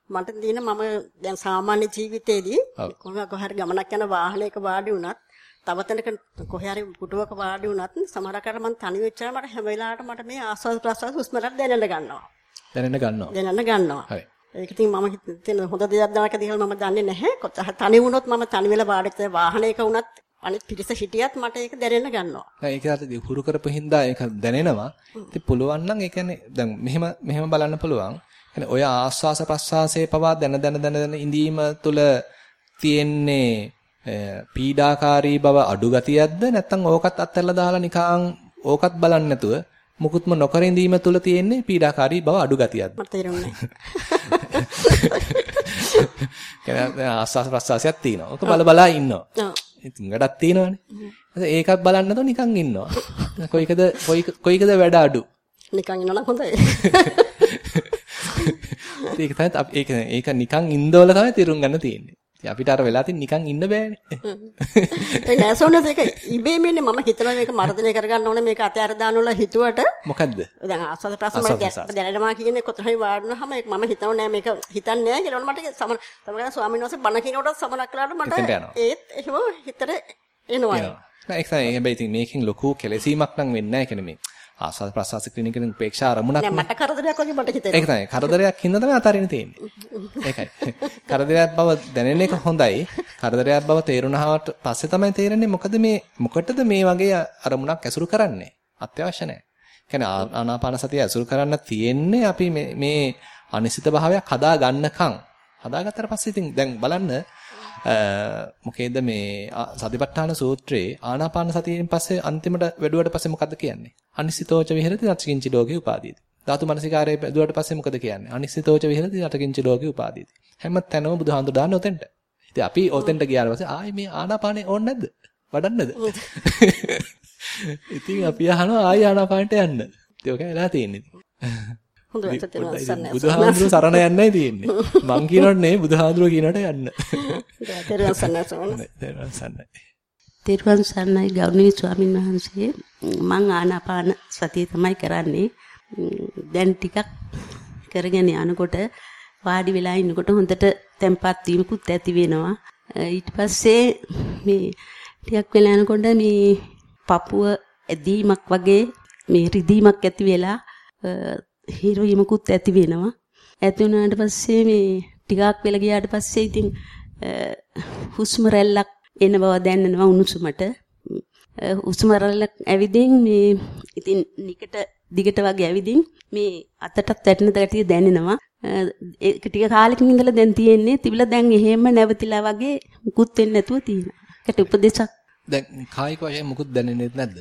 මට තියෙන මම දැන් සාමාන්‍ය ජීවිතේදී කොහොමද හරි ගමනක් යන වාහනයක වාඩි වුණත් තව තැනක කොහේ හරි පුටුවක වාඩි වුණත් සමහරකට මම තනි වෙච්චාම මට හැම වෙලාවටම මට මේ ආස්වාද ප්‍රසවාස හුස්මරක් දැනෙන්න ගන්නවා. දැනෙන්න ගන්නවා. දැනෙන්න ගන්නවා. හරි. ඒක ඉතින් මම හිතන හොඳ දෙයක් දානක දිහා මම දන්නේ නැහැ. තනි වුණොත් මම තනි වෙලා වාඩිච්ච වාහනයක වුණත් අනිත් පිටිස හිටියත් මට ඒක දැනෙන්න ගන්නවා. නෑ ඒක අර හුරු කරපු හින්දා ඒක දැනෙනවා. ඉතින් පුළුවන් නම් ඒ කියන්නේ දැන් මෙහෙම මෙහෙම බලන්න පුළුවන්. يعني ඔය ආස්වාස ප්‍රස්වාසයේ පවා දැන දැන දැන දැන ඉඳීම තුළ තියෙන්නේ පීඩාකාරී බව අඩු ගතියක්ද නැත්නම් ඕකත් අත්හැරලා දාලා නිකන් ඕකත් බලන්නේ නැතුව මුකුත්ම නොකර ඉඳීම තුළ තියෙන්නේ පීඩාකාරී බව අඩු ගතියක්ද මට තේරුන්නේ [laughs] [laughs] නැහැ. ආස්වාස ප්‍රස්වාසයක් තියෙනවා. ඕක බල බලා ඉන්නවා. [laughs] ඉතින් වැඩක් තියෙනවානේ. ඒකත් බලන්න නැතුව නිකන් ඉන්නවා. [laughs] කොයිකද කොයිකද වැඩ අඩු. නිකන් ඉන්නනම් හොඳයි. [laughs] ඒක තමයි ඒක ඒක නිකන් ඉන්නවල තමයි තේරුම් ගන්න තියෙන්නේ. ඉතින් අපිට අර වෙලා තියෙන නිකන් ඉන්න බෑනේ. ඒ නෑසොනද ඒක ඉබේම ඉන්නේ මම හිතනවා මේක මර්ධනය කරගන්න ඕනේ මේක අතෑර දාන්න ඕන හිතුවට. මොකද්ද? දැන් ආස්වාද ප්‍රශ්න මම දැනනවා කියන්නේ කොතනයි වාඩුනහම ඒක මම හිතනවා නෑ මේක හිතන්නේ නෑ කියලා. මට සමන තමයි ස්වාමීන් වහන්සේ බණ කියනකොට සමනක් කළාට මට ඒත් එහෙම හිතට එනවා. ඒක තමයි. හැබැයි ඉතින් මේකෙන් ලොකු කෙලසීමක් නම් වෙන්නේ නැහැ කියන්නේ මේ ආස්වාද ප්‍රසවාස ක්ලිනිකෙන් උපේක්ෂා අරමුණක් නෑ මට කරදරයක් වගේ මට හිතෙනවා. ඒක තමයි. කරදරයක් හින්දා තමයි අතාරින්න තියෙන්නේ. ඒකයි. කරදරයක් බව දැනෙන එක හොඳයි. කරදරයක් බව තේරුණාට පස්සේ තමයි තේරෙන්නේ මොකද මේ මොකටද මේ වගේ අරමුණක් ඇසුරු කරන්නේ? අත්‍යවශ්‍ය නැහැ. කියන්නේ ආනාපාන සතිය ඇසුරු කරන්න තියෙන්නේ අපි මේ මේ අනිසිත භාවයක් හදා ගන්නකම් හදාගත්තට පස්සේ ඉතින් දැන් බලන්න මොකේද මේ සතිපට්ඨාන සූත්‍රයේ ආනාපාන සතියෙන් පස්සේ අන්තිමට වැඩුවට පස්සේ මොකද්ද කියන්නේ? අනිසිතෝච විහෙරති නච්චකින්චි ලෝකේ උපාදීති. ධාතු මනසිකාරයේ වැඩුවට පස්සේ මොකද කියන්නේ? අනිසිතෝච විහෙරති නච්චකින්චි ලෝකේ උපාදීති. හැම තැනම බුදුහාඳු දාන්න ඔතෙන්ට. ඉතින් අපි ඔතෙන්ට ගියාට පස්සේ ආයේ මේ ආනාපානේ ඕනේ නැද්ද? වඩන්නද? [laughs] ඉතින් අපි අහනවා ආයෙ ආනාපානට යන්න. ඒක වෙලා තියෙන්නේ. හොඳට තේරුම් ගන්න. බුදුහාමුදුරුවෝ සරණ යන්නයි තියෙන්නේ. මං කියනොත් බුදුහාමුදුරුවෝ කියනට යන්න. තේරුම් ගන්න. තේරුම් ගන්නයි. තෙරුවන් සරණයි ගෞරවනීය ස්වාමින් වහන්සේ මං ආනාපාන සතිය තමයි කරන්නේ දැන් ටිකක් කරගෙන යනකොට වාඩි වෙලා ඉන්නකොට හොඳට තැම්පත් වීමකුත් ඇති වෙනවා ඊට පස්සේ මේ ටිකක් වෙලා යනකොට මේ පපුව ඇදීමක් වගේ මේ රිදීමක් ඇති වෙලා හිරුවීමකුත් ඇති වෙනවා ඇති වුණාට පස්සේ මේ ටිකක් වෙලා ගියාට පස්සේ ඉතින් හුස්ම රැල්ලක් එන බව දැනෙනවා උණුසුමට. හුස්ම රැල්ල ඇවිදින් මේ ඉතින් නිකට දිගට වගේ ඇවිදින් මේ අතටත් වැටෙන ගැටිය දැනෙනවා. ඒක ටික කාලෙකින් ඉඳලා දැන් තියෙන්නේ තිබිලා දැන් එහෙම නැවතිලා වගේ මුකුත් වෙන්නේ නැතුව තියෙනවා. ඒකට උපදේශක් දැන් කායික වශයෙන් මුකුත් දැනෙන්නේ නැද්ද?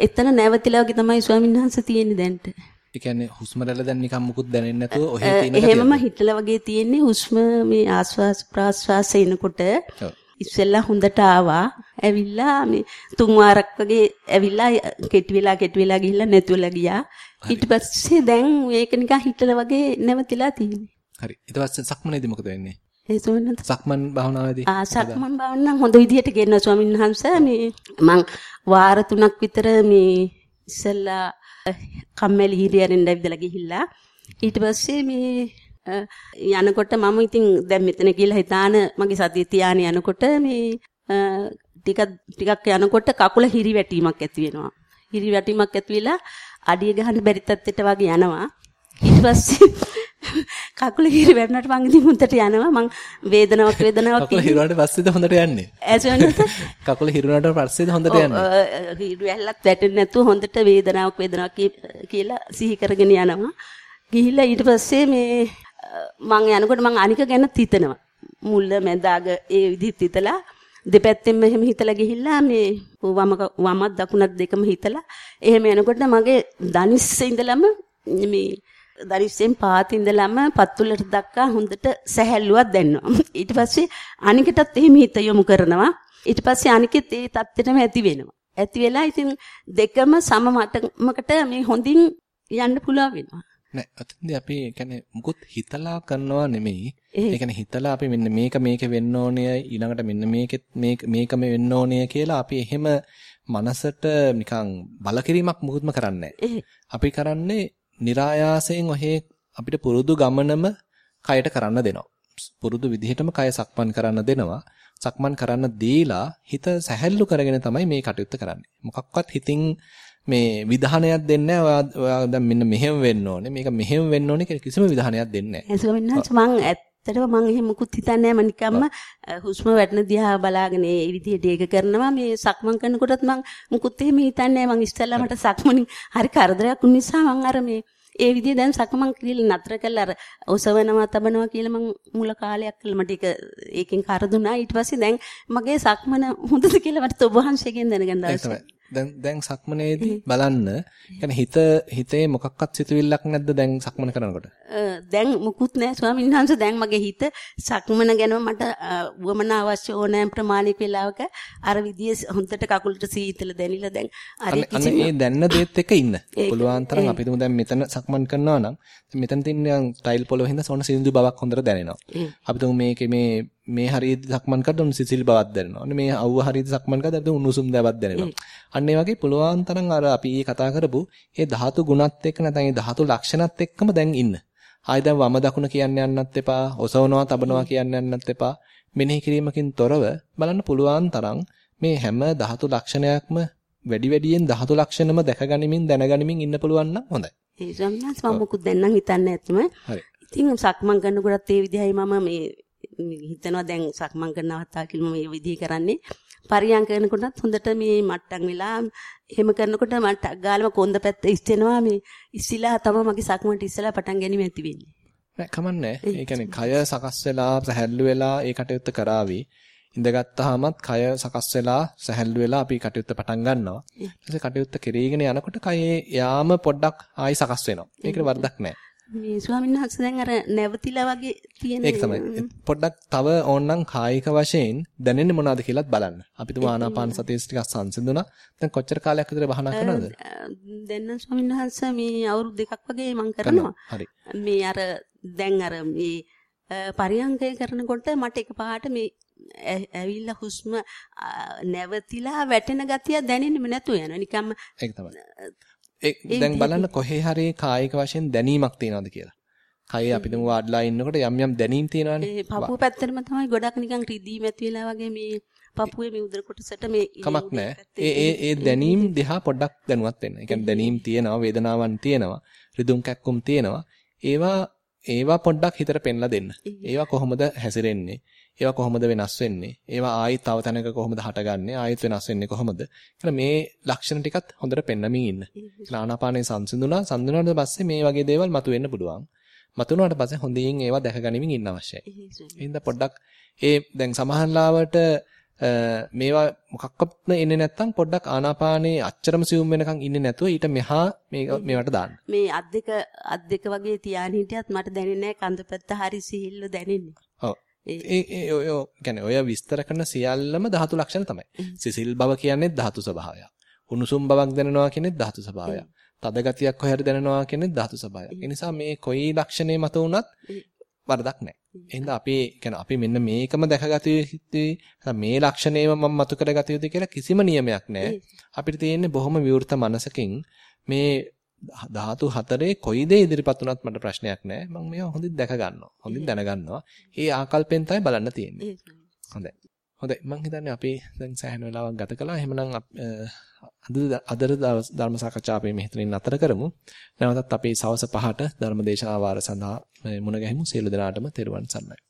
එතන නැවතිලා වගේ තමයි ස්වාමීන් වහන්සේ තියෙන්නේ දැන්ට. ඒ කියන්නේ හුස්ම රැල්ල දැන් නිකන් මුකුත් දැනෙන්නේ නැතුව ඔහෙ තියෙන එහෙමම හිටලා වගේ තියෙන්නේ හුස්ම මේ ආස්වාස් ප්‍රාස්වාස එනකොට ඉස්සෙල්ලා හොඳට ආවා. ඇවිල්ලා මේ තුන් වාරක් වගේ ඇවිල්ලා කෙටි වෙලා කෙටි වෙලා ගිහිල්ලා නැතුවලා ගියා. ඊට පස්සේ දැන් මේක නිකන් හිටලා වගේ නැවතිලා තියෙන්නේ. හරි. ඊට පස්සේ සක්මනේදී මොකද වෙන්නේ? ඒ සෝනත් සක්මන් භාවනාවේදී ආ සක්මන් භාවනාව හොඳ විදිහට කරනවා ස්වාමීන් වහන්සේ මේ මං වාර තුනක් විතර මේ ඉස්සෙල්ලා කම්මැලි හිරියරින් ඇවිදලා ගිහිල්ලා ඊට පස්සේ මේ යනකොට මම ඉතින් දැන් මෙතන කියලා හිතාන මගේ සතිය තියාන යනකොට මේ ටිකක් ටිකක් යනකොට කකුල හිරි වැටීමක් ඇති වෙනවා. හිරි වැටීමක් ඇති වෙලා අඩිය ගහන්න බැරි තත්ත්වයට වගේ යනවා. ඊට පස්සේ කකුල හිරි වැටුණාට මං ඉතින් මුන්ට යනවා. මං වේදනාවක් වේදනාවක් කකුල හිරුණාට පස්සේද හොඳට යන්නේ? ඇසෙන්නත් කකුල හිරුණාට පස්සේද හොඳට යන්නේ? හිරු ඇල්ලත් වැටෙන්නේ නැතුව හොඳට වේදනාවක් වේදනාවක් කියලා සිහි කරගෙන යනවා. ගිහිල්ලා ඊට පස්සේ මේ මං යනකොට මං අනික ගැන හිතනවා. මුල්ල මැදාග ඒ විදිහට හිතලා. දෙපැත්තෙන්ම එහෙම හිතලා ගිහිල්ලා මේ වම වමත් දකුණත් දෙකම හිතලා. එහෙම යනකොට මගේ දනිස්සේ ඉඳලම මේ දරිස්සෙන් පාත ඉඳලම පත්තුලට දක්වා හොඳට සැහැල්ලුවක් දැනෙනවා. ඊට පස්සේ අනිකටත් එහෙම හිත යොමු කරනවා. ඊට පස්සේ අනිකෙත් ඒ தත්ත්වෙටම ඇති වෙනවා. ඇති වෙලා ඉතින් දෙකම සම මට්ටමකට මේ හොඳින් යන්න පුළුවන් වෙනවා. නෑ අතෙන්දී අපි කියන්නේ මුකුත් හිතලා කරනවා නෙමෙයි. ඒ කියන්නේ හිතලා අපි මෙන්න මේක මේක වෙන්න ඕනේ ඊළඟට මෙන්න මේකෙත් මේක මේකම වෙන්න ඕනේ කියලා අපි එහෙම මනසට නිකන් බලකිරීමක් මුකුත්ම කරන්නේ අපි කරන්නේ નિરાයාසයෙන් ඔහේ අපිට පුරුදු ගමනම කයට කරන්න දෙනවා. පුරුදු විදිහටම කය සක්මන් කරන්න දෙනවා. සක්මන් කරන්න දීලා හිත සැහැල්ලු කරගෙන තමයි මේ කටයුත්ත කරන්නේ. මොකක්වත් හිතින් මේ විධානයක් දෙන්නේ නැහැ. ඔයා දැන් මෙන්න මෙහෙම වෙන්න ඕනේ. මේක මෙහෙම වෙන්න ඕනේ කියලා කිසිම විධානයක් දෙන්නේ නැහැ. ඒක වෙනස් මං ඇත්තටම මං එහෙම මුකුත් හිතන්නේ නැහැ. මම නිකම්ම හුස්ම වැටෙන දිහා බලාගෙන ඒ විදිහට ඒක කරනවා. මේ සක්මන් කරනකොටත් මං මුකුත් එහෙම හිතන්නේ නැහැ. මං ඉස්සෙල්ලා මට සක්මනින් හරි කරදරයක් වුන නිසා මං අර මේ ඒ විදිහ දැන් සක්මන් කියලා නතර කළා අර ඔසවනවා තබනවා කියලා මං මුල කාලයක් කළා මට ඒක ඒකෙන් කරදුනා ඊට පස්සේ දැන් මගේ සක්මන හොඳද කියලා මට ඔබ වහන්සේගෙන් දැනගන්න අවශ්‍යයි දැන් දැන් සක්මනේදී බලන්න يعني හිත හිතේ මොකක්වත් සිතුවිල්ලක් නැද්ද දැන් සක්මන කරනකොට දැන් මුකුත් නැහැ ස්වාමීන් වහන්සේ දැන් මගේ හිත සක්මන ගැන මට වමන අවශ්‍ය ඕනෑම ප්‍රමාණික වෙලාවක අර විදිය හොඳට කකුලට සීතල දැනිලා දැන් අර කිසි ඒ දැන්න දේත් එක ඉන්න පුළුවන් තරම් අපි තුමු දැන් මෙතන සක්මන් කරනවා නම් මෙතන තියෙන ටයිල් පොළොව හින්දා සොන සිඳු බවක් හොඳට දැනෙනවා අපි තුමු මේකේ මේ මේ හරියදී සක්මන් කරද්දී උණු සිසිල් බවක් දැනෙනවා. අන්න මේ අවුව හරියදී සක්මන් කරද්දී උණුසුම් බවක් දැනෙනවා. අන්න ඒ වගේ පුළුවන් තරම් අර අපි ඊ කතා කරපු මේ ධාතු ගුණත් එක්ක නැත්නම් මේ ධාතු ලක්ෂණත් එක්කම දැන් ඉන්න. ආයි දැන් වම දකුණ කියන්න යන්නත් එපා, ඔසවනවා, තබනවා කියන්න යන්නත් එපා. මෙනෙහි කිරීමකින් තොරව බලන්න පුළුවන් තරම් මේ හැම ධාතු ලක්ෂණයක්ම වැඩි වැඩියෙන් ධාතු ලක්ෂණම දැකගනිමින් දැනගනිමින් ඉන්න පුළුවන් නම් හොඳයි. ඒ වහන්සේ මම මොකුත් දැන් නම් හිතන්නේ නැත්නම්. හරි. ඉතින් සක්මන් කරනකොටත් ඒ විදිහයි මම මේ හිතනවා දැන් සක්මන් කරන අවස්ථාව කියලා මේ විදිහ කරන්නේ. පරියන් කරනකොටත් හොඳට මේ මට්ටම් වෙලා එහෙම කරනකොට මට ගාලම කොන්ද පැත්ත ඉස්සෙනවා මේ ඉස්සිලා තමයි මගේ සක්මන්ට ඉස්සලා පටන් ගැනීම ඇති වෙන්නේ. නෑ කමන්නේ. ඒ කියන්නේ කය සකස් වෙලා සැහැල්ලු වෙලා ඒ කටයුත්ත කරાવી. ඉඳගත්තාමත් කය සකස් වෙලා සැහැල්ලු වෙලා අපි කටයුත්ත පටන් ගන්නවා. ඊට කටයුත්ත කෙරීගෙන යනකොට කයේ යාම පොඩ්ඩක් ආයි සකස් වෙනවා. ඒකට වරදක් නෑ. මේ ස්වාමීන් වහන්සේ දැන් අර නැවතිලා වගේ තියෙන ඒක තමයි. පොඩ්ඩක් තව ඕනනම් කායික වශයෙන් දැනෙන්නේ මොනවද කියලාත් බලන්න. අපි තුමා ආනාපාන සතිය ටිකක් සංසිඳුණා. දැන් කොච්චර කාලයක් විතර භාවනා කරනවද? දැන් නම් ස්වාමීන් වහන්සේ මේ අවුරුදු දෙකක් වගේ මම කරනවා. හරි. මේ අර දැන් අර මේ පරියංගය කරනකොට මට එකපාරට මේ ඇවිල්ලා හුස්ම නැවතිලා වැටෙන ගතිය දැනෙන්නෙම නැතුව යනවා. නිකම්ම ඒක තමයි. දැන් බලන්න කොහේ හරි කායික වශයෙන් දැනීමක් තියනවද කියලා. කයේ අපි දුමු වාඩිලා ඉන්නකොට යම් යම් දැනීම් තියෙනවානේ. ඒ පපුව පැත්තටම තමයි ගොඩක් නිකන් රිදී මැති වෙලා වගේ මේ පපුවේ මේ උදර කොටසට මේ කමක් නැහැ. ඒ ඒ ඒ දැනීම් දිහා පොඩ්ඩක් දැනුවත් වෙන්න. ඒ කියන්නේ දැනීම් තියෙනවා, වේදනාවන් තියෙනවා, රිදුම් කැක්කුම් තියෙනවා. ඒවා ඒවා පොඩ්ඩක් හිතට පෙන්ලා දෙන්න. ඒවා කොහොමද හැසිරෙන්නේ? ඒවා කොහොමද වෙනස් වෙන්නේ? ඒවා ආයෙත් තව තැනක කොහොමද හටගන්නේ? ආයෙත් වෙනස් වෙන්නේ කොහොමද? කියලා මේ ලක්ෂණ ටිකත් හොඳට පෙන්නමින් ඉන්න. කියලා ආනාපානේ සංසිඳුණා. සංසිඳුණාට පස්සේ මේ වගේ දේවල් මතුවෙන්න පුළුවන්. මතුණාට පස්සේ හොඳින් ඒවා දැක ගනිමින් ඉන්න අවශ්‍යයි. එහෙනම් පොඩ්ඩක් ඒ දැන් සමහරලාවට මේවා මොකක්වත් එන්නේ නැත්නම් පොඩ්ඩක් ආනාපානේ අච්චරම සියුම් වෙනකන් ඉන්නේ නැතුව ඊට මෙහා මේ මේවට දාන්න. මේ අත් දෙක අත් දෙක වගේ තියාගෙන හිටියත් මට දැනෙන්නේ නැහැ කඳ පැත්ත හරි සිහිල්ල දැනෙන්නේ. ඔව්. ඒ ඒ ඔය කියන්නේ ඔය විස්තර කරන සියල්ලම ධාතු ලක්ෂණ තමයි. සිසිල් බව කියන්නේ ධාතු ස්වභාවයක්. උණුසුම් බවක් දැනෙනවා කියන්නේ ධාතු ස්වභාවයක්. තද ගතියක් කොහේද දැනෙනවා කියන්නේ ධාතු ස්වභාවයක්. ඒ නිසා මේ කොයි ලක්ෂණේ මත වුණත් වරදක් නැහැ. එහෙනම් අපි කියන්නේ අපි මෙන්න මේකම දැකගත යුතුයි. මේ ලක්ෂණේම මම මතු කරගත යුතුයි කියලා කිසිම නියමයක් නැහැ. අපිට තියෙන්නේ බොහොම විවෘත මනසකින් මේ ධාතු හතරේ කොයි දේ ඉදිරිපත් වුණත් මට ප්‍රශ්නයක් නැහැ. මම මේවා හොඳින් දැක ගන්නවා. හොඳින් දැන ගන්නවා. ඒ ආකල්පෙන් තමයි බලන්න තියෙන්නේ. හොඳයි. හොඳයි. මම හිතන්නේ අපි දැන් සෑහෙන වෙලාවක් ගත කළා. එහෙමනම් අද අද ධර්ම සාකච්ඡාව අපි මෙතනින් නතර කරමු. නැවතත් අපි සවස් 5ට ධර්ම දේශනාවාර සඳහා මුණ ගැහිමු. සියලු දෙනාටම තෙරුවන් සරණයි.